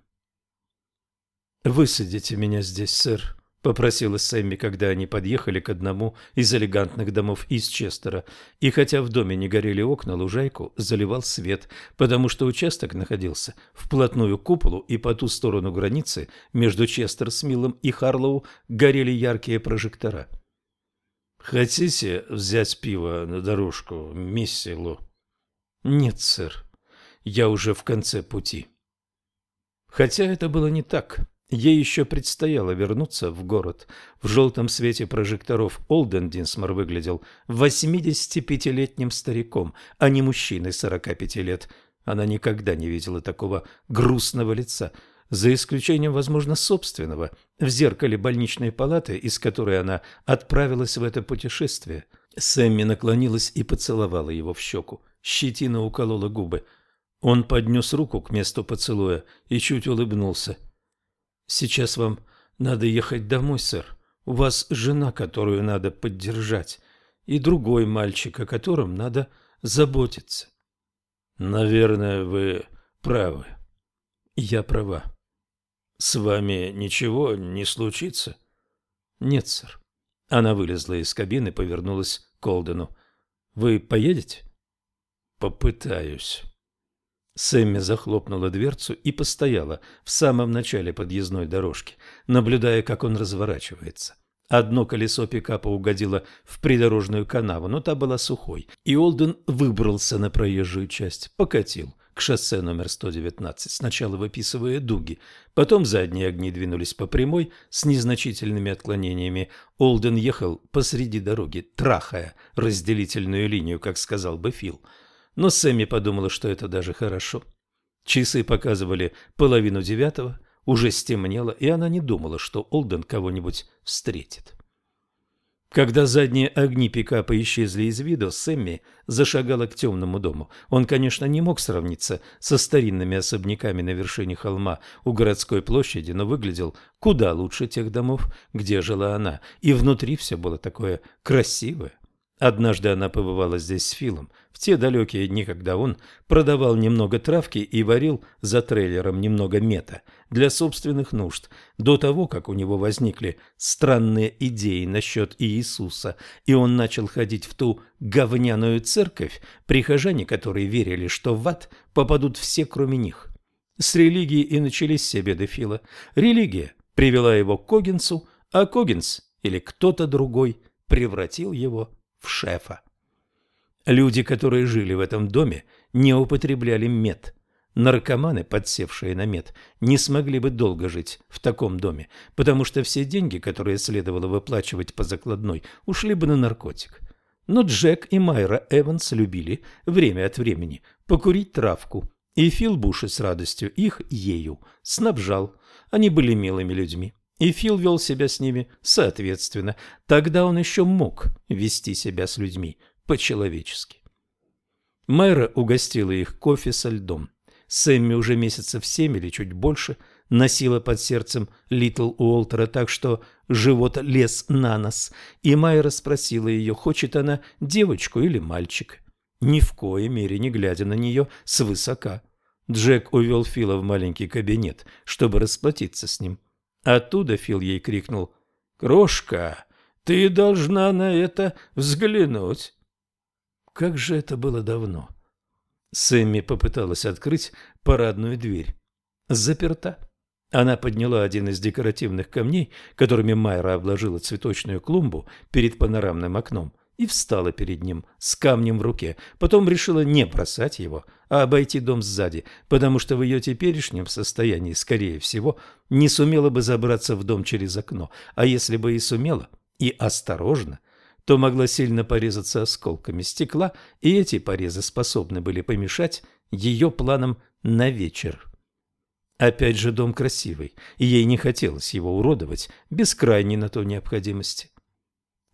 Высадите меня здесь, сэр, — попросила Сэмми, когда они подъехали к одному из элегантных домов из Честера. И хотя в доме не горели окна, лужайку заливал свет, потому что участок находился вплотную к куполу, и по ту сторону границы между Честерсмиллом и Харлоу горели яркие прожектора. «Хотите взять пиво на дорожку, мисси Лу?» «Нет, сэр. Я уже в конце пути». Хотя это было не так. Ей еще предстояло вернуться в город. В желтом свете прожекторов Олден Динсмор выглядел 85-летним стариком, а не мужчиной 45 лет. Она никогда не видела такого грустного лица, за исключением, возможно, собственного, в зеркале больничной палаты, из которой она отправилась в это путешествие. Сэмми наклонилась и поцеловала его в щеку. Щетина уколола губы. Он поднес руку к месту поцелуя и чуть улыбнулся. — Сейчас вам надо ехать домой, сэр. У вас жена, которую надо поддержать, и другой мальчик, о котором надо заботиться. Наверное, вы правы. Я права. С вами ничего не случится? Нет, сэр. Она вылезла из кабины и повернулась к Колдену. Вы поедете? Попытаюсь. Сэмми захлопнула дверцу и постояла в самом начале подъездной дорожки, наблюдая, как он разворачивается. Одно колесо пикапа угодило в придорожную канаву, но та была сухой, и Олден выбрался на проезжую часть, покатил к шоссе номер 119, сначала выписывая дуги, потом задние огни двинулись по прямой с незначительными отклонениями. Олден ехал посреди дороги, трахая разделительную линию, как сказал бы Фил – но Сэмми подумала, что это даже хорошо. Часы показывали половину девятого, уже стемнело, и она не думала, что Олден кого-нибудь встретит. Когда задние огни пикапа исчезли из виду, Сэмми зашагала к темному дому. Он, конечно, не мог сравниться со старинными особняками на вершине холма у городской площади, но выглядел куда лучше тех домов, где жила она, и внутри все было такое красивое. Однажды она побывала здесь с Филом, в те далекие дни, когда он продавал немного травки и варил за трейлером немного мета для собственных нужд, до того, как у него возникли странные идеи насчет Иисуса, и он начал ходить в ту говняную церковь, прихожане которые верили, что в ад попадут все, кроме них. С религией и начались все беды Фила. Религия привела его к Когинсу, а Когинс или кто-то другой превратил его в шефа. Люди, которые жили в этом доме, не употребляли мед. Наркоманы, подсевшие на мед, не смогли бы долго жить в таком доме, потому что все деньги, которые следовало выплачивать по закладной, ушли бы на наркотик. Но Джек и Майра Эванс любили время от времени покурить травку, и Фил Буши с радостью их ею снабжал. Они были милыми людьми и Фил вел себя с ними соответственно. Тогда он еще мог вести себя с людьми по-человечески. Майра угостила их кофе со льдом. Сэмми уже месяцев семь или чуть больше носила под сердцем Литл Уолтера так, что живот лез на нос, и Майра спросила ее, хочет она девочку или мальчика. Ни в коей мере не глядя на нее свысока. Джек увел Фила в маленький кабинет, чтобы расплатиться с ним. Оттуда Фил ей крикнул «Крошка, ты должна на это взглянуть». Как же это было давно. Сэмми попыталась открыть парадную дверь. Заперта. Она подняла один из декоративных камней, которыми Майра обложила цветочную клумбу перед панорамным окном, и встала перед ним с камнем в руке. Потом решила не бросать его, а обойти дом сзади, потому что в ее теперешнем состоянии, скорее всего, не сумела бы забраться в дом через окно, а если бы и сумела, и осторожно, то могла сильно порезаться осколками стекла, и эти порезы способны были помешать ее планам на вечер. Опять же дом красивый, и ей не хотелось его уродовать без крайней на то необходимости.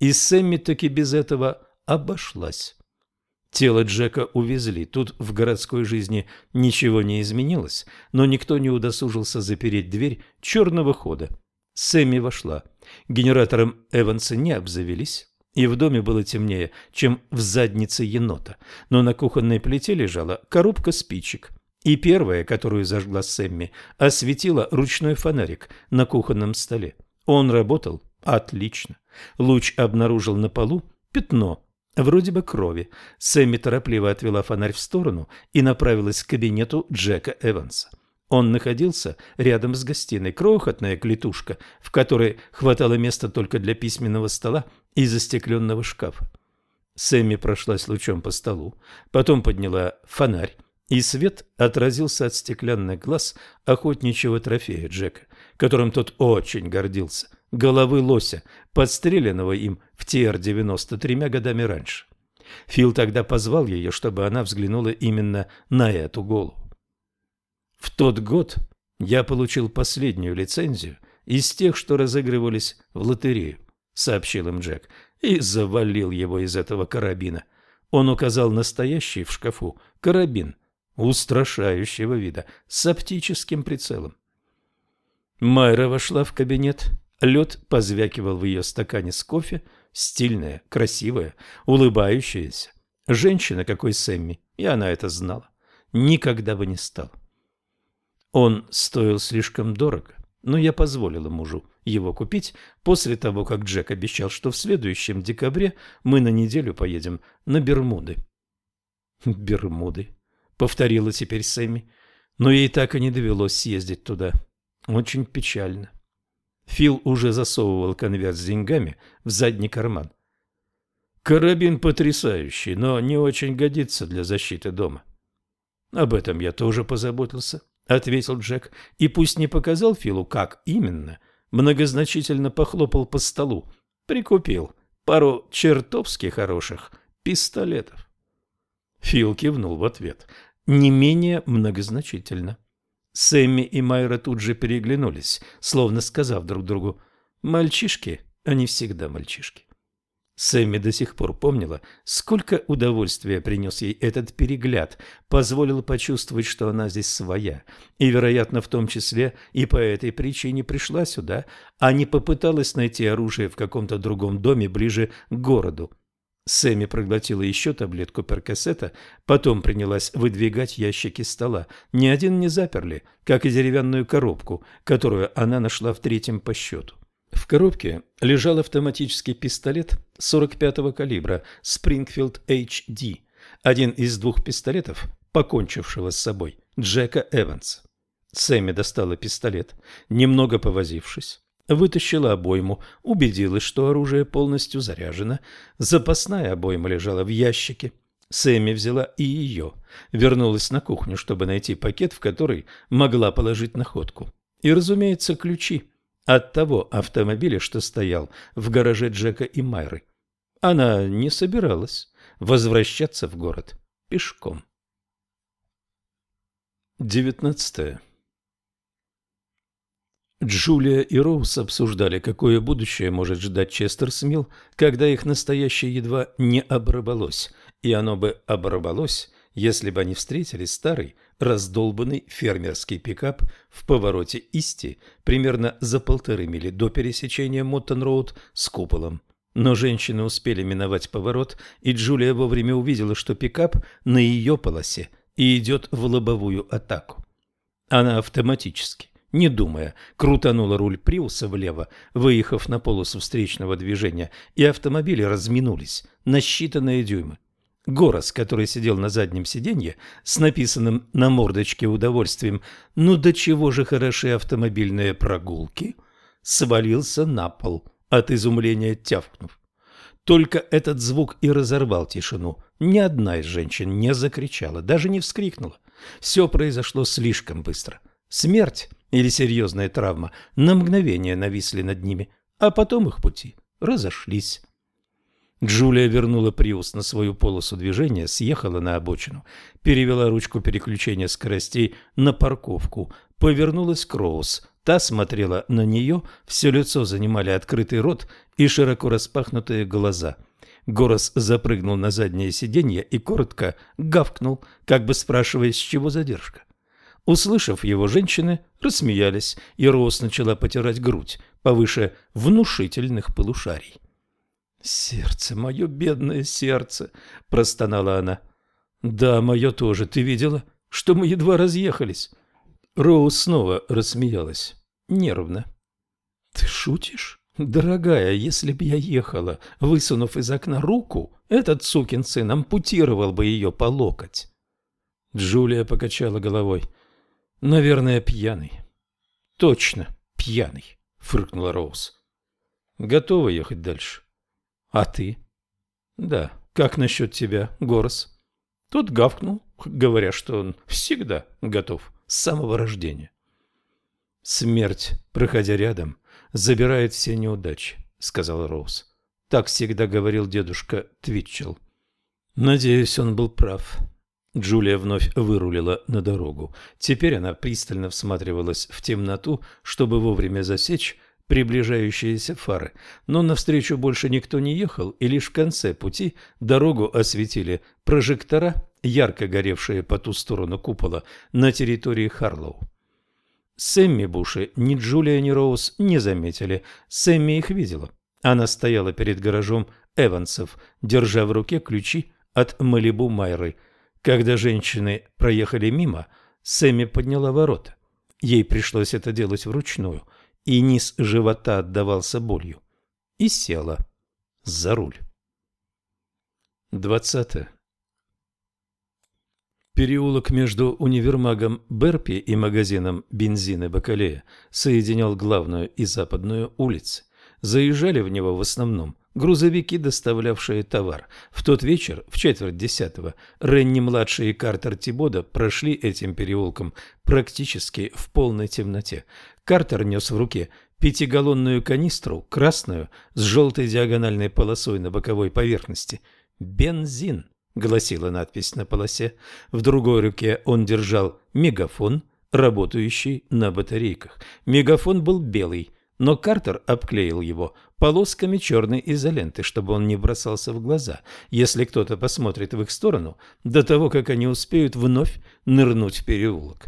И Сэмми таки без этого обошлась. Тело Джека увезли. Тут в городской жизни ничего не изменилось, но никто не удосужился запереть дверь черного хода. Сэмми вошла. Генератором Эванса не обзавелись, и в доме было темнее, чем в заднице енота. Но на кухонной плите лежала коробка спичек. И первая, которую зажгла Сэмми, осветила ручной фонарик на кухонном столе. Он работал отлично. Луч обнаружил на полу пятно, вроде бы крови. Сэмми торопливо отвела фонарь в сторону и направилась к кабинету Джека Эванса. Он находился рядом с гостиной, крохотная клетушка, в которой хватало места только для письменного стола и застекленного шкафа. Сэмми прошлась лучом по столу, потом подняла фонарь, и свет отразился от стеклянных глаз охотничьего трофея Джека, которым тот очень гордился головы лося, подстреленного им в ТР-90 тремя годами раньше. Фил тогда позвал ее, чтобы она взглянула именно на эту голову. В тот год я получил последнюю лицензию из тех, что разыгрывались в лотерею, сообщил им Джек, и завалил его из этого карабина. Он указал настоящий в шкафу карабин устрашающего вида с оптическим прицелом. Майра вошла в кабинет Лед позвякивал в ее стакане с кофе, стильная, красивая, улыбающаяся. Женщина, какой Сэмми, и она это знала. Никогда бы не стала. Он стоил слишком дорого, но я позволила мужу его купить после того, как Джек обещал, что в следующем декабре мы на неделю поедем на Бермуды. «Бермуды», — повторила теперь Сэмми, но ей так и не довелось съездить туда. Очень печально. Фил уже засовывал конверт с деньгами в задний карман. Карабин потрясающий, но не очень годится для защиты дома. Об этом я тоже позаботился, ответил Джек, и пусть не показал Филу, как именно, многозначительно похлопал по столу. Прикупил пару чертовски хороших пистолетов. Фил кивнул в ответ, не менее многозначительно. Сэмми и Майра тут же переглянулись, словно сказав друг другу «Мальчишки, они всегда мальчишки». Сэмми до сих пор помнила, сколько удовольствия принес ей этот перегляд, позволил почувствовать, что она здесь своя, и, вероятно, в том числе и по этой причине пришла сюда, а не попыталась найти оружие в каком-то другом доме ближе к городу. Сэмми проглотила еще таблетку перкассета, потом принялась выдвигать ящики стола. Ни один не заперли, как и деревянную коробку, которую она нашла в третьем по счету. В коробке лежал автоматический пистолет 45-го калибра Springfield HD, один из двух пистолетов, покончившего с собой, Джека Эванса. Сэмми достала пистолет, немного повозившись, вытащила обойму, убедилась, что оружие полностью заряжено. Запасная обойма лежала в ящике. Сэмми взяла и ее, вернулась на кухню, чтобы найти пакет, в который могла положить находку. И, разумеется, ключи от того автомобиля, что стоял в гараже Джека и Майры. Она не собиралась возвращаться в город пешком. Девятнадцатое. Джулия и Роуз обсуждали, какое будущее может ждать Честерс-Милл, когда их настоящее едва не оборвалось, и оно бы оборвалось, если бы они встретили старый, раздолбанный фермерский пикап в повороте Исти примерно за полторы мили до пересечения Моттон-Роуд с куполом. Но женщины успели миновать поворот, и Джулия вовремя увидела, что пикап на ее полосе и идет в лобовую атаку. Она автоматически не думая, крутанула руль Приуса влево, выехав на полосу встречного движения, и автомобили разминулись на считанные дюймы. Горос, который сидел на заднем сиденье с написанным на мордочке удовольствием «Ну до чего же хороши автомобильные прогулки», свалился на пол, от изумления тявкнув. Только этот звук и разорвал тишину. Ни одна из женщин не закричала, даже не вскрикнула. Все произошло слишком быстро. Смерть или серьезная травма на мгновение нависли над ними, а потом их пути разошлись. Джулия вернула Приус на свою полосу движения, съехала на обочину, перевела ручку переключения скоростей на парковку, повернулась к Роуз. Та смотрела на нее, все лицо занимали открытый рот и широко распахнутые глаза. Горос запрыгнул на заднее сиденье и коротко гавкнул, как бы спрашивая, с чего задержка. Услышав его, женщины рассмеялись, и Роуз начала потирать грудь повыше внушительных полушарий. «Сердце, мое бедное сердце!» – простонала она. «Да, мое тоже. Ты видела, что мы едва разъехались?» Роуз снова рассмеялась. Нервно. «Ты шутишь? Дорогая, если б я ехала, высунув из окна руку, этот сукин сын ампутировал бы ее по локоть». Джулия покачала головой. Наверное, пьяный. Точно, пьяный, фыркнула Роуз. Готова ехать дальше? А ты? Да. Как насчет тебя, Горос? Тот гавкнул, говоря, что он всегда готов с самого рождения. Смерть, проходя рядом, забирает все неудачи, сказал Роуз. Так всегда говорил дедушка Твитчелл. Надеюсь, он был прав. Джулия вновь вырулила на дорогу. Теперь она пристально всматривалась в темноту, чтобы вовремя засечь приближающиеся фары. Но навстречу больше никто не ехал, и лишь в конце пути дорогу осветили прожектора, ярко горевшие по ту сторону купола на территории Харлоу. Сэмми Буши ни Джулия, ни Роуз не заметили. Сэмми их видела. Она стояла перед гаражом Эвансов, держа в руке ключи от Малибу Майры – когда женщины проехали мимо, Сэмми подняла ворота. Ей пришлось это делать вручную, и низ живота отдавался болью. И села за руль. Двадцатое. Переулок между универмагом Берпи и магазином бензина Бакалея соединял главную и западную улицы. Заезжали в него в основном грузовики, доставлявшие товар. В тот вечер, в четверть десятого, Ренни-младший и Картер Тибода прошли этим переулком практически в полной темноте. Картер нес в руке пятигаллонную канистру, красную, с желтой диагональной полосой на боковой поверхности. «Бензин», — гласила надпись на полосе. В другой руке он держал мегафон, работающий на батарейках. Мегафон был белый, но Картер обклеил его полосками черной изоленты, чтобы он не бросался в глаза, если кто-то посмотрит в их сторону до того, как они успеют вновь нырнуть в переулок.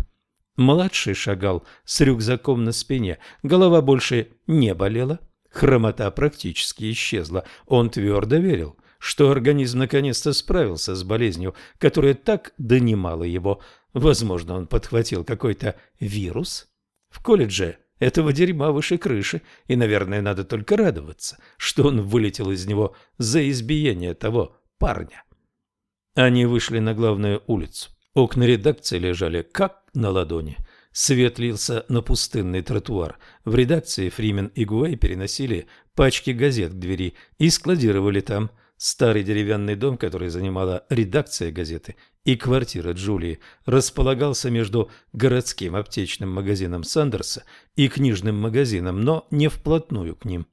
Младший шагал с рюкзаком на спине, голова больше не болела, хромота практически исчезла. Он твердо верил, что организм наконец-то справился с болезнью, которая так донимала его. Возможно, он подхватил какой-то вирус. В колледже этого дерьма выше крыши, и, наверное, надо только радоваться, что он вылетел из него за избиение того парня. Они вышли на главную улицу. Окна редакции лежали как на ладони. Свет лился на пустынный тротуар. В редакции Фримен и Гуэй переносили пачки газет к двери и складировали там. Старый деревянный дом, который занимала редакция газеты, и квартира Джулии, располагался между городским аптечным магазином Сандерса и книжным магазином, но не вплотную к ним.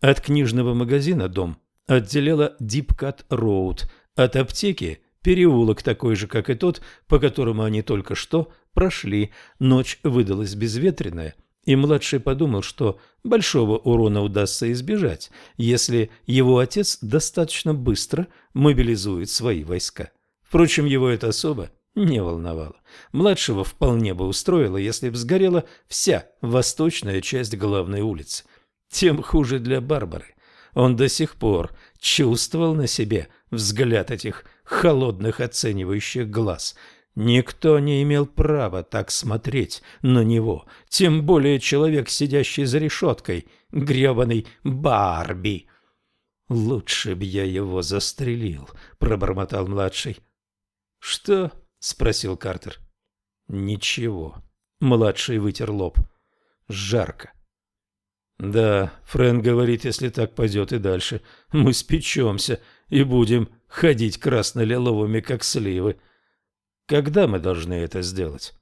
От книжного магазина дом отделяла Дипкат Роуд, от аптеки переулок такой же, как и тот, по которому они только что прошли. Ночь выдалась безветренная, и младший подумал, что большого урона удастся избежать, если его отец достаточно быстро мобилизует свои войска. Впрочем, его это особо не волновало. Младшего вполне бы устроило, если бы сгорела вся восточная часть главной улицы. Тем хуже для Барбары. Он до сих пор чувствовал на себе взгляд этих холодных оценивающих глаз – Никто не имел права так смотреть на него, тем более человек, сидящий за решеткой, гребаный Барби. «Лучше б я его застрелил», — пробормотал младший. «Что?» — спросил Картер. «Ничего». Младший вытер лоб. «Жарко». «Да, Фрэнк говорит, если так пойдет и дальше, мы спечемся и будем ходить красно-лиловыми, как сливы». Когда мы должны это сделать?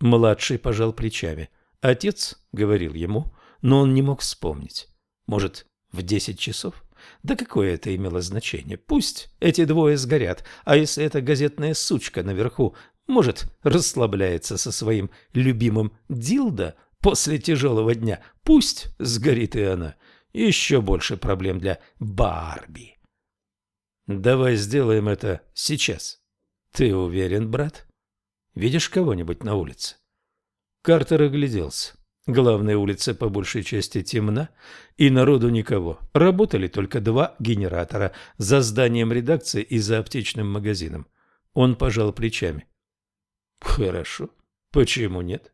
Младший пожал плечами. Отец говорил ему, но он не мог вспомнить. Может, в десять часов? Да какое это имело значение? Пусть эти двое сгорят, а если эта газетная сучка наверху, может, расслабляется со своим любимым Дилда после тяжелого дня, пусть сгорит и она. Еще больше проблем для Барби. Давай сделаем это сейчас. Ты уверен, брат? Видишь кого-нибудь на улице? Картер огляделся. Главная улица по большей части темна, и народу никого. Работали только два генератора за зданием редакции и за аптечным магазином. Он пожал плечами. Хорошо. Почему нет?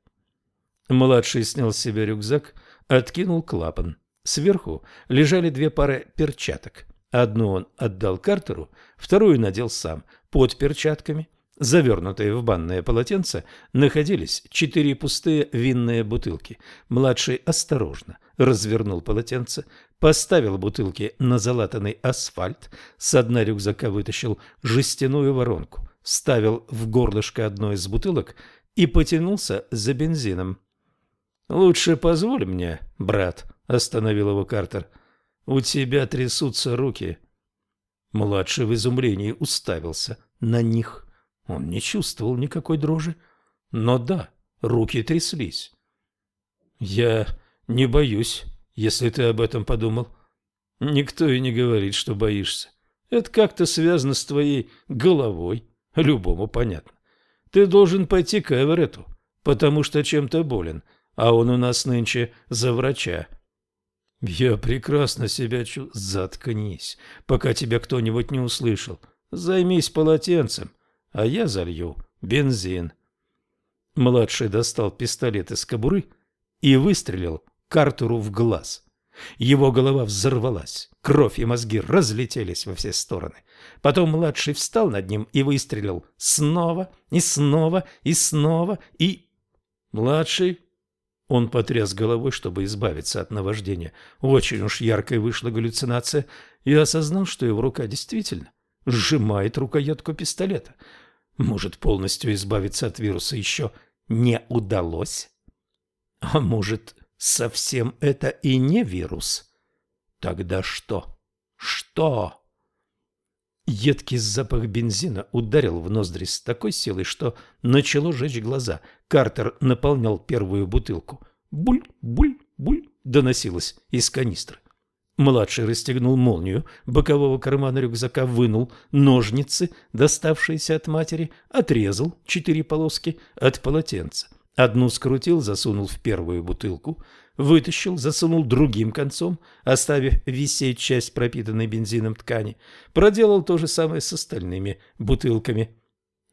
Младший снял с себя рюкзак, откинул клапан. Сверху лежали две пары перчаток. Одну он отдал Картеру, вторую надел сам. Под перчатками, завернутые в банное полотенце, находились четыре пустые винные бутылки. Младший осторожно развернул полотенце, поставил бутылки на залатанный асфальт, с дна рюкзака вытащил жестяную воронку, вставил в горлышко одной из бутылок и потянулся за бензином. «Лучше позволь мне, брат», — остановил его Картер, — у тебя трясутся руки. Младший в изумлении уставился на них. Он не чувствовал никакой дрожи. Но да, руки тряслись. Я не боюсь, если ты об этом подумал. Никто и не говорит, что боишься. Это как-то связано с твоей головой. Любому понятно. Ты должен пойти к Эверету, потому что чем-то болен, а он у нас нынче за врача. «Я прекрасно себя чувствую...» «Заткнись, пока тебя кто-нибудь не услышал. Займись полотенцем, а я залью бензин». Младший достал пистолет из кобуры и выстрелил Картуру в глаз. Его голова взорвалась, кровь и мозги разлетелись во все стороны. Потом младший встал над ним и выстрелил снова и снова и снова и... Младший он потряс головой, чтобы избавиться от наваждения. Очень уж яркой вышла галлюцинация, и осознал, что его рука действительно сжимает рукоятку пистолета. Может, полностью избавиться от вируса еще не удалось? А может, совсем это и не вирус? Тогда что? Что? Едкий запах бензина ударил в ноздри с такой силой, что начало жечь глаза. Картер наполнял первую бутылку. «Буль, буль, буль» доносилось из канистры. Младший расстегнул молнию бокового кармана рюкзака, вынул ножницы, доставшиеся от матери, отрезал четыре полоски от полотенца. Одну скрутил, засунул в первую бутылку, вытащил, засунул другим концом, оставив висеть часть пропитанной бензином ткани. Проделал то же самое с остальными бутылками.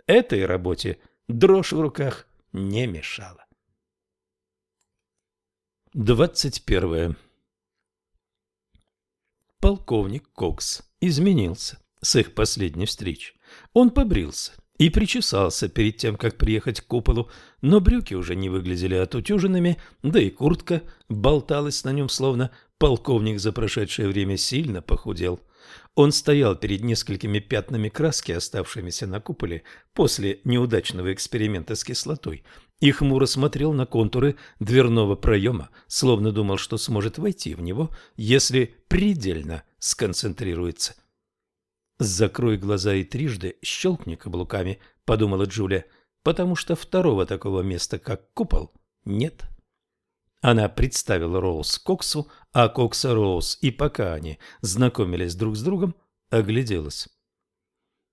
Этой работе дрожь в руках не мешала. Двадцать первое. Полковник Кокс изменился с их последней встречи. Он побрился и причесался перед тем, как приехать к куполу, но брюки уже не выглядели отутюженными, да и куртка болталась на нем, словно полковник за прошедшее время сильно похудел. Он стоял перед несколькими пятнами краски, оставшимися на куполе после неудачного эксперимента с кислотой, и хмуро смотрел на контуры дверного проема, словно думал, что сможет войти в него, если предельно сконцентрируется. «Закрой глаза и трижды щелкни каблуками», — подумала Джулия, «потому что второго такого места, как купол, нет». Она представила Роуз Коксу, а Кокса Роуз, и пока они знакомились друг с другом, огляделась.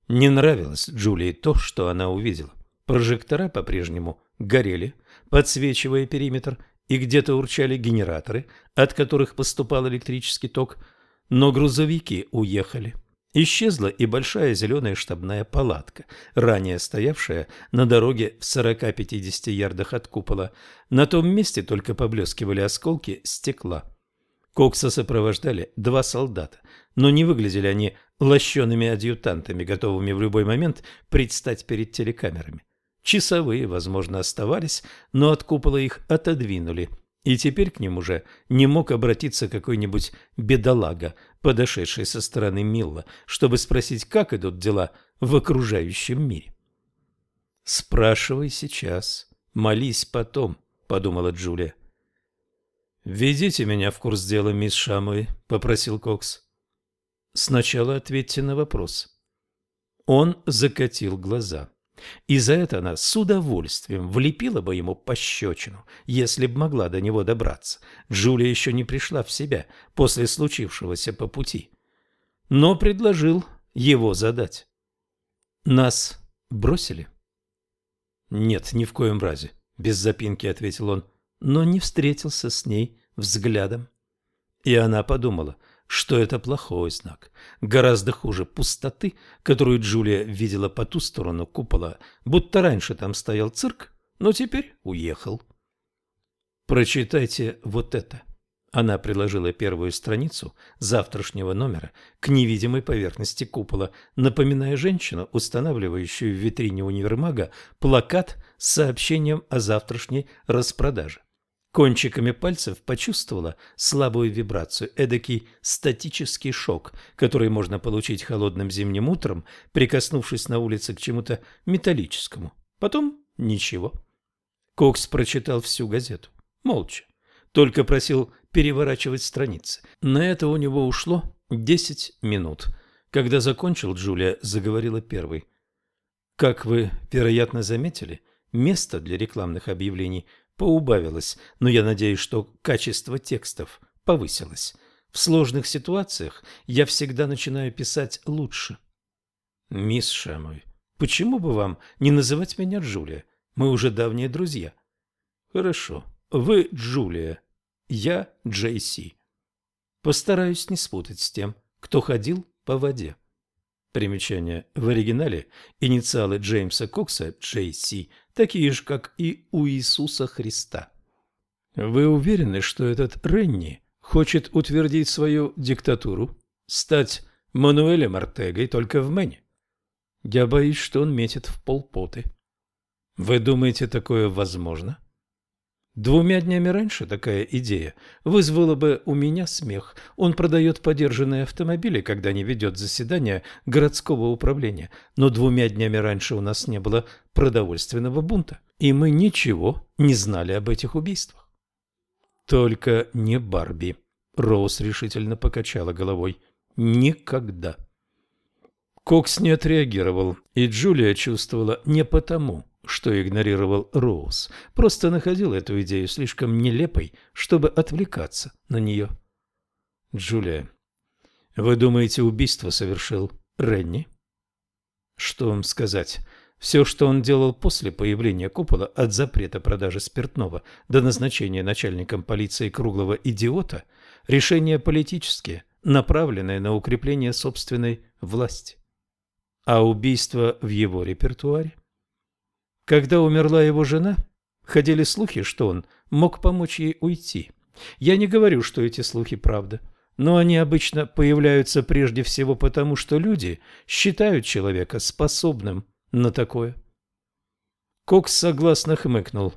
Не нравилось Джулии то, что она увидела. Прожектора по-прежнему горели, подсвечивая периметр, и где-то урчали генераторы, от которых поступал электрический ток, но грузовики уехали. Исчезла и большая зеленая штабная палатка, ранее стоявшая на дороге в 40-50 ярдах от купола. На том месте только поблескивали осколки стекла. Кокса сопровождали два солдата, но не выглядели они лощеными адъютантами, готовыми в любой момент предстать перед телекамерами. Часовые, возможно, оставались, но от купола их отодвинули – и теперь к ним уже не мог обратиться какой-нибудь бедолага, подошедший со стороны Милла, чтобы спросить, как идут дела в окружающем мире. «Спрашивай сейчас, молись потом», — подумала Джулия. «Введите меня в курс дела, мисс Шамуи», — попросил Кокс. «Сначала ответьте на вопрос». Он закатил глаза. И за это она с удовольствием влепила бы ему пощечину, если б могла до него добраться. Джулия еще не пришла в себя после случившегося по пути. Но предложил его задать. «Нас бросили?» «Нет, ни в коем разе», — без запинки ответил он, но не встретился с ней взглядом. И она подумала — что это плохой знак. Гораздо хуже пустоты, которую Джулия видела по ту сторону купола, будто раньше там стоял цирк, но теперь уехал. Прочитайте вот это. Она приложила первую страницу завтрашнего номера к невидимой поверхности купола, напоминая женщину, устанавливающую в витрине универмага плакат с сообщением о завтрашней распродаже. Кончиками пальцев почувствовала слабую вибрацию, эдакий статический шок, который можно получить холодным зимним утром, прикоснувшись на улице к чему-то металлическому. Потом ничего. Кокс прочитал всю газету. Молча. Только просил переворачивать страницы. На это у него ушло десять минут. Когда закончил, Джулия заговорила первой. Как вы, вероятно, заметили, место для рекламных объявлений поубавилось, но я надеюсь, что качество текстов повысилось. В сложных ситуациях я всегда начинаю писать лучше. Мисс Шамой, почему бы вам не называть меня Джулия? Мы уже давние друзья. Хорошо. Вы Джулия. Я Джейси. Постараюсь не спутать с тем, кто ходил по воде. Примечание. В оригинале инициалы Джеймса Кокса Джейси такие же, как и у Иисуса Христа. Вы уверены, что этот Ренни хочет утвердить свою диктатуру, стать Мануэлем Артегой только в Мэне? Я боюсь, что он метит в полпоты. Вы думаете, такое возможно? Двумя днями раньше такая идея вызвала бы у меня смех. Он продает подержанные автомобили, когда не ведет заседания городского управления. Но двумя днями раньше у нас не было продовольственного бунта, и мы ничего не знали об этих убийствах. Только не Барби. Роуз решительно покачала головой. Никогда. Кокс не отреагировал, и Джулия чувствовала не потому, что игнорировал Роуз, просто находил эту идею слишком нелепой, чтобы отвлекаться на нее. «Джулия, вы думаете, убийство совершил Ренни?» «Что вам сказать? Все, что он делал после появления купола от запрета продажи спиртного до назначения начальником полиции круглого идиота, решения политические, направленные на укрепление собственной власти. А убийство в его репертуаре? Когда умерла его жена, ходили слухи, что он мог помочь ей уйти. Я не говорю, что эти слухи правда, но они обычно появляются прежде всего потому, что люди считают человека способным на такое. Кокс согласно хмыкнул.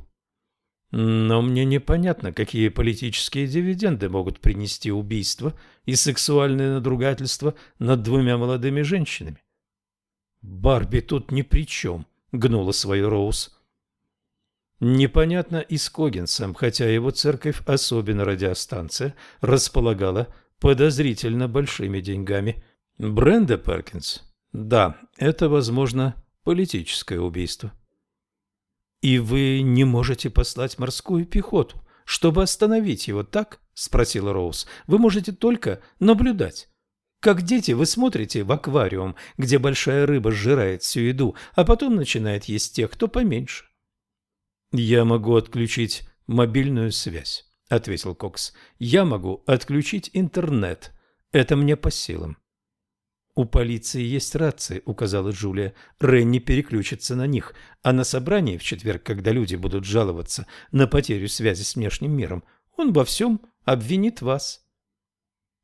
Но мне непонятно, какие политические дивиденды могут принести убийство и сексуальное надругательство над двумя молодыми женщинами. Барби тут ни при чем, гнула свою Роуз. Непонятно и с Когинсом, хотя его церковь, особенно радиостанция, располагала подозрительно большими деньгами. Бренда Перкинс? Да, это, возможно, политическое убийство. «И вы не можете послать морскую пехоту, чтобы остановить его, так?» – спросила Роуз. «Вы можете только наблюдать. Как дети, вы смотрите в аквариум, где большая рыба сжирает всю еду, а потом начинает есть тех, кто поменьше». «Я могу отключить мобильную связь», – ответил Кокс. «Я могу отключить интернет. Это мне по силам. «У полиции есть рации», — указала Джулия. «Ренни переключится на них, а на собрании в четверг, когда люди будут жаловаться на потерю связи с внешним миром, он во всем обвинит вас».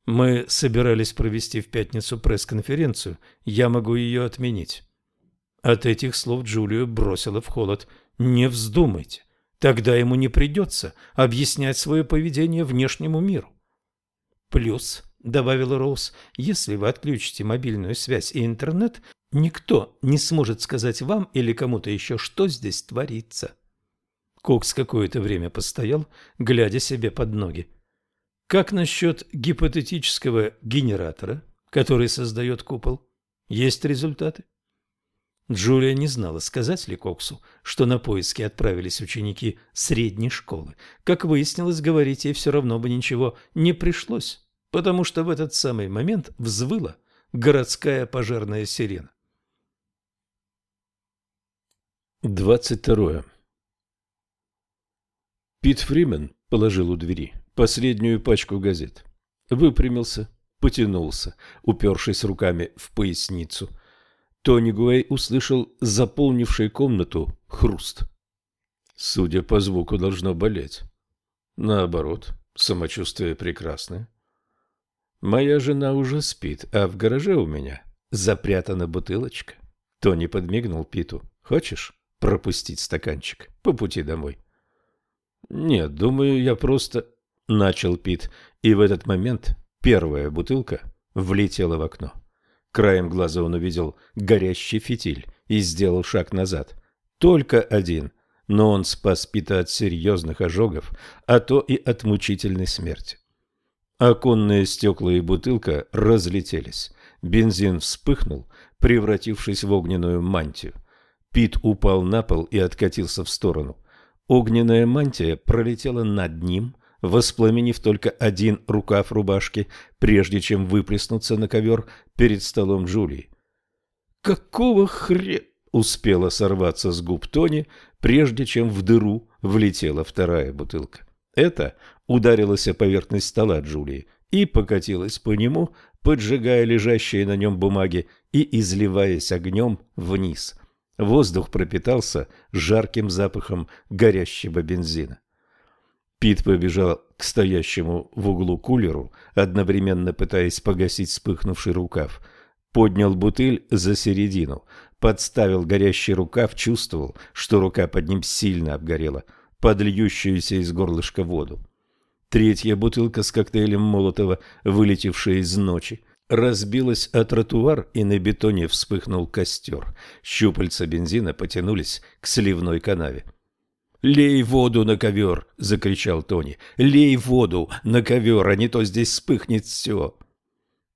«Мы собирались провести в пятницу пресс-конференцию. Я могу ее отменить». От этих слов Джулию бросила в холод. «Не вздумайте. Тогда ему не придется объяснять свое поведение внешнему миру». Плюс — добавила Роуз, — если вы отключите мобильную связь и интернет, никто не сможет сказать вам или кому-то еще, что здесь творится. Кокс какое-то время постоял, глядя себе под ноги. Как насчет гипотетического генератора, который создает купол? Есть результаты? Джулия не знала, сказать ли Коксу, что на поиски отправились ученики средней школы. Как выяснилось, говорить ей все равно бы ничего не пришлось потому что в этот самый момент взвыла городская пожарная сирена. 22. Пит Фримен положил у двери последнюю пачку газет. Выпрямился, потянулся, упершись руками в поясницу. Тони Гуэй услышал заполнивший комнату хруст. Судя по звуку, должно болеть. Наоборот, самочувствие прекрасное. Моя жена уже спит, а в гараже у меня запрятана бутылочка. Тони подмигнул Питу. Хочешь пропустить стаканчик по пути домой? Нет, думаю, я просто... Начал Пит, и в этот момент первая бутылка влетела в окно. Краем глаза он увидел горящий фитиль и сделал шаг назад. Только один, но он спас Пита от серьезных ожогов, а то и от мучительной смерти. Оконные стекла и бутылка разлетелись. Бензин вспыхнул, превратившись в огненную мантию. Пит упал на пол и откатился в сторону. Огненная мантия пролетела над ним, воспламенив только один рукав рубашки, прежде чем выплеснуться на ковер перед столом Джулии. «Какого хре...» — успела сорваться с губ Тони, прежде чем в дыру влетела вторая бутылка. Это ударилась о поверхность стола Джулии и покатилась по нему, поджигая лежащие на нем бумаги и изливаясь огнем вниз. Воздух пропитался жарким запахом горящего бензина. Пит побежал к стоящему в углу кулеру, одновременно пытаясь погасить вспыхнувший рукав. Поднял бутыль за середину, подставил горящий рукав, чувствовал, что рука под ним сильно обгорела, под из горлышка воду. Третья бутылка с коктейлем Молотова, вылетевшая из ночи, разбилась о тротуар, и на бетоне вспыхнул костер. Щупальца бензина потянулись к сливной канаве. «Лей воду на ковер!» — закричал Тони. «Лей воду на ковер, а не то здесь вспыхнет все!»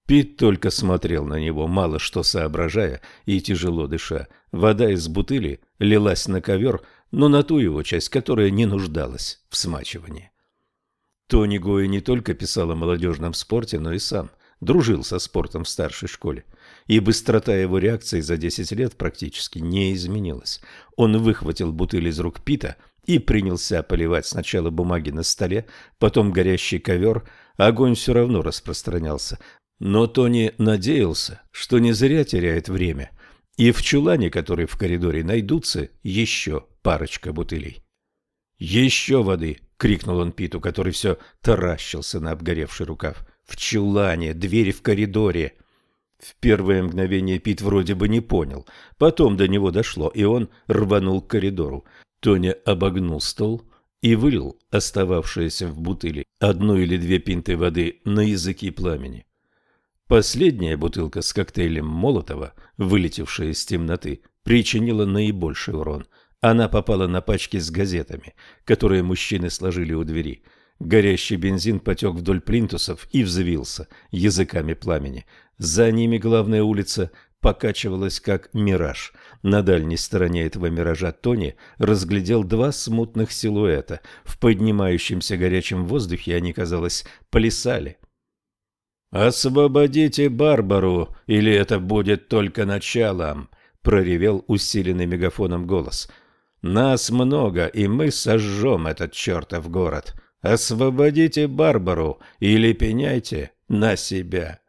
Пит только смотрел на него, мало что соображая и тяжело дыша. Вода из бутыли лилась на ковер, но на ту его часть, которая не нуждалась в смачивании. Тони Гои не только писал о молодежном спорте, но и сам дружил со спортом в старшей школе. и быстрота его реакции за десять лет практически не изменилась. Он выхватил бутыль из рук Пита и принялся поливать сначала бумаги на столе, потом горящий ковер. Огонь все равно распространялся. Но Тони надеялся, что не зря теряет время, и в чулане, который в коридоре, найдутся еще парочка бутылей. «Еще воды!» — крикнул он Питу, который все таращился на обгоревший рукав. «В чулане! Дверь в коридоре!» В первое мгновение Пит вроде бы не понял. Потом до него дошло, и он рванул к коридору. Тоня обогнул стол и вылил остававшиеся в бутыле одну или две пинты воды на языки пламени. Последняя бутылка с коктейлем Молотова, вылетевшая из темноты, причинила наибольший урон. Она попала на пачки с газетами, которые мужчины сложили у двери. Горящий бензин потек вдоль плинтусов и взвился языками пламени. За ними главная улица покачивалась как мираж. На дальней стороне этого миража Тони разглядел два смутных силуэта. В поднимающемся горячем воздухе они, казалось, плясали. «Освободите Барбару, или это будет только началом!» — проревел усиленный мегафоном голос. «Нас много, и мы сожжем этот чертов город. Освободите Барбару или пеняйте на себя!»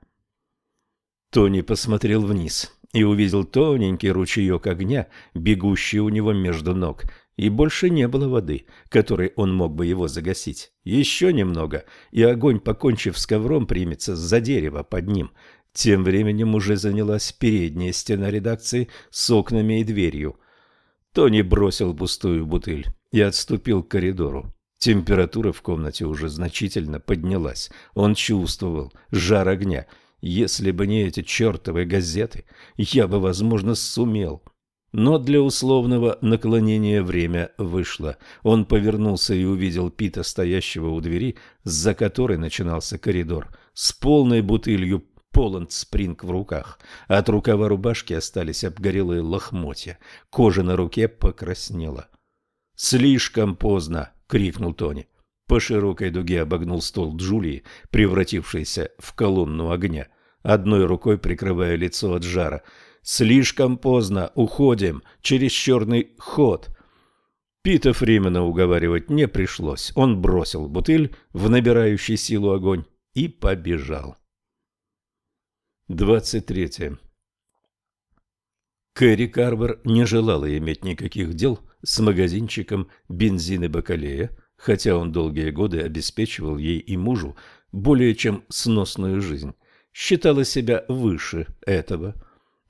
Тони посмотрел вниз и увидел тоненький ручеек огня, бегущий у него между ног — и больше не было воды, которой он мог бы его загасить. Еще немного, и огонь, покончив с ковром, примется за дерево под ним. Тем временем уже занялась передняя стена редакции с окнами и дверью. Тони бросил пустую бутыль и отступил к коридору. Температура в комнате уже значительно поднялась. Он чувствовал жар огня. Если бы не эти чертовы газеты, я бы, возможно, сумел но для условного наклонения время вышло. Он повернулся и увидел Пита, стоящего у двери, за которой начинался коридор, с полной бутылью Поланд Спринг в руках. От рукава рубашки остались обгорелые лохмотья. Кожа на руке покраснела. «Слишком поздно!» — крикнул Тони. По широкой дуге обогнул стол Джулии, превратившийся в колонну огня, одной рукой прикрывая лицо от жара — Слишком поздно, уходим, через черный ход. Пита Фримена уговаривать не пришлось. Он бросил бутыль в набирающий силу огонь и побежал. 23. Кэрри Карвер не желала иметь никаких дел с магазинчиком бензина Бакалея, хотя он долгие годы обеспечивал ей и мужу более чем сносную жизнь. Считала себя выше этого –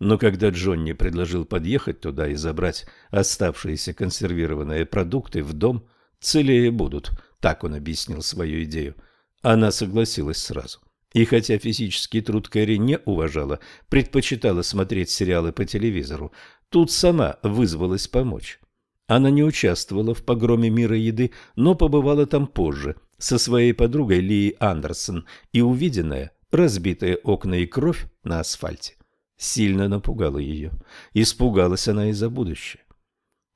но когда Джонни предложил подъехать туда и забрать оставшиеся консервированные продукты в дом, целее будут, так он объяснил свою идею. Она согласилась сразу. И хотя физический труд Кэрри не уважала, предпочитала смотреть сериалы по телевизору, тут сама вызвалась помочь. Она не участвовала в погроме мира еды, но побывала там позже со своей подругой Лией Андерсон и увиденная разбитые окна и кровь на асфальте сильно напугало ее. Испугалась она и за будущее.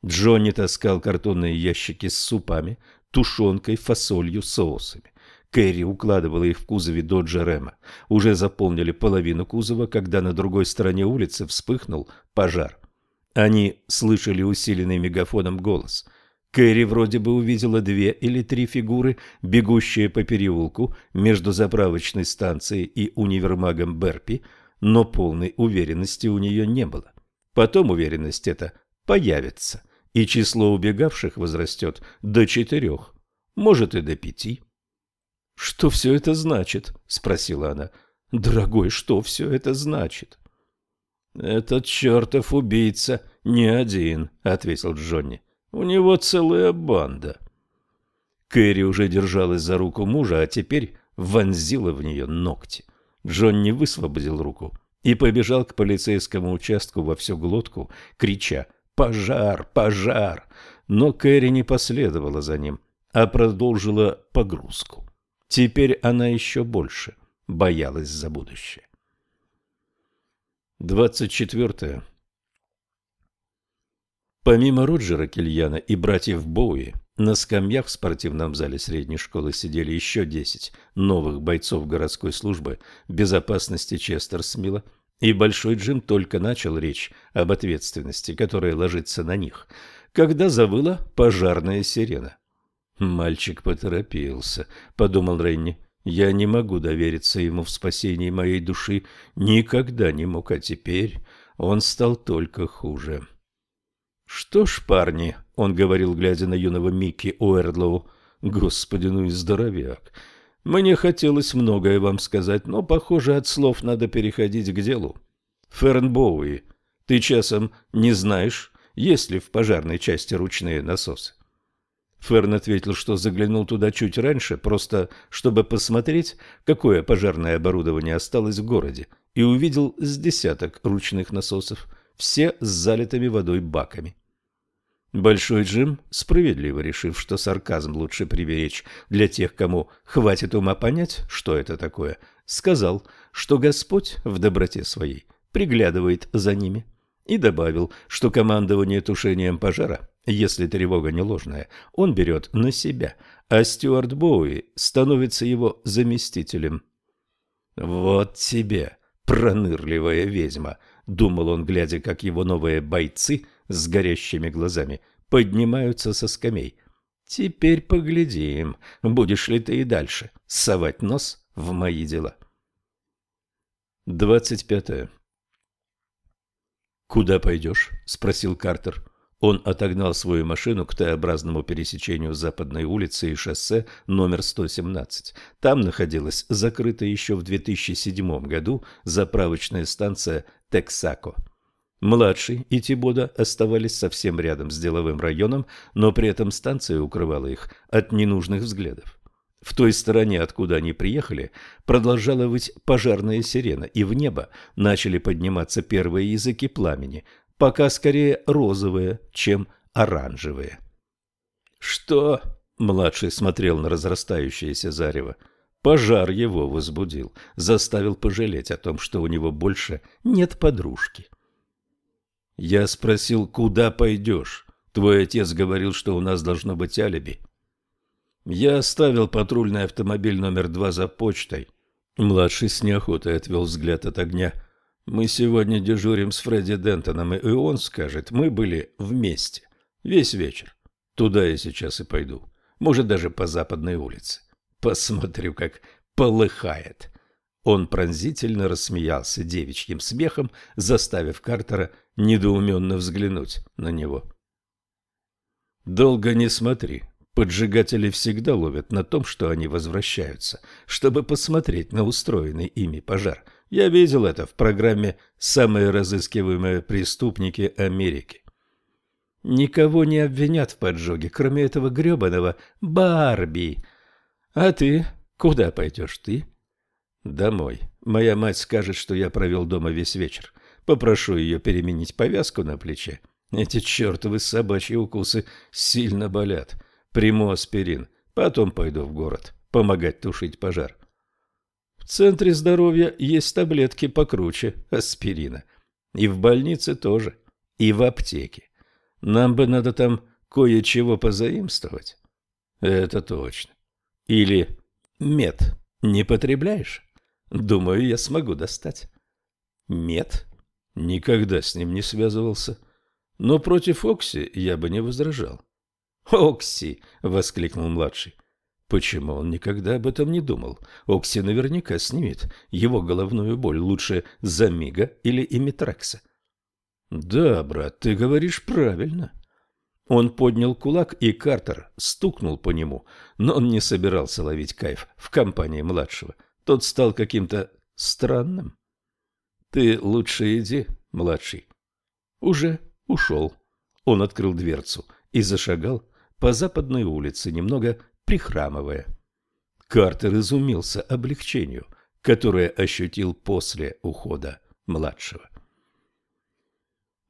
Джонни таскал картонные ящики с супами, тушенкой, фасолью, соусами. Кэрри укладывала их в кузове Доджа Рема. Уже заполнили половину кузова, когда на другой стороне улицы вспыхнул пожар. Они слышали усиленный мегафоном голос. Кэрри вроде бы увидела две или три фигуры, бегущие по переулку между заправочной станцией и универмагом Берпи, но полной уверенности у нее не было. Потом уверенность эта появится, и число убегавших возрастет до четырех, может и до пяти. — Что все это значит? — спросила она. — Дорогой, что все это значит? — Этот чертов убийца не один, — ответил Джонни. — У него целая банда. Кэрри уже держалась за руку мужа, а теперь вонзила в нее ногти. — Джонни высвободил руку и побежал к полицейскому участку во всю глотку, крича «Пожар! Пожар!». Но Кэрри не последовала за ним, а продолжила погрузку. Теперь она еще больше боялась за будущее. 24. Помимо Роджера Кильяна и братьев Боуи, на скамьях в спортивном зале средней школы сидели еще десять новых бойцов городской службы безопасности Честерсмила, И Большой Джим только начал речь об ответственности, которая ложится на них, когда завыла пожарная сирена. «Мальчик поторопился», — подумал Ренни. «Я не могу довериться ему в спасении моей души. Никогда не мог, а теперь он стал только хуже». «Что ж, парни», — он говорил, глядя на юного Микки Уэрдлоу, — «господи, ну и здоровяк». Мне хотелось многое вам сказать, но, похоже, от слов надо переходить к делу. Ферн Боуи, ты часом не знаешь, есть ли в пожарной части ручные насосы? Ферн ответил, что заглянул туда чуть раньше, просто чтобы посмотреть, какое пожарное оборудование осталось в городе, и увидел с десяток ручных насосов, все с залитыми водой баками. Большой Джим, справедливо решив, что сарказм лучше приберечь для тех, кому хватит ума понять, что это такое, сказал, что Господь в доброте своей приглядывает за ними, и добавил, что командование тушением пожара, если тревога не ложная, он берет на себя, а Стюарт Боуи становится его заместителем. «Вот тебе, пронырливая ведьма!» — думал он, глядя, как его новые бойцы — с горящими глазами поднимаются со скамей. Теперь поглядим, будешь ли ты и дальше совать нос в мои дела. Двадцать пятое. «Куда пойдешь?» – спросил Картер. Он отогнал свою машину к Т-образному пересечению Западной улицы и шоссе номер 117. Там находилась закрытая еще в 2007 году заправочная станция «Тексако». Младший и Тибода оставались совсем рядом с деловым районом, но при этом станция укрывала их от ненужных взглядов. В той стороне, откуда они приехали, продолжала выть пожарная сирена, и в небо начали подниматься первые языки пламени, пока скорее розовые, чем оранжевые. «Что?» – младший смотрел на разрастающееся зарево. Пожар его возбудил, заставил пожалеть о том, что у него больше нет подружки. Я спросил, куда пойдешь? Твой отец говорил, что у нас должно быть алиби. Я оставил патрульный автомобиль номер два за почтой. Младший с неохотой отвел взгляд от огня. Мы сегодня дежурим с Фредди Дентоном, и он скажет, мы были вместе. Весь вечер. Туда я сейчас и пойду. Может, даже по западной улице. Посмотрю, как полыхает. Он пронзительно рассмеялся девичьим смехом, заставив Картера недоуменно взглянуть на него. «Долго не смотри. Поджигатели всегда ловят на том, что они возвращаются, чтобы посмотреть на устроенный ими пожар. Я видел это в программе «Самые разыскиваемые преступники Америки». Никого не обвинят в поджоге, кроме этого гребаного Барби. А ты? Куда пойдешь ты?» Домой. Моя мать скажет, что я провел дома весь вечер. Попрошу ее переменить повязку на плече. Эти чертовы собачьи укусы сильно болят. Приму аспирин. Потом пойду в город. Помогать тушить пожар. В центре здоровья есть таблетки покруче аспирина. И в больнице тоже. И в аптеке. Нам бы надо там кое-чего позаимствовать. Это точно. Или мед не потребляешь? Думаю, я смогу достать. Мед? Никогда с ним не связывался. Но против Окси я бы не возражал. «Окси!» — воскликнул младший. Почему он никогда об этом не думал? Окси наверняка снимет его головную боль лучше Замига или Имитракса. Да, брат, ты говоришь правильно. Он поднял кулак, и Картер стукнул по нему, но он не собирался ловить кайф в компании младшего. Тот стал каким-то странным. Ты лучше иди, младший. Уже ушел. Он открыл дверцу и зашагал по западной улице, немного прихрамывая. Картер изумился облегчению, которое ощутил после ухода младшего.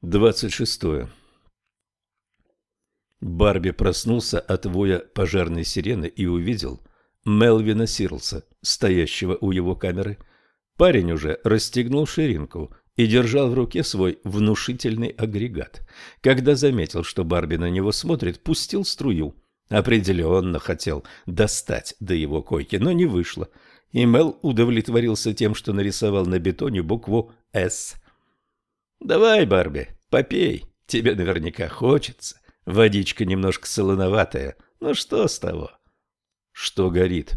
Двадцать шестое. Барби проснулся от воя пожарной сирены и увидел – Мелвина Сирлса, стоящего у его камеры. Парень уже расстегнул ширинку и держал в руке свой внушительный агрегат. Когда заметил, что Барби на него смотрит, пустил струю. Определенно хотел достать до его койки, но не вышло. и Мел удовлетворился тем, что нарисовал на бетоне букву «С». «Давай, Барби, попей, тебе наверняка хочется. Водичка немножко солоноватая, но что с того?» «Что горит?»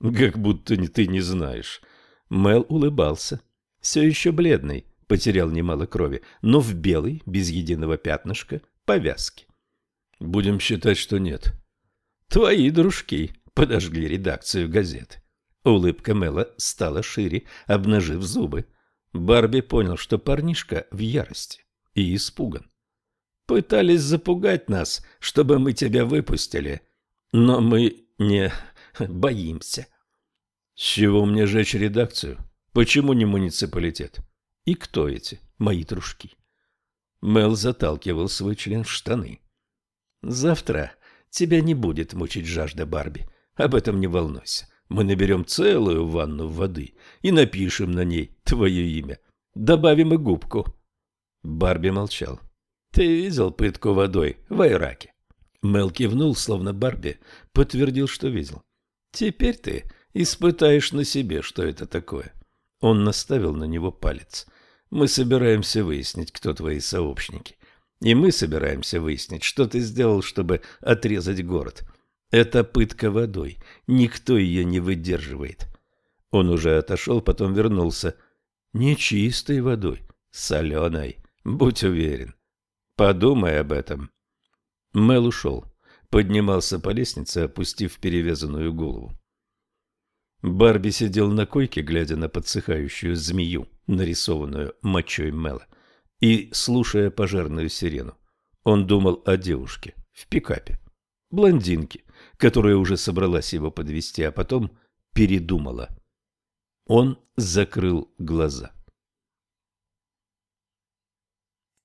«Как будто ты не знаешь». Мел улыбался, все еще бледный, потерял немало крови, но в белой, без единого пятнышка, повязке. Будем считать, что нет. Твои дружки подожгли редакцию газеты. Улыбка Мела стала шире, обнажив зубы. Барби понял, что парнишка в ярости и испуган. Пытались запугать нас, чтобы мы тебя выпустили, но мы не боимся. С чего мне жечь редакцию? Почему не муниципалитет? И кто эти мои дружки? Мел заталкивал свой член в штаны. Завтра тебя не будет мучить жажда Барби. Об этом не волнуйся. Мы наберем целую ванну воды и напишем на ней твое имя. Добавим и губку. Барби молчал. Ты видел пытку водой в Айраке? Мел кивнул, словно Барби подтвердил, что видел. Теперь ты испытаешь на себе, что это такое. Он наставил на него палец. Мы собираемся выяснить, кто твои сообщники. И мы собираемся выяснить, что ты сделал, чтобы отрезать город. Это пытка водой. Никто ее не выдерживает. Он уже отошел, потом вернулся. Не чистой водой, соленой. Будь уверен. Подумай об этом. Мел ушел. Поднимался по лестнице, опустив перевязанную голову. Барби сидел на койке, глядя на подсыхающую змею, нарисованную мочой Мела, и слушая пожарную сирену. Он думал о девушке в пикапе, блондинке, которая уже собралась его подвести, а потом передумала. Он закрыл глаза.